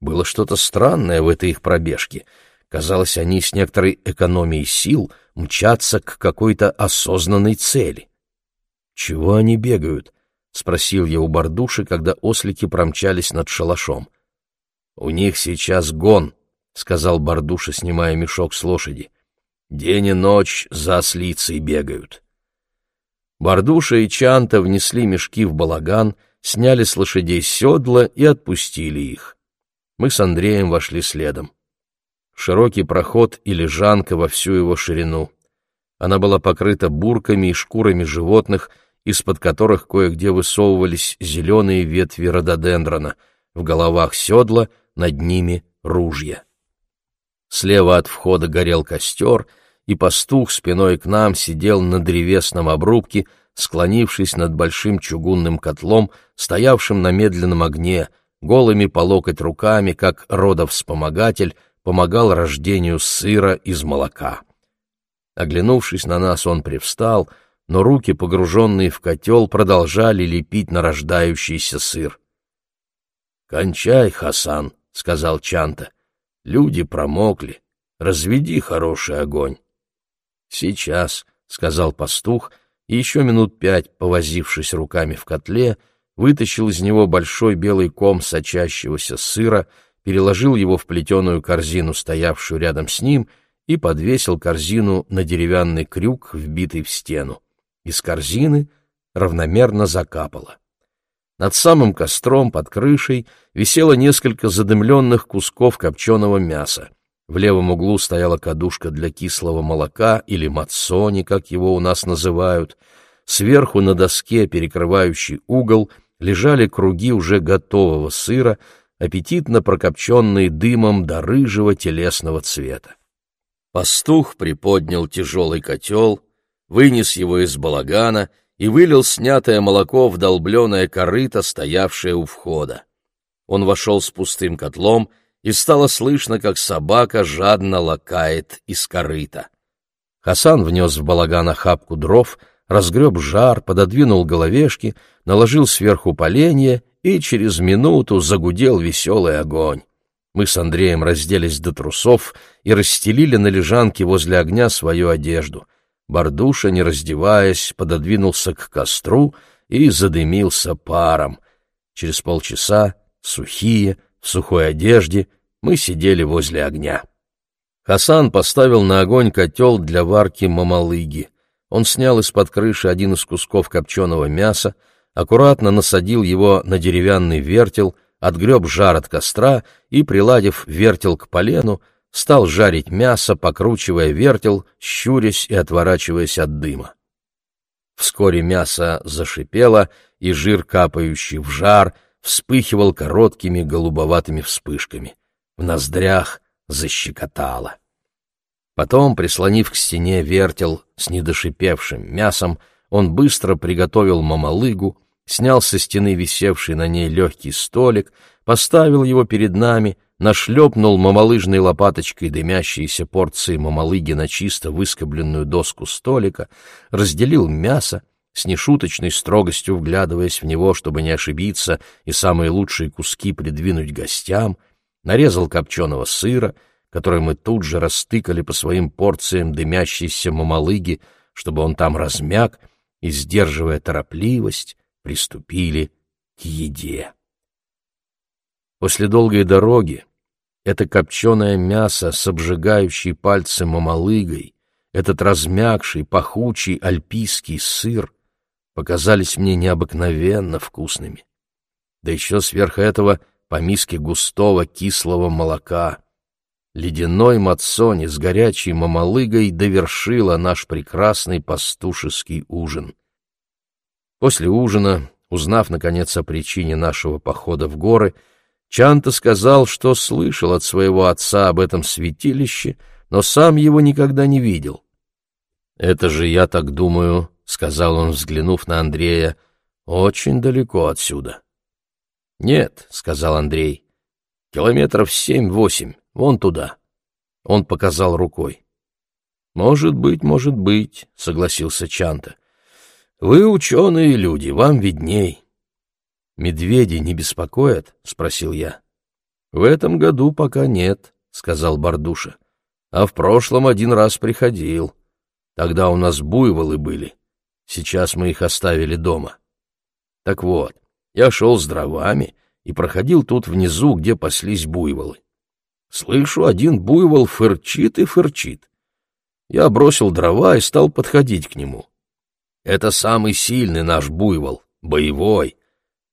Было что-то странное в этой их пробежке. Казалось, они с некоторой экономией сил мчатся к какой-то осознанной цели. «Чего они бегают?» — спросил я у Бардуши, когда ослики промчались над шалашом. «У них сейчас гон», — сказал Бардуша, снимая мешок с лошади. День и ночь за ослицей бегают. Бардуша и Чанта внесли мешки в балаган, сняли с лошадей седла и отпустили их. Мы с Андреем вошли следом. Широкий проход и лежанка во всю его ширину. Она была покрыта бурками и шкурами животных, из-под которых кое-где высовывались зеленые ветви рододендрона, в головах седла, над ними ружья. Слева от входа горел костер — и пастух спиной к нам сидел на древесном обрубке, склонившись над большим чугунным котлом, стоявшим на медленном огне, голыми по локоть руками, как родов-вспомогатель, помогал рождению сыра из молока. Оглянувшись на нас, он привстал, но руки, погруженные в котел, продолжали лепить нарождающийся сыр. «Кончай, Хасан», — сказал Чанта, — «люди промокли, разведи хороший огонь». «Сейчас», — сказал пастух, и еще минут пять, повозившись руками в котле, вытащил из него большой белый ком сочащегося сыра, переложил его в плетеную корзину, стоявшую рядом с ним, и подвесил корзину на деревянный крюк, вбитый в стену. Из корзины равномерно закапало. Над самым костром под крышей висело несколько задымленных кусков копченого мяса. В левом углу стояла кадушка для кислого молока или мацони, как его у нас называют. Сверху на доске, перекрывающей угол, лежали круги уже готового сыра, аппетитно прокопченные дымом до рыжего телесного цвета. Пастух приподнял тяжелый котел, вынес его из балагана и вылил снятое молоко в долбленное корыто, стоявшее у входа. Он вошел с пустым котлом и стало слышно, как собака жадно лакает из корыта. Хасан внес в балаган охапку дров, разгреб жар, пододвинул головешки, наложил сверху поленья, и через минуту загудел веселый огонь. Мы с Андреем разделись до трусов и расстелили на лежанке возле огня свою одежду. Бардуша, не раздеваясь, пододвинулся к костру и задымился паром. Через полчаса, сухие, в сухой одежде, мы сидели возле огня. Хасан поставил на огонь котел для варки мамалыги. Он снял из-под крыши один из кусков копченого мяса, аккуратно насадил его на деревянный вертел, отгреб жар от костра и, приладив вертел к полену, стал жарить мясо, покручивая вертел, щурясь и отворачиваясь от дыма. Вскоре мясо зашипело, и жир, капающий в жар, вспыхивал короткими голубоватыми вспышками. В ноздрях защекотало. Потом, прислонив к стене вертел с недошипевшим мясом, он быстро приготовил мамалыгу, снял со стены висевший на ней легкий столик, поставил его перед нами, нашлепнул мамалыжной лопаточкой дымящиеся порции мамалыги на чисто выскобленную доску столика, разделил мясо, с нешуточной строгостью вглядываясь в него, чтобы не ошибиться и самые лучшие куски придвинуть гостям, нарезал копченого сыра, который мы тут же растыкали по своим порциям дымящейся мамалыги, чтобы он там размяк, и, сдерживая торопливость, приступили к еде. После долгой дороги это копченое мясо с обжигающей пальцы мамалыгой, этот размягший, пахучий альпийский сыр показались мне необыкновенно вкусными. Да еще сверх этого по миске густого кислого молока. Ледяной мацони с горячей мамалыгой довершила наш прекрасный пастушеский ужин. После ужина, узнав, наконец, о причине нашего похода в горы, Чанта сказал, что слышал от своего отца об этом святилище, но сам его никогда не видел. «Это же, я так думаю, — сказал он, взглянув на Андрея, — очень далеко отсюда». «Нет», — сказал Андрей, — «километров семь-восемь, вон туда». Он показал рукой. «Может быть, может быть», — согласился Чанта. «Вы ученые люди, вам видней». «Медведи не беспокоят?» — спросил я. «В этом году пока нет», — сказал Бардуша. «А в прошлом один раз приходил. Тогда у нас буйволы были. Сейчас мы их оставили дома. Так вот, я шел с дровами и проходил тут внизу, где паслись буйволы. Слышу, один буйвол фырчит и фырчит. Я бросил дрова и стал подходить к нему. Это самый сильный наш буйвол, боевой.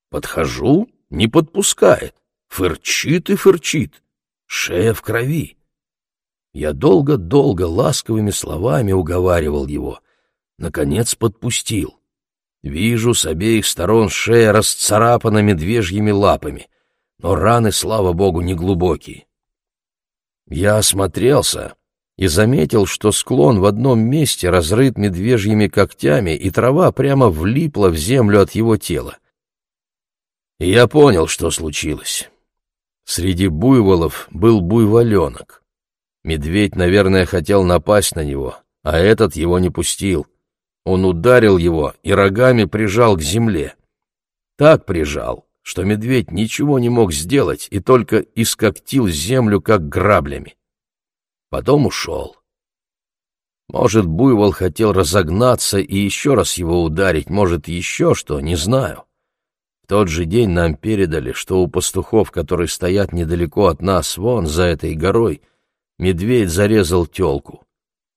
Подхожу, не подпускает, фырчит и фырчит, шея в крови. Я долго-долго ласковыми словами уговаривал его. Наконец подпустил. Вижу, с обеих сторон шея расцарапана медвежьими лапами, но раны, слава богу, не глубокие. Я осмотрелся и заметил, что склон в одном месте разрыт медвежьими когтями, и трава прямо влипла в землю от его тела. Я понял, что случилось. Среди буйволов был буйволенок. Медведь, наверное, хотел напасть на него, а этот его не пустил. Он ударил его и рогами прижал к земле. Так прижал, что медведь ничего не мог сделать и только искоктил землю, как граблями. Потом ушел. Может, буйвол хотел разогнаться и еще раз его ударить, может, еще что, не знаю тот же день нам передали, что у пастухов, которые стоят недалеко от нас, вон за этой горой, медведь зарезал телку.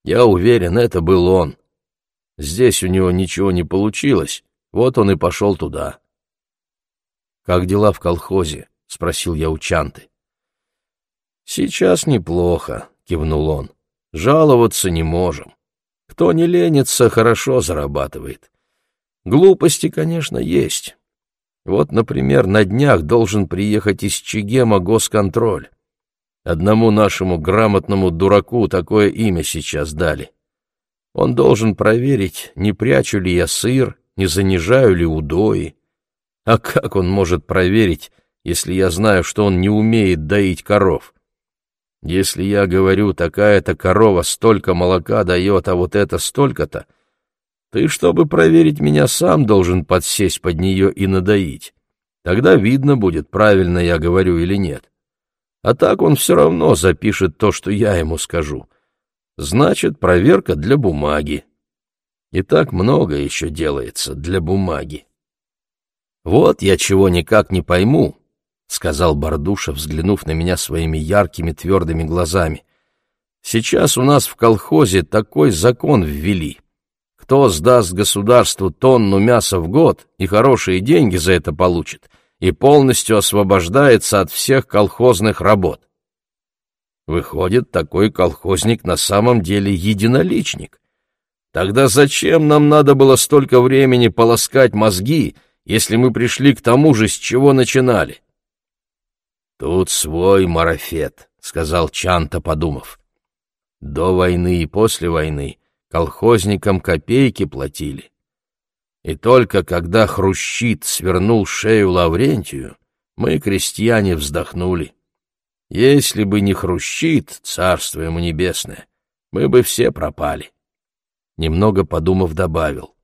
Я уверен, это был он. Здесь у него ничего не получилось, вот он и пошел туда. «Как дела в колхозе?» — спросил я у Чанты. «Сейчас неплохо», — кивнул он. «Жаловаться не можем. Кто не ленится, хорошо зарабатывает. Глупости, конечно, есть, вот, например, на днях должен приехать из Чигема госконтроль. Одному нашему грамотному дураку такое имя сейчас дали. Он должен проверить, не прячу ли я сыр, не занижаю ли удои. А как он может проверить, если я знаю, что он не умеет доить коров? Если я говорю, такая-то корова столько молока дает, а вот это столько-то — ты, чтобы проверить меня, сам должен подсесть под нее и надоить. Тогда видно будет, правильно я говорю или нет. А так он все равно запишет то, что я ему скажу. Значит, проверка для бумаги. И так много еще делается для бумаги. Вот я чего никак не пойму, — сказал Бардуша, взглянув на меня своими яркими твердыми глазами. Сейчас у нас в колхозе такой закон ввели — Кто сдаст государству тонну мяса в год и хорошие деньги за это получит, и полностью освобождается от всех колхозных работ? Выходит, такой колхозник на самом деле единоличник. Тогда зачем нам надо было столько времени полоскать мозги, если мы пришли к тому же, с чего начинали? Тут свой марафет, сказал Чанта, подумав. До войны и после войны колхозникам копейки платили. И только когда Хрущит свернул шею Лаврентию, мы, крестьяне, вздохнули. Если бы не Хрущит, царство ему небесное, мы бы все пропали. Немного подумав, добавил.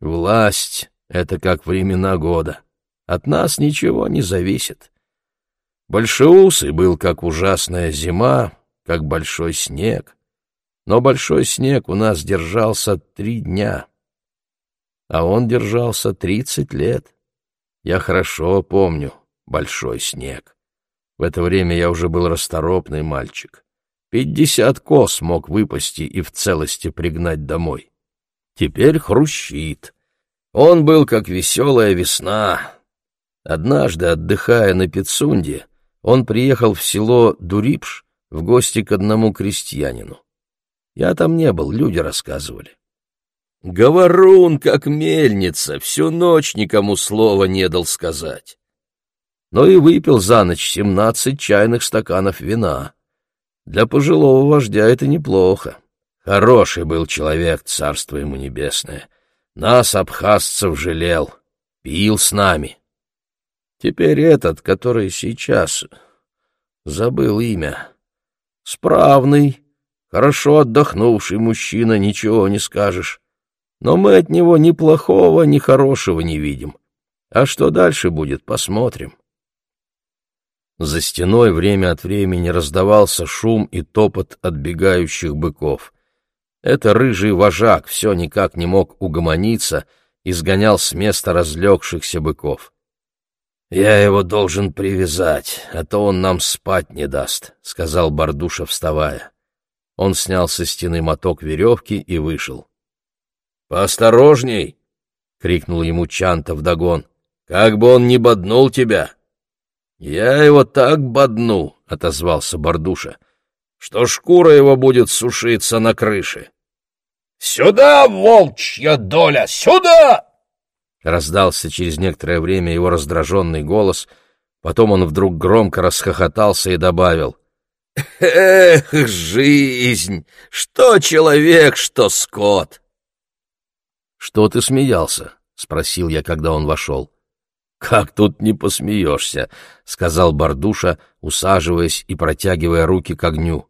Власть — это как времена года. От нас ничего не зависит. Большеусый был как ужасная зима, как большой снег. Но большой снег у нас держался три дня, а он держался тридцать лет. Я хорошо помню большой снег. В это время я уже был расторопный мальчик. Пятьдесят кос мог выпасти и в целости пригнать домой. Теперь хрущит. Он был как веселая весна. Однажды, отдыхая на Пицунде, он приехал в село Дурипш в гости к одному крестьянину. Я там не был, люди рассказывали. Говорун, как мельница, всю ночь никому слова не дал сказать но и выпил за ночь семнадцать чайных стаканов вина. Для пожилого вождя это неплохо. Хороший был человек, царство ему небесное. Нас, абхазцев, жалел, пил с нами. Теперь этот, который сейчас... Забыл имя. Справный, хорошо отдохнувший мужчина, ничего не скажешь. Но мы от него ни плохого, ни хорошего не видим. А что дальше будет, посмотрим. За стеной время от времени раздавался шум и топот отбегающих быков. Это рыжий вожак все никак не мог угомониться и сгонял с места разлегшихся быков. «Я его должен привязать, а то он нам спать не даст», — сказал Бардуша, вставая. Он снял со стены моток веревки и вышел. «Поосторожней!» — крикнул ему Чанта вдогон. «Как бы он ни боднул тебя!» «Я его так бодну», — отозвался Бардуша, — «что шкура его будет сушиться на крыше». «Сюда, волчья доля, сюда!» Раздался через некоторое время его раздраженный голос, потом он вдруг громко расхохотался и добавил. «Эх, жизнь! Что человек, что скот!» «Что ты смеялся?» — спросил я, когда он вошел. «Как тут не посмеешься», — сказал Бардуша, усаживаясь и протягивая руки к огню.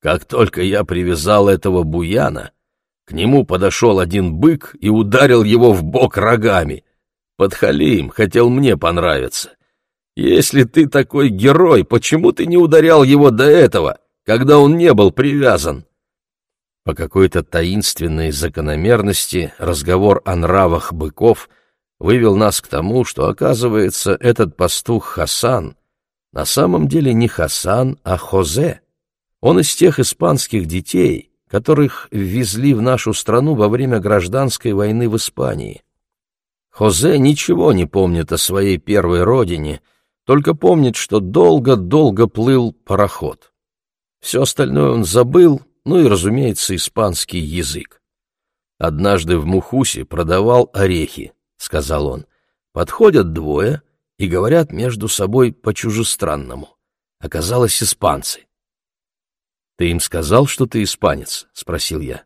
«Как только я привязал этого буяна, к нему подошел один бык и ударил его в бок рогами. Подхалим хотел мне понравиться. Если ты такой герой, почему ты не ударял его до этого, когда он не был привязан?» По какой-то таинственной закономерности разговор о нравах быков — вывел нас к тому, что, оказывается, этот пастух Хасан на самом деле не Хасан, а Хозе. Он из тех испанских детей, которых ввезли в нашу страну во время гражданской войны в Испании. Хозе ничего не помнит о своей первой родине, только помнит, что долго-долго плыл пароход. Все остальное он забыл, ну и, разумеется, испанский язык. Однажды в Мухусе продавал орехи сказал он. Подходят двое и говорят между собой по-чужестранному. Оказалось, испанцы. «Ты им сказал, что ты испанец?» — спросил я.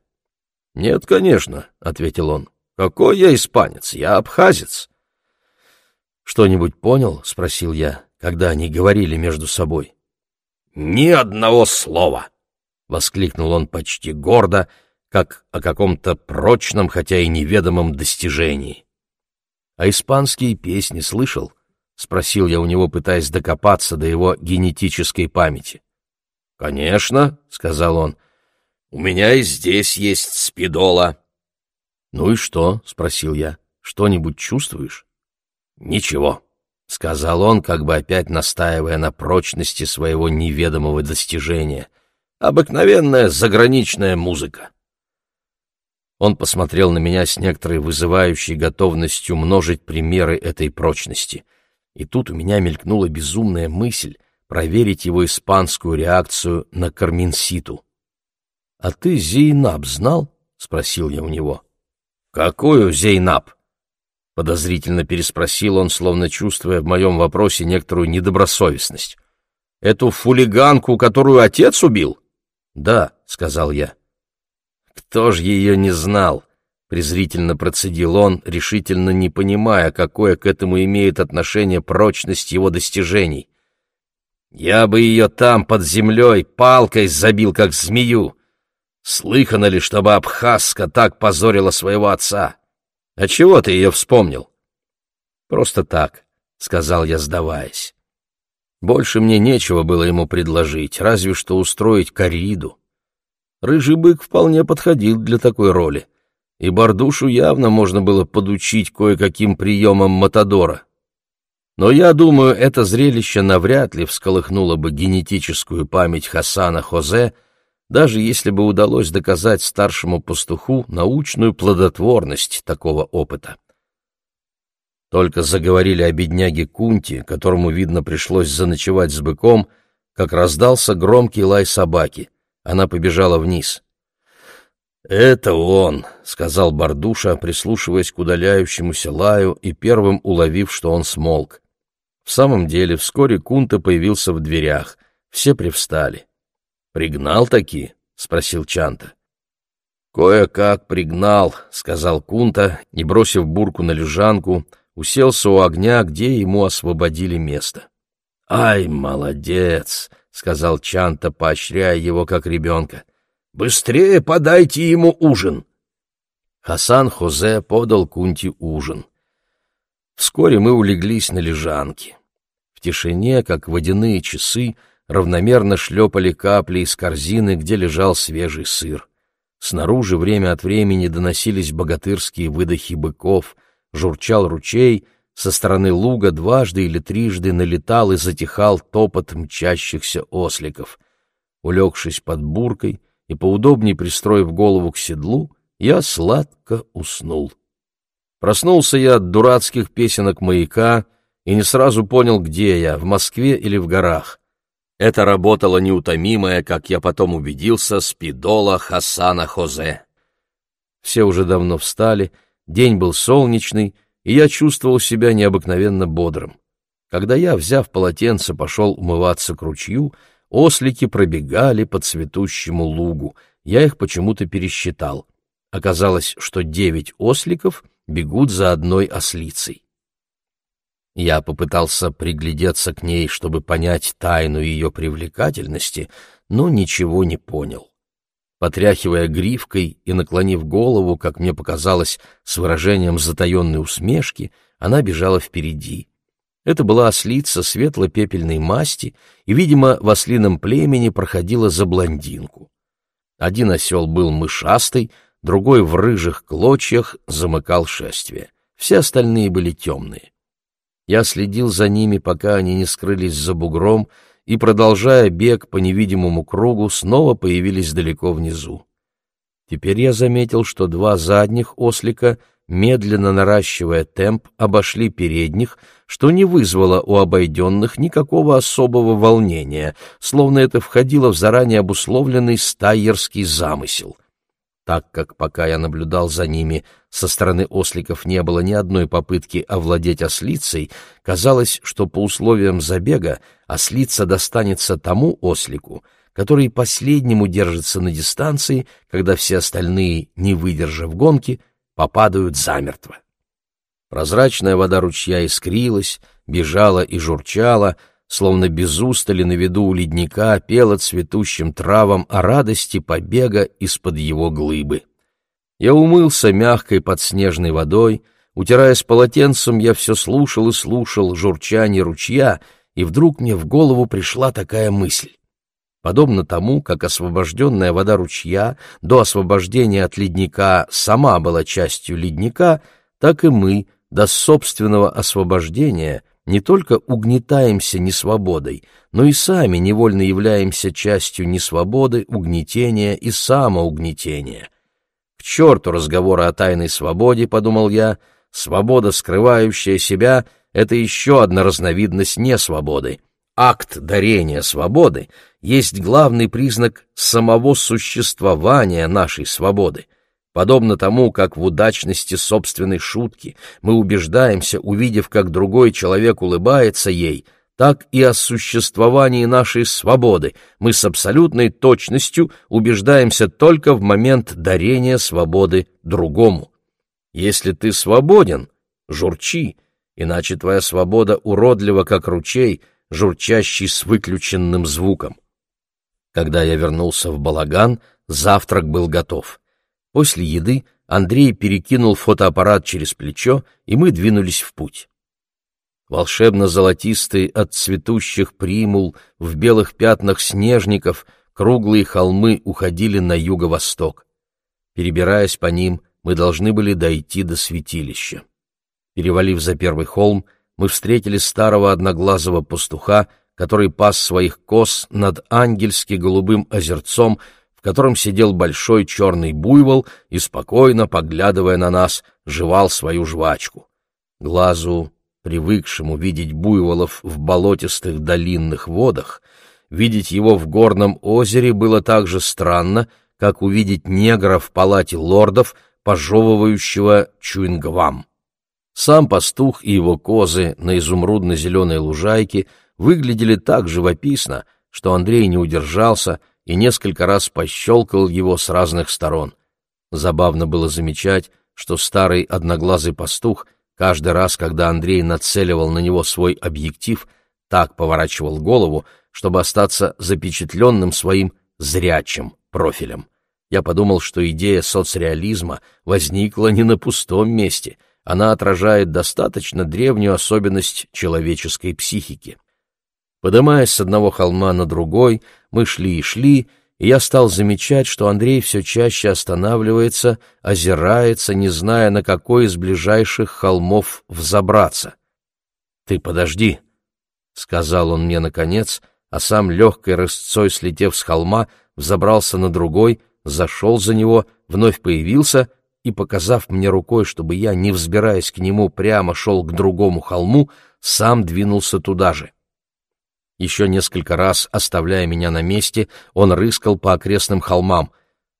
«Нет, конечно», — ответил он. «Какой я испанец? Я абхазец». «Что-нибудь понял?» — спросил я, когда они говорили между собой. «Ни одного слова!» — воскликнул он почти гордо, как о каком-то прочном, хотя и неведомом достижении. А испанские песни слышал? — спросил я у него, пытаясь докопаться до его генетической памяти. — Конечно, — сказал он, — у меня и здесь есть спидола. — Ну и что? — спросил я. — Что-нибудь чувствуешь? — Ничего, — сказал он, как бы опять настаивая на прочности своего неведомого достижения. — Обыкновенная заграничная музыка. Он посмотрел на меня с некоторой вызывающей готовностью множить примеры этой прочности. И тут у меня мелькнула безумная мысль проверить его испанскую реакцию на карминситу. «А ты Зейнаб знал?» — спросил я у него. «Какую Зейнаб?» Подозрительно переспросил он, словно чувствуя в моем вопросе некоторую недобросовестность. «Эту фулиганку, которую отец убил?» «Да», — сказал я. «Кто ж ее не знал?» — презрительно процедил он, решительно не понимая, какое к этому имеет отношение прочность его достижений. «Я бы ее там, под землей, палкой забил, как змею. Слыхано ли, чтобы Абхазска так позорила своего отца? А чего ты ее вспомнил?» «Просто так», — сказал я, сдаваясь. Больше мне нечего было ему предложить, разве что устроить кориду. Рыжий бык вполне подходил для такой роли, и Бардушу явно можно было подучить кое-каким приемам Матадора. Но я думаю, это зрелище навряд ли всколыхнуло бы генетическую память Хасана Хозе, даже если бы удалось доказать старшему пастуху научную плодотворность такого опыта. Только заговорили о бедняге Кунти, которому, видно, пришлось заночевать с быком, как раздался громкий лай собаки. Она побежала вниз. «Это он», — сказал Бардуша, прислушиваясь к удаляющемуся лаю и первым уловив, что он смолк. В самом деле, вскоре Кунта появился в дверях. Все привстали. «Пригнал таки?» — спросил Чанта. «Кое-как пригнал», — сказал Кунта, и, бросив бурку на лежанку, уселся у огня, где ему освободили место. «Ай, молодец!» — сказал Чанта, поощряя его как ребенка. «Быстрее подайте ему ужин!» Хасан Хозе подал Кунти ужин. Вскоре мы улеглись на лежанке. В тишине, как водяные часы, равномерно шлепали капли из корзины, где лежал свежий сыр. Снаружи время от времени доносились богатырские выдохи быков, журчал ручей, со стороны луга дважды или трижды налетал и затихал топот мчащихся осликов. Улегшись под буркой и поудобнее пристроив голову к седлу, я сладко уснул. Проснулся я от дурацких песенок маяка и не сразу понял, где я, в Москве или в горах. Это работала неутомимая, как я потом убедился, спидола Хасана Хозе. Все уже давно встали, день был солнечный, и я чувствовал себя необыкновенно бодрым. Когда я, взяв полотенце, пошел умываться к ручью, ослики пробегали по цветущему лугу. Я их почему-то пересчитал. Оказалось, что девять осликов бегут за одной ослицей. Я попытался приглядеться к ней, чтобы понять тайну ее привлекательности, но ничего не понял. Потряхивая гривкой и наклонив голову, как мне показалось, с выражением затаенной усмешки, она бежала впереди. Это была ослица светло-пепельной масти и, видимо, в ослином племени проходила за блондинку. Один осел был мышастый, другой в рыжих клочьях замыкал шествие. Все остальные были темные. Я следил за ними, пока они не скрылись за бугром, и, продолжая бег по невидимому кругу, снова появились далеко внизу. Теперь я заметил, что два задних ослика, медленно наращивая темп, обошли передних, что не вызвало у обойденных никакого особого волнения, словно это входило в заранее обусловленный стайерский замысел — так как пока я наблюдал за ними, со стороны осликов не было ни одной попытки овладеть ослицей, казалось, что по условиям забега ослица достанется тому ослику, который последнему держится на дистанции, когда все остальные, не выдержав гонки, попадают замертво. Прозрачная вода ручья искрилась, бежала и журчала, словно без устали на виду у ледника пела цветущим травам о радости побега из-под его глыбы. Я умылся мягкой подснежной водой, утираясь полотенцем, я все слушал и слушал журчание ручья, и вдруг мне в голову пришла такая мысль. Подобно тому, как освобожденная вода ручья до освобождения от ледника сама была частью ледника, так и мы до собственного освобождения — не только угнетаемся несвободой, но и сами невольно являемся частью несвободы, угнетения и самоугнетения. К черту разговоры о тайной свободе, — подумал я, — свобода, скрывающая себя, — это еще одна разновидность несвободы. Акт дарения свободы есть главный признак самого существования нашей свободы. Подобно тому, как в удачности собственной шутки мы убеждаемся, увидев, как другой человек улыбается ей, так и о существовании нашей свободы мы с абсолютной точностью убеждаемся только в момент дарения свободы другому. Если ты свободен, журчи, иначе твоя свобода уродлива, как ручей, журчащий с выключенным звуком. Когда я вернулся в балаган, завтрак был готов. После еды Андрей перекинул фотоаппарат через плечо, и мы двинулись в путь. Волшебно-золотистые от цветущих примул, в белых пятнах снежников, круглые холмы уходили на юго-восток. Перебираясь по ним, мы должны были дойти до святилища. Перевалив за первый холм, мы встретили старого одноглазого пастуха, который пас своих коз над ангельски голубым озерцом, котором сидел большой черный буйвол и, спокойно поглядывая на нас, жевал свою жвачку. Глазу, привыкшему видеть буйволов в болотистых долинных водах, видеть его в горном озере было так же странно, как увидеть негра в палате лордов, пожевывающего чуингвам. Сам пастух и его козы на изумрудно-зеленой лужайке выглядели так живописно, что Андрей не удержался — и несколько раз пощелкал его с разных сторон. Забавно было замечать, что старый одноглазый пастух каждый раз, когда Андрей нацеливал на него свой объектив, так поворачивал голову, чтобы остаться запечатленным своим зрячим профилем. Я подумал, что идея соцреализма возникла не на пустом месте, она отражает достаточно древнюю особенность человеческой психики. Подымаясь с одного холма на другой, мы шли и шли, и я стал замечать, что Андрей все чаще останавливается, озирается, не зная, на какой из ближайших холмов взобраться. «Ты подожди», — сказал он мне наконец, а сам легкой рысцой, слетев с холма, взобрался на другой, зашел за него, вновь появился и, показав мне рукой, чтобы я, не взбираясь к нему, прямо шел к другому холму, сам двинулся туда же. Еще несколько раз, оставляя меня на месте, он рыскал по окрестным холмам.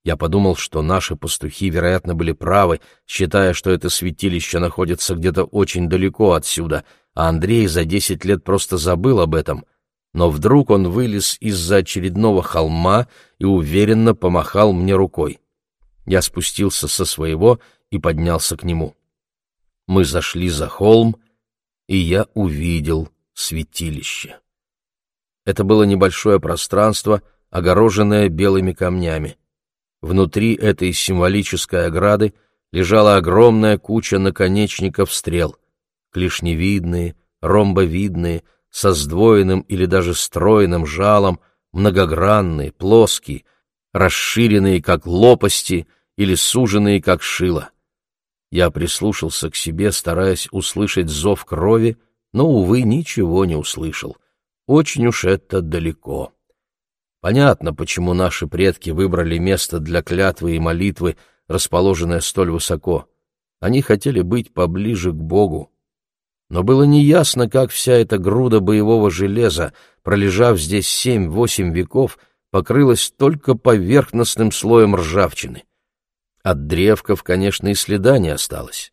Я подумал, что наши пастухи, вероятно, были правы, считая, что это святилище находится где-то очень далеко отсюда, а Андрей за десять лет просто забыл об этом. Но вдруг он вылез из-за очередного холма и уверенно помахал мне рукой. Я спустился со своего и поднялся к нему. Мы зашли за холм, и я увидел святилище. Это было небольшое пространство, огороженное белыми камнями. Внутри этой символической ограды лежала огромная куча наконечников стрел, клешневидные, ромбовидные, со сдвоенным или даже стройным жалом, многогранные, плоские, расширенные как лопасти или суженные как шило. Я прислушался к себе, стараясь услышать зов крови, но, увы, ничего не услышал. Очень уж это далеко. Понятно, почему наши предки выбрали место для клятвы и молитвы, расположенное столь высоко. Они хотели быть поближе к Богу. Но было неясно, как вся эта груда боевого железа, пролежав здесь семь-восемь веков, покрылась только поверхностным слоем ржавчины. От древков, конечно, и следа не осталось.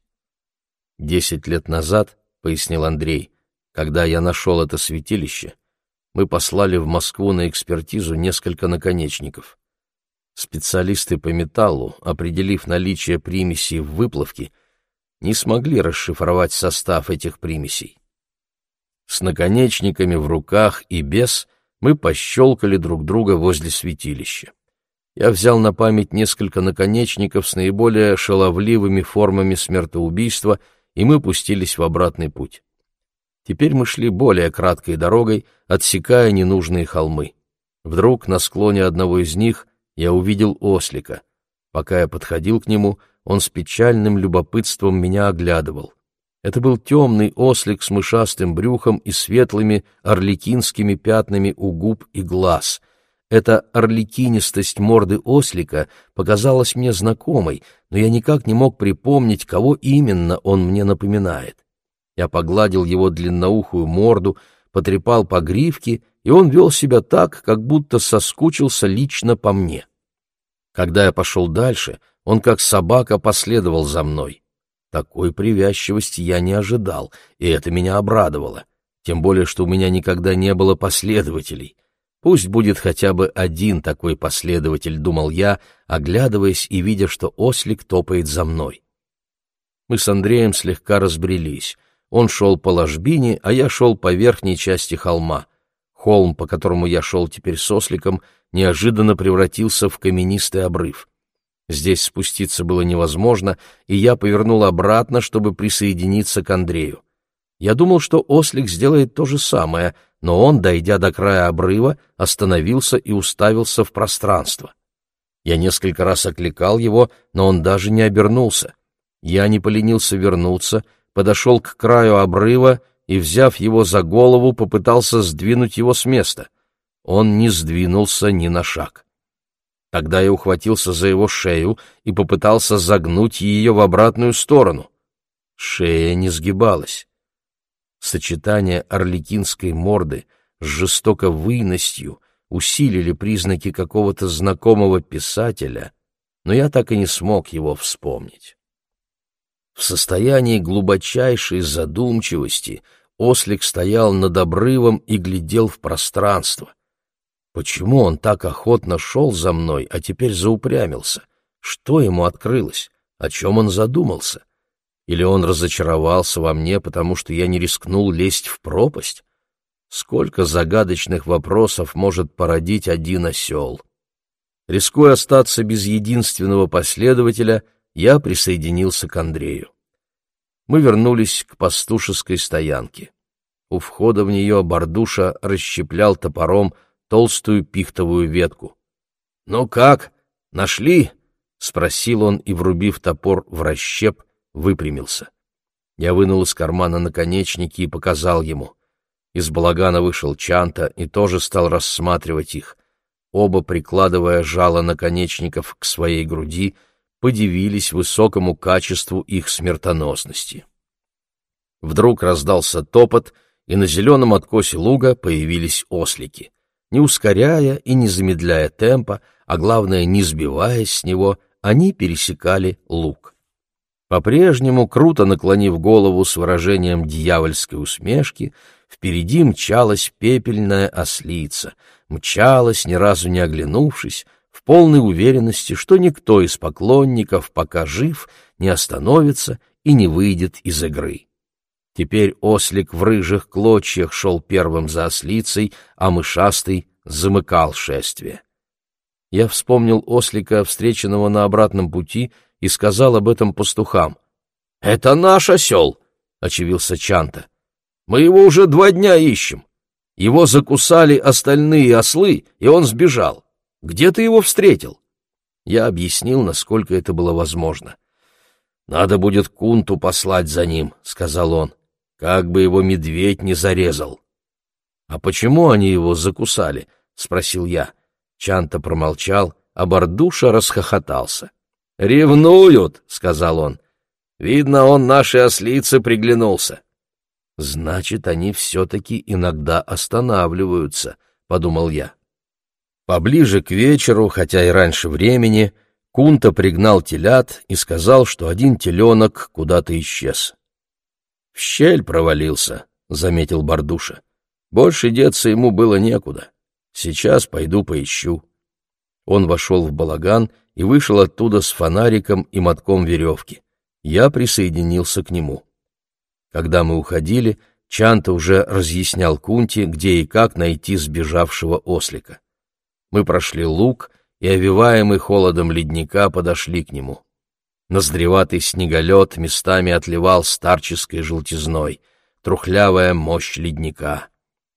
Десять лет назад, — пояснил Андрей, — когда я нашел это святилище, мы послали в Москву на экспертизу несколько наконечников. Специалисты по металлу, определив наличие примесей в выплавке, не смогли расшифровать состав этих примесей. С наконечниками в руках и без мы пощелкали друг друга возле святилища. Я взял на память несколько наконечников с наиболее шаловливыми формами смертоубийства, и мы пустились в обратный путь. Теперь мы шли более краткой дорогой, отсекая ненужные холмы. Вдруг на склоне одного из них я увидел ослика. Пока я подходил к нему, он с печальным любопытством меня оглядывал. Это был темный ослик с мышастым брюхом и светлыми орликинскими пятнами у губ и глаз. Эта орликинистость морды ослика показалась мне знакомой, но я никак не мог припомнить, кого именно он мне напоминает. Я погладил его длинноухую морду, потрепал по гривке, и он вел себя так, как будто соскучился лично по мне. Когда я пошел дальше, он как собака последовал за мной. Такой привязчивости я не ожидал, и это меня обрадовало. Тем более, что у меня никогда не было последователей. Пусть будет хотя бы один такой последователь, думал я, оглядываясь и видя, что ослик топает за мной. Мы с Андреем слегка разбрелись. Он шел по ложбине, а я шел по верхней части холма. Холм, по которому я шел теперь с осликом, неожиданно превратился в каменистый обрыв. Здесь спуститься было невозможно, и я повернул обратно, чтобы присоединиться к Андрею. Я думал, что ослик сделает то же самое, но он, дойдя до края обрыва, остановился и уставился в пространство. Я несколько раз окликал его, но он даже не обернулся. Я не поленился вернуться, подошел к краю обрыва и, взяв его за голову, попытался сдвинуть его с места. Он не сдвинулся ни на шаг. Тогда я ухватился за его шею и попытался загнуть ее в обратную сторону. Шея не сгибалась. Сочетание орликинской морды с жестоковыйностью усилили признаки какого-то знакомого писателя, но я так и не смог его вспомнить. В состоянии глубочайшей задумчивости ослик стоял над обрывом и глядел в пространство. Почему он так охотно шел за мной, а теперь заупрямился? Что ему открылось? О чем он задумался? Или он разочаровался во мне, потому что я не рискнул лезть в пропасть? Сколько загадочных вопросов может породить один осел? Рискуя остаться без единственного последователя, я присоединился к Андрею. Мы вернулись к пастушеской стоянке. У входа в нее Бардуша расщеплял топором толстую пихтовую ветку. — Ну как, нашли? — спросил он и, врубив топор в расщеп, выпрямился. Я вынул из кармана наконечники и показал ему. Из балагана вышел Чанта и тоже стал рассматривать их. Оба, прикладывая жало наконечников к своей груди, подивились высокому качеству их смертоносности. Вдруг раздался топот, и на зеленом откосе луга появились ослики. Не ускоряя и не замедляя темпа, а главное, не сбиваясь с него, они пересекали луг. По-прежнему, круто наклонив голову с выражением дьявольской усмешки, впереди мчалась пепельная ослица, мчалась, ни разу не оглянувшись, полной уверенности, что никто из поклонников, пока жив, не остановится и не выйдет из игры. Теперь ослик в рыжих клочьях шел первым за ослицей, а мышастый замыкал шествие. Я вспомнил ослика, встреченного на обратном пути, и сказал об этом пастухам. — Это наш осел, — очевился Чанта. — Мы его уже два дня ищем. Его закусали остальные ослы, и он сбежал. Где ты его встретил? Я объяснил, насколько это было возможно. — Надо будет кунту послать за ним, — сказал он, — как бы его медведь не зарезал. — А почему они его закусали? — спросил я. Чанта промолчал, а Бардуша расхохотался. — «Ревнуют», — сказал он. «Видно, он нашей ослице приглянулся». «Значит, они все-таки иногда останавливаются», — подумал я. Поближе к вечеру, хотя и раньше времени, Кунта пригнал телят и сказал, что один теленок куда-то исчез. «В щель провалился», — заметил Бардуша. «Больше деться ему было некуда. Сейчас пойду поищу». Он вошел в балаган и вышел оттуда с фонариком и мотком веревки. Я присоединился к нему. Когда мы уходили, Чанта уже разъяснял Кунти, где и как найти сбежавшего ослика. Мы прошли луг и, овиваемый холодом ледника, подошли к нему. Ноздреватый снеголед местами отливал старческой желтизной, трухлявая мощь ледника.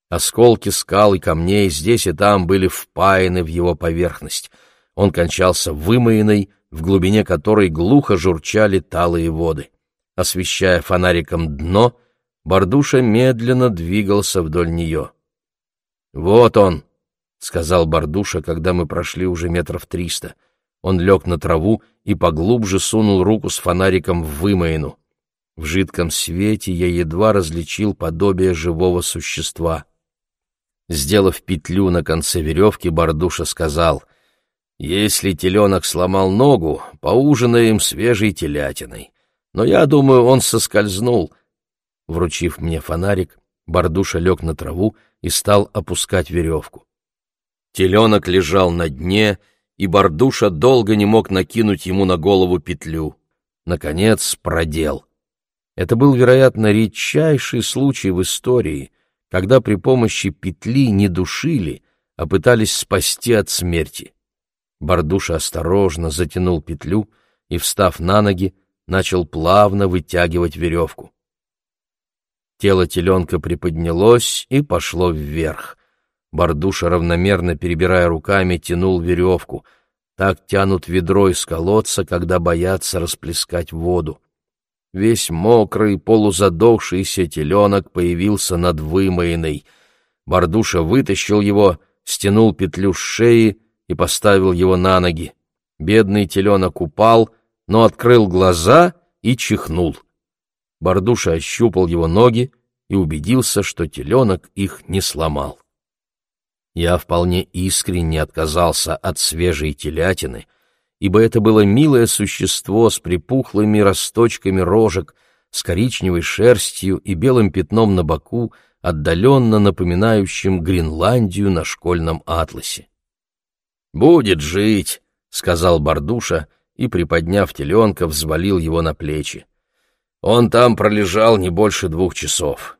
Осколки скал и камней здесь и там были впаяны в его поверхность — он кончался вымоенной, в глубине которой глухо журчали талые воды. Освещая фонариком дно, Бардуша медленно двигался вдоль нее. «Вот он!» — сказал Бардуша, когда мы прошли уже метров триста. Он лег на траву и поглубже сунул руку с фонариком в вымоину. В жидком свете я едва различил подобие живого существа. Сделав петлю на конце веревки, Бардуша сказал, «Если теленок сломал ногу, поужинаем свежей телятиной. Но я думаю, он соскользнул». Вручив мне фонарик, Бардуша лег на траву и стал опускать веревку. Теленок лежал на дне, и Бардуша долго не мог накинуть ему на голову петлю. Наконец, продел. Это был, вероятно, редчайший случай в истории, когда при помощи петли не душили, а пытались спасти от смерти. Бардуша осторожно затянул петлю и, встав на ноги, начал плавно вытягивать веревку. Тело теленка приподнялось и пошло вверх. Бардуша, равномерно перебирая руками, тянул веревку. Так тянут ведро из колодца, когда боятся расплескать воду. Весь мокрый, полузадохшийся теленок появился над вымоиной. Бардуша вытащил его, стянул петлю с шеи и поставил его на ноги. Бедный теленок упал, но открыл глаза и чихнул. Бардуша ощупал его ноги и убедился, что теленок их не сломал. Я вполне искренне отказался от свежей телятины, ибо это было милое существо с припухлыми росточками рожек, с коричневой шерстью и белым пятном на боку, отдаленно напоминающим Гренландию на школьном атласе. «Будет жить», — сказал Бардуша и, приподняв теленка, взвалил его на плечи. Он там пролежал не больше двух часов.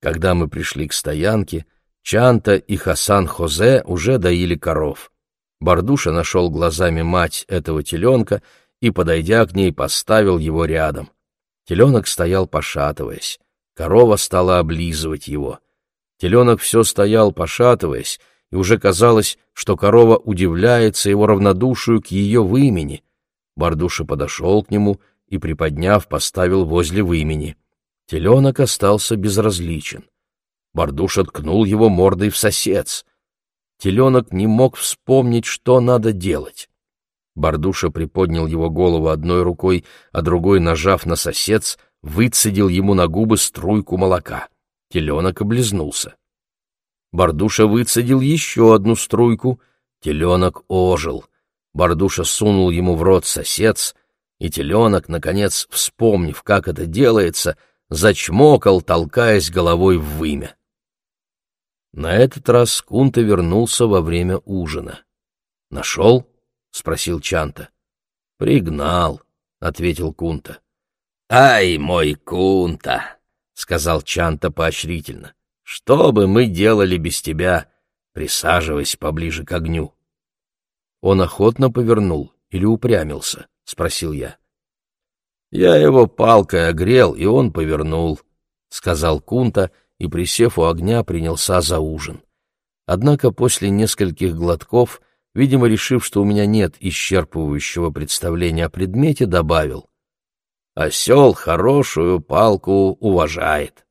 Когда мы пришли к стоянке, Чанта и Хасан Хозе уже доили коров. Бардуша нашел глазами мать этого теленка и, подойдя к ней, поставил его рядом. Теленок стоял пошатываясь. Корова стала облизывать его. Теленок все стоял пошатываясь, и уже казалось, что корова удивляется его равнодушию к ее вымени. Бардуша подошел к нему и, приподняв, поставил возле вымени. Теленок остался безразличен. Бардуша ткнул его мордой в сосец. Теленок не мог вспомнить, что надо делать. Бардуша приподнял его голову одной рукой, а другой, нажав на сосец, выцедил ему на губы струйку молока. Теленок облизнулся. Бардуша выцедил еще одну струйку. Теленок ожил. Бардуша сунул ему в рот сосец, и теленок, наконец, вспомнив, как это делается, зачмокал, толкаясь головой в вымя. На этот раз Кунта вернулся во время ужина. «Нашел?» — спросил Чанта. «Пригнал», — ответил Кунта. «Ай, мой Кунта!» — сказал Чанта поощрительно. «Что бы мы делали без тебя? Присаживайся поближе к огню». Он охотно повернул или упрямился, — спросил я. «Я его палкой огрел, и он повернул», — сказал Кунта, и, присев у огня, принялся за ужин. Однако после нескольких глотков, видимо, решив, что у меня нет исчерпывающего представления о предмете, добавил «Осел хорошую палку уважает».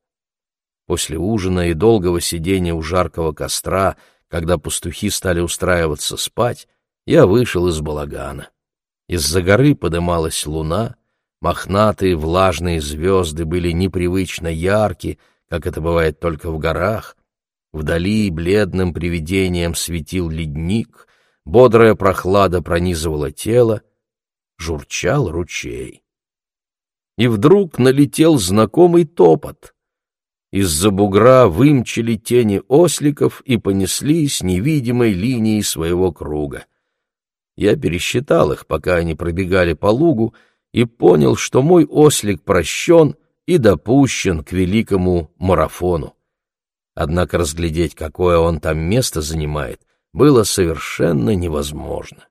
После ужина и долгого сидения у жаркого костра, когда пастухи стали устраиваться спать, я вышел из балагана. Из-за горы подымалась луна, мохнатые влажные звезды были непривычно ярки, как это бывает только в горах. Вдали бледным привидением светил ледник, бодрая прохлада пронизывала тело, журчал ручей. И вдруг налетел знакомый топот. Из-за бугра вымчили тени осликов и понеслись невидимой линией своего круга. Я пересчитал их, пока они пробегали по лугу, и понял, что мой ослик прощен — и допущен к великому марафону. Однако разглядеть, какое он там место занимает, было совершенно невозможно.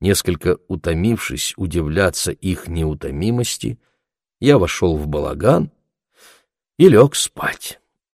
Несколько утомившись удивляться их неутомимости, я вошел в балаган и лег спать.